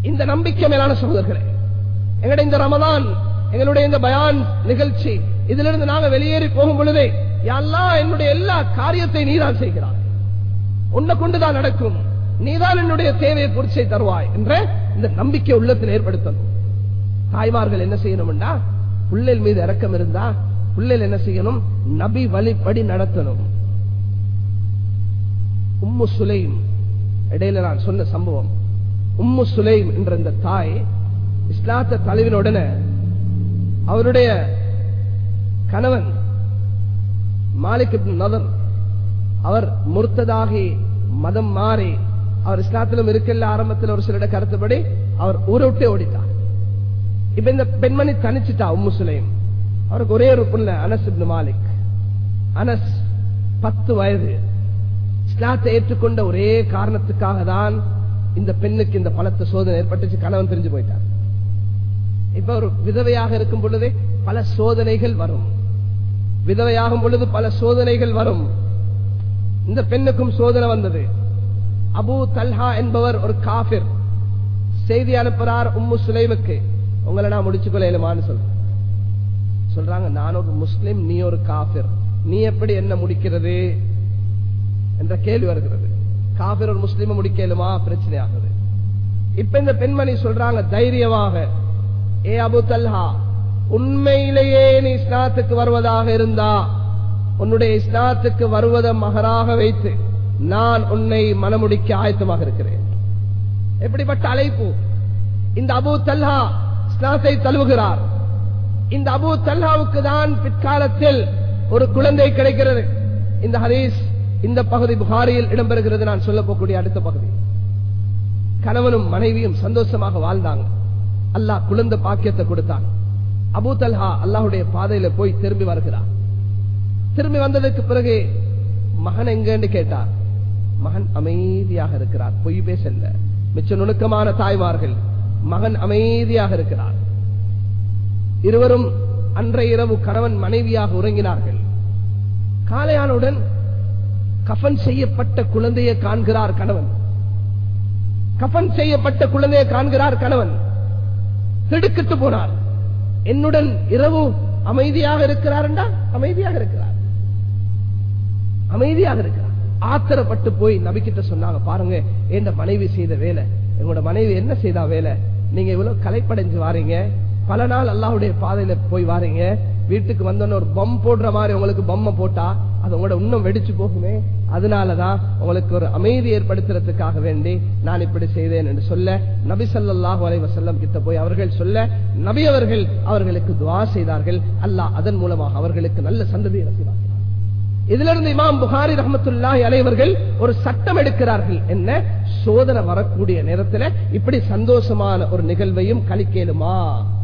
இந்த நம்பிக்கை மேலான சகோதரர்களே எங்களுடைய இந்த ரமதான் எங்களுடைய இந்த பயான் நிகழ்ச்சி இதிலிருந்து நாங்க வெளியேறி போகும் பொழுதே எல்லாம் என்னுடைய எல்லா காரியத்தை நீதான் செய்கிறார் உன்னை கொண்டுதான் நடக்கும். நீதான் என்னுடைய தேவையை பூர்த்தி தருவாய் என்ற இந்த நம்பிக்கை உள்ளத்தில் ஏற்படுத்தணும். தாய்மார்கள் என்ன செய்யணும்டா? புள்ளல் மீது இறக்கம் இருந்தா புள்ளல் என்ன செய்யணும்? நபி வழிப்படி நடத்தணும். உம்மு சுலைம் இடையில நான் சொன்ன சம்பவம். உம்மு சுலைம் என்ற இந்த தாய் இஸ்லாத்த தலைவினுடனே அவருடைய கணவன் மாலிக் நதர் அவர் முர்த்ததாகி மதம் மாறி அவர் இஸ்லாத்திலும் இருக்கல ஆரம்பத்தில் ஒரு சிலருடைய கருத்துப்படி அவர் ஊரை விட்டே ஓடிட்டார். இப்ப இந்த பெண்மணி தனிச்சுட்டா உம்மு சுலைம். அவருக்கு ஒரே ஒரு புள்ள அனஸ் இப்னு மாலிக். அனஸ் பத்து வயது. இஸ்லாத்தை ஏற்றுக்கொண்ட ஒரே காரணத்துக்காக தான் இந்த பெண்ணுக்கு இந்த பலத்த சோதனை ஏற்பட்டுச்சு. கணவன் தெரிஞ்சு போயிட்டார். இப்ப ஒரு விதவையாக இருக்கும் பொழுதே பல சோதனைகள் வரும். விதவையாகும் பொழுது பல சோதனைகள் வரும். இந்த பெண்ணுக்கும் சோதனை வந்தது. அபு தல்ஹா என்பவர் ஒரு காபிர் செய்தி அனுப்புறார் உம்மு சுலைமுக்கு. உங்களை நான் முடிச்சு கொள்ளையிலுமான்னு சொல்றேன் சொல்றாங்க நான் ஒரு முஸ்லிம் நீ ஒரு காபிர் நீ எப்படி என்ன முடிக்கிறது? என்ற கேள்வி வருகிறது. காபிர் ஒரு முஸ்லீம் முடிக்கலுமா? பிரச்சனை ஆகுது இப்ப இந்த பெண்மணி சொல்றாங்க தைரியமாக ஏ அபு தல்ஹா உண்மையிலேயே நீ இஸ்லாத்துக்கு வருவதாக இருந்தா உன்னுடைய இஸ்லாத்துக்கு வருவதை மகராக வைத்து நான் உன்னை மனமுடிக்க ஆயத்தமாக இருக்கிறேன். எப்படிப்பட்ட அழைப்பு? இந்த அபு தல்ஹா இஸ்லாத்தை தழுவுகிறார். இந்த அபு தல்ஹாவுக்கு தான் பிற்காலத்தில் ஒரு குழந்தை கிடைக்கிறது. இந்த ஹரீஸ் இந்த பகுதி புகாரியில் இடம்பெறுகிறது. நான் சொல்ல போகக்கூடிய அடுத்த பகுதி. கணவனும் மனைவியும் சந்தோஷமாக வாழ்ந்தாங்க. அல்லாஹ் குழந்தை பாக்கியத்தை கொடுத்தான். அபு தல்ஹா அல்லாஹுடைய பாதையில போய் திரும்பி வருகிறார். திரும்பி வந்ததுக்கு பிறகு மகன் எங்கன்னு கேட்டார். மகன் அமைதியாக இருக்கிறார். பொய் பேசல்ல. மிச்ச நுணுக்கமான தாய்மார்கள் மகன் அமைதியாக இருக்கிறார். இருவரும் அன்றைய இரவு கணவன் மனைவியாக உறங்கினார்கள். காலையானுடன் கஃன் செய்யப்பட்ட குழந்தையை காண்கிறார் கணவன். கஃன் செய்யப்பட்ட குழந்தையை காண்கிறார் கணவன். திடுக்கிட்டு போனார். என்னுடன் இரவு அமைதியாக இருக்கிறார்டா அமைதியாக இருக்கிறார். அமைதியாக இருக்கிறார். ஆத்திரப்பட்டு போய் நபிக்கிட்ட சொன்னாங்க பாருங்க என் மனைவி செய்த வேலை? எங்களோட மனைவி என்ன செய்தா வேலை? நீங்க இவ்வளவு கலைப்படைஞ்சு வாரீங்க. பல நாள் அல்லாஹ்வுடைய பாதையில போய் வாரீங்க. வீட்டுக்கு வந்தோன்னு ஒரு பம் போடுற மாதிரி உங்களுக்கு பொம்மை போட்டா அது உங்களோட இன்னும் வெடிச்சு போகுமே. அதனாலதான் உங்களுக்கு ஒரு அமைதி ஏற்படுத்துறதுக்காக வேண்டி நான் இப்படி செய்தேன் என்று சொல்ல நபி சல்லாஹு அலைஹி கிட்ட போய் அவர்கள் சொல்ல நபி அவர்கள் அவர்களுக்கு துவா செய்தார்கள். அல்லாஹ் அதன் மூலமாக அவர்களுக்கு நல்ல சந்ததியை ரசிவார்கள் இதிலிருந்து இமாம் புகாரி ரஹமத்துல்லாஹி அலைவர்கள் ஒரு சட்டம் எடுக்கிறார்கள். என்ன? சோதனை வரக்கூடிய நேரத்தில் இப்படி சந்தோஷமான ஒரு நிகழ்வையும் கழிக்கலுமா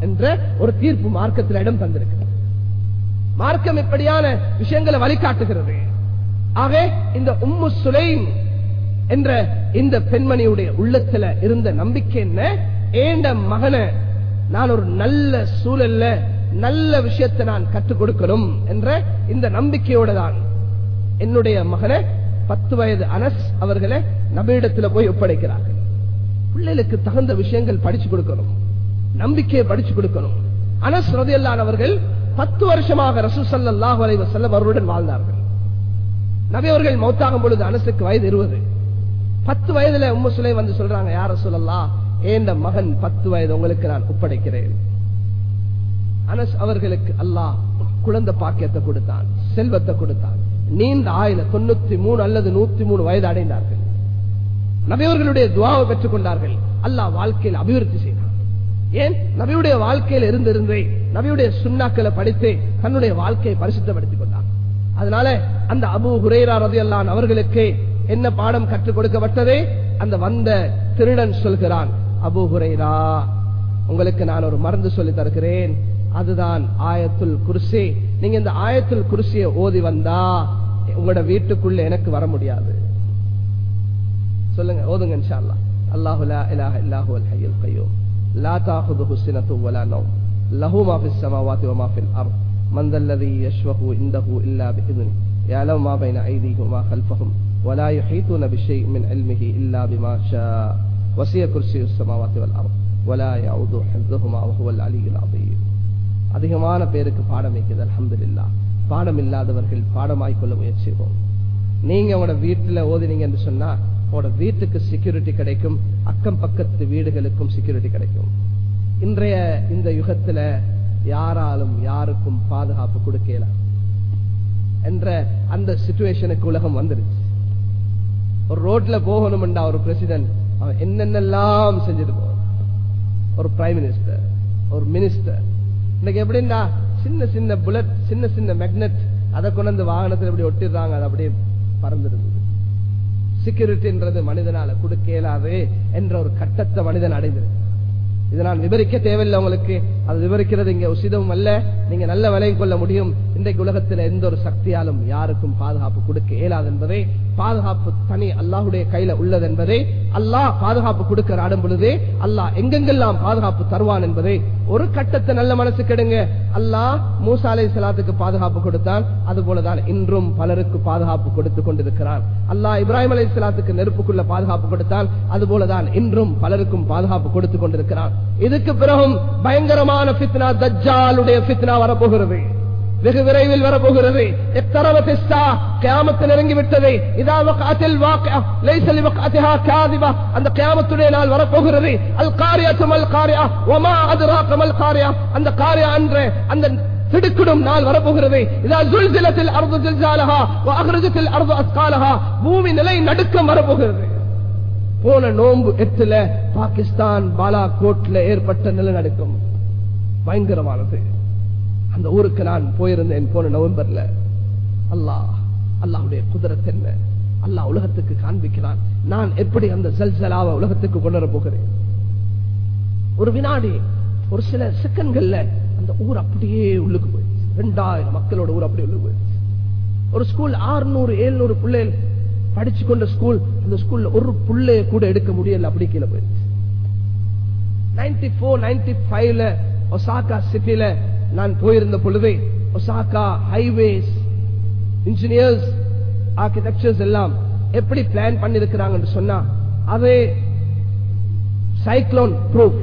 என்ற ஒரு தீர்ப்பு மார்க்கத்தில் இடம் தந்திருக்கிறது மார்க்கம் இப்படியான விஷயங்களை வழிகாட்டுகிறது. ஆக இந்த உம்மு சுலைம் என்ற இந்த பெண்மணியுடைய உள்ளத்துல இருந்த நம்பிக்கை என்ன? ஏண்ட மகனை நான் ஒரு நல்ல சூழல்ல நல்ல விஷயத்தை நான் கற்றுக் கொடுக்கணும் என்ற இந்த நம்பிக்கையோட தான் என்னுடைய மகனை பத்து வயது அனஸ் அவர்களை நபியிடத்துல போய் ஒப்படைக்கிறார்கள். பிள்ளைகளுக்கு தகுந்த விஷயங்கள் படிச்சு கொடுக்கணும். நம்பிக்கையை படிச்சு கொடுக்கணும். அனஸ் ரதியல்லான் அவர்கள் பத்து வருஷமாக ரசூசல்லாஹு அலைவ செல்லம் அவருடன் வாழ்ந்தார்கள். நபி அவர்கள் மௌத்தாகும் பொழுது அனசுக்கு வயது இருபது. பத்து வயதுல உம்ம சுலை வந்து சொல்றாங்க யார சொல்லலா ஏந்த மகன் பத்து வயது உங்களுக்கு நான் ஒப்படைக்கிறேன்? அனஸ் அவர்களுக்கு அல்லாஹ் குழந்தை பாக்கியத்தை கொடுத்தான் செல்வத்தை கொடுத்தான். நீண்ட ஆயுள தொண்ணூத்தி மூணு அல்லது நூத்தி மூணு வயது அடைந்தார்கள். நபியவர்களுடைய துவாவை பெற்றுக் கொண்டார்கள் அல்லாஹ் வாழ்க்கையில் அபிவிருத்தி செய்தான். ஏன்? நபியுடைய வாழ்க்கையில் இருந்திருந்தே நபியுடைய சுண்ணாக்களை படித்து தன்னுடைய வாழ்க்கையை பரிசுத்தப்படுத்திக் கொண்டார் அதனால அந்த அபு ஹுரேரா ரதியல்லான் அவர்களுக்கு என்ன பாடம் கற்றுக் கொடுக்கப்பட்டதே? அந்த வந்த திருடன் சொல்கிறான் அபு ஹுரேரா உங்களுக்கு நான் ஒரு மருந்து சொல்லி தருகிறேன். அதுதான் ஆயத்துல் குர்சி நீங்க இந்த ஆயத்துல் குர்சியை ஓதி வந்தா உங்களோட வீட்டுக்குள்ள எனக்கு வர முடியாது சொல்லுங்க ஓதுங்க இன்ஷா அல்லாஹ் அல்லாஹு லா இலாஹ இல்லாஹு அல் ஹய்யுல் கய்யூம் லா தாஹுதுஹு சினத்து வலா நௌம் லஹு மா ஃபிஸ் ஸமாவாதி வ மா ஃபில் அர்த் من ذا الذي يشفه عنده إلا بإذنه يعلم ما بين أيديهم وما خلفهم ولا يحيطون بشيء من علمه إلا بما شاء وسع كرسي السماوات والأرض ولا يعود حفظهما وهو العلي العظيم அதிகமான பேருக்கு பாடம் வைக்குது அலமதுல்லா பாடம் இல்லாதவர்கள் பாடமாய்க்கொள்ள கொள்ள நீங்க உங்களோட வீட்டுல ஓதினீங்க என்று சொன்னா உங்களோட வீட்டுக்கு செக்யூரிட்டி கிடைக்கும் அக்கம் பக்கத்து வீடுகளுக்கும் செக்யூரிட்டி கிடைக்கும். இன்றைய இந்த யுகத்துல யாராலும் யாருக்கும் பாதுகாப்பு கொடுக்கல என்ற அந்த சிச்சுவேஷனுக்கு உலகம் வந்துருச்சு. ஒரு ரோட்ல போகணும்டா ஒரு பிரசிடென்ட் அவன் என்னென்னலாம் செஞ்சுட்டு போவான். ஒரு பிரைம் மினிஸ்டர் ஒரு மினிஸ்டர் இன்னைக்கு எப்படின்னா சின்ன சின்ன புல்லட் சின்ன சின்ன மேக்னெட் அதை கொண்டு வாகனத்தில் எப்படி ஒட்டிடுறாங்க. அது அப்படியே பறந்துடுது. செக்யூரிட்டின்றது மனிதனால கொடுக்க இயலாது என்ற ஒரு கட்டத்தை மனிதன் அடைந்தது இதை நான் விவரிக்க தேவையில்லை உங்களுக்கு. அது விவரிக்கிறது இங்க உசிதமும் அல்ல. நீங்க நல்ல விலையும் கொள்ள முடியும். இன்றைக்கு உலகத்தில் எந்த ஒரு சக்தியாலும் யாருக்கும் பாதுகாப்பு கொடுக்க இயலாது என்பதை பாதுகாப்பு தனி அல்லாஹுடைய கையில உள்ளது என்பதை அல்லாஹ் பாதுகாப்பு கொடுக்க நாடும் பொழுதே அல்லாஹ் எங்கெங்கெல்லாம் பாதுகாப்பு தருவான் என்பதை ஒரு கட்டத்தை நல்ல மனசு கெடுங்க அல்லாஹ் மூசா அலை சலாத்துக்கு பாதுகாப்பு கொடுத்தான். அது போலதான் இன்றும் பலருக்கு பாதுகாப்பு கொடுத்து கொண்டிருக்கிறான். அல்லாஹ் இப்ராஹிம் அலை சலாத்துக்கு நெருப்புக்குள்ள பாதுகாப்பு கொடுத்தான். அது போலதான் இன்றும் பலருக்கும் பாதுகாப்பு கொடுத்து கொண்டிருக்கிறான். இதுக்கு பிறகும் பயங்கரமான பித்னா தஜ்ஜாலுடைய பித்னா வரப்போகிறது. வெகு விரைவில் வரப்போகிறது. எத்தரவத் கியாமத்து அந்த கியாமத்துடைய நாள் வரப்போகிறது. அல் காரியா சுமல் காரியா ஒமா அது மல் காரியா அந்த காரியா அன்று அந்த திடுக்கிடும் நாள் வரப்போகிறது. இதா ஜுல்சிலத்தில் அர்து ஜில்சாலஹா வ அர்து அஸ்காலஹா பூமி நிலை நடுக்கம் வரப்போகிறது. போன நோம்பு எட்டுல பாகிஸ்தான் பாலாகோட்ல ஏற்பட்ட நிலநடுக்கம். பயங்கரமானது. அந்த ஊருக்கு நான் போயிருந்தேன் போன நவம்பர்ல. அல்லாஹ் அல்லாஹுடைய குதிரத் என்ன? அல்லாஹ் உலகத்துக்கு காண்பிக்கிறான். நான் எப்படி அந்த ஜல்சலாவை உலகத்துக்கு கொண்டு போகிறேன்? ஒரு வினாடி ஒரு சில செகண்ட்கள்ல அந்த ஊர் அப்படியே உள்ளுக்கு போயிடுச்சு. ரெண்டாயிரம் மக்களோட ஊர் அப்படியே உள்ளுக்கு போயிடுச்சு. ஒரு ஸ்கூல் ஆறுநூறு எழுநூறு பிள்ளைகள் படிச்சு கொண்ட ஸ்கூல் அந்த ஸ்கூல்ல ஒரு புள்ளைய கூட எடுக்க முடியல அப்படி கீழே போயிடுச்சு. நைன்டி போர் நைன்டி ஃபைவ்ல ஒசாக்கா சிட்டில நான் போயிருந்த பொழுது ஒசாக்கா ஹைவேஸ் இன்ஜினியர்ஸ் ஆர்கிடெக்சர்ஸ் எல்லாம் எப்படி பிளான் பண்ணிருக்கிறாங்க சொன்னா அதே சைக்ளோன் ப்ரூஃப்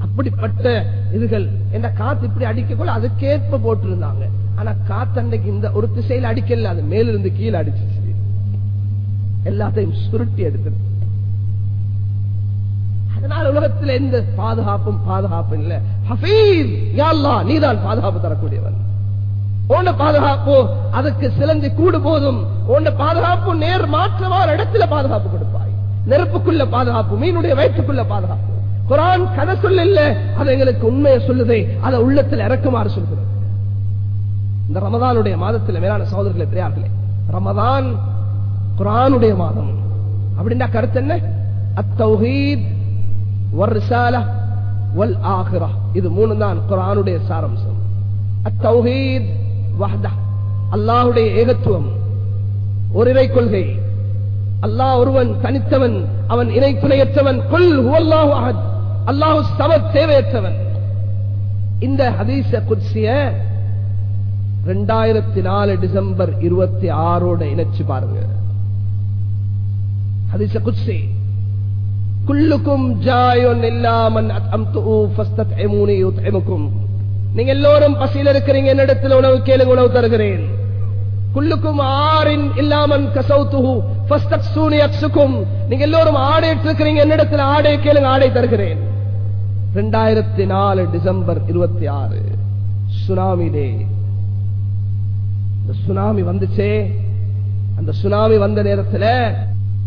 அப்படிப்பட்ட இதுகள் என்ன காத்து இப்படி அடிக்கக்குள்ள அதுக்கேற்ப போட்டிருந்தாங்க. ஆனா காத்து அன்னைக்கு இந்த ஒரு திசையில அடிக்கல அது மேலிருந்து கீழே அடிச்சிச்சு எல்லாத்தையும் சுருட்டி எடுத்தது அதனால உலகத்தில் எந்த பாதுகாப்பும் பாதுகாப்பு இல்ல. ஹபீஸ் யாழ்லா நீதான் பாதுகாப்பு தரக்கூடியவன். உன்ன பாதுகாப்பு அதுக்கு சிலந்தி கூடு போதும். உன்ன பாதுகாப்பு நேர் மாற்றமான இடத்துல பாதுகாப்பு கொடுப்பாய். நெருப்புக்குள்ள பாதுகாப்பு மீனுடைய வயிற்றுக்குள்ள பாதுகாப்பு. குரான் கதை சொல்ல இல்ல அது எங்களுக்கு உண்மையை சொல்லுதே அதை உள்ளத்தில் இறக்குமாறு சொல்கிறது இந்த ரமதானுடைய மாதத்தில் மேலான சகோதரர்களே பெரியார்களே ரமதான் குரானுடைய மாதம். அப்படின்னா கருத்து என்ன? அத்தௌஹீத் வல் ஆஹிரா இது மூணு தான் குரானுடைய சாரம்சம். அத்தௌஹீத் வஹ்தா ஏகத்துவம். ஒருவை கொள்கை. அல்லாஹ் ஒருவன் தனித்தவன் அவன் இணை துணையற்றவன். கொல் ஹுவல்லாஹு அஹத். அல்லாஹு சம தேவையற்றவன். இந்த ஹதீச குர்சிய ரெண்டாயிரத்தி நாலு டிசம்பர் இருபத்தி ஆறோட இணைச்சு பாருங்க. ஹதீச குர்சி. குல்லுக்கும் ஜாயுன் இல்லாமன் நீங்க எல்லோரும் பசியில் இருக்கிறீங்க என்னிடத்தில் உணவு கேளுங்க உணவு தருகிறேன் குல்லுக்கும் ஆறின் இல்லாமன் கசௌத்துஹு நீங்க எல்லோரும் ஆடை இருக்கிறீங்க என்னிடத்தில் ஆடை கேளுங்க ஆடை தருகிறேன் ரெண்டாயிரத்தி நாலு டிசம்பர் இருபத்தி ஆறு சுனாமி டே இந்த சுனாமி வந்துச்சே அந்த சுனாமி வந்த நேரத்தில்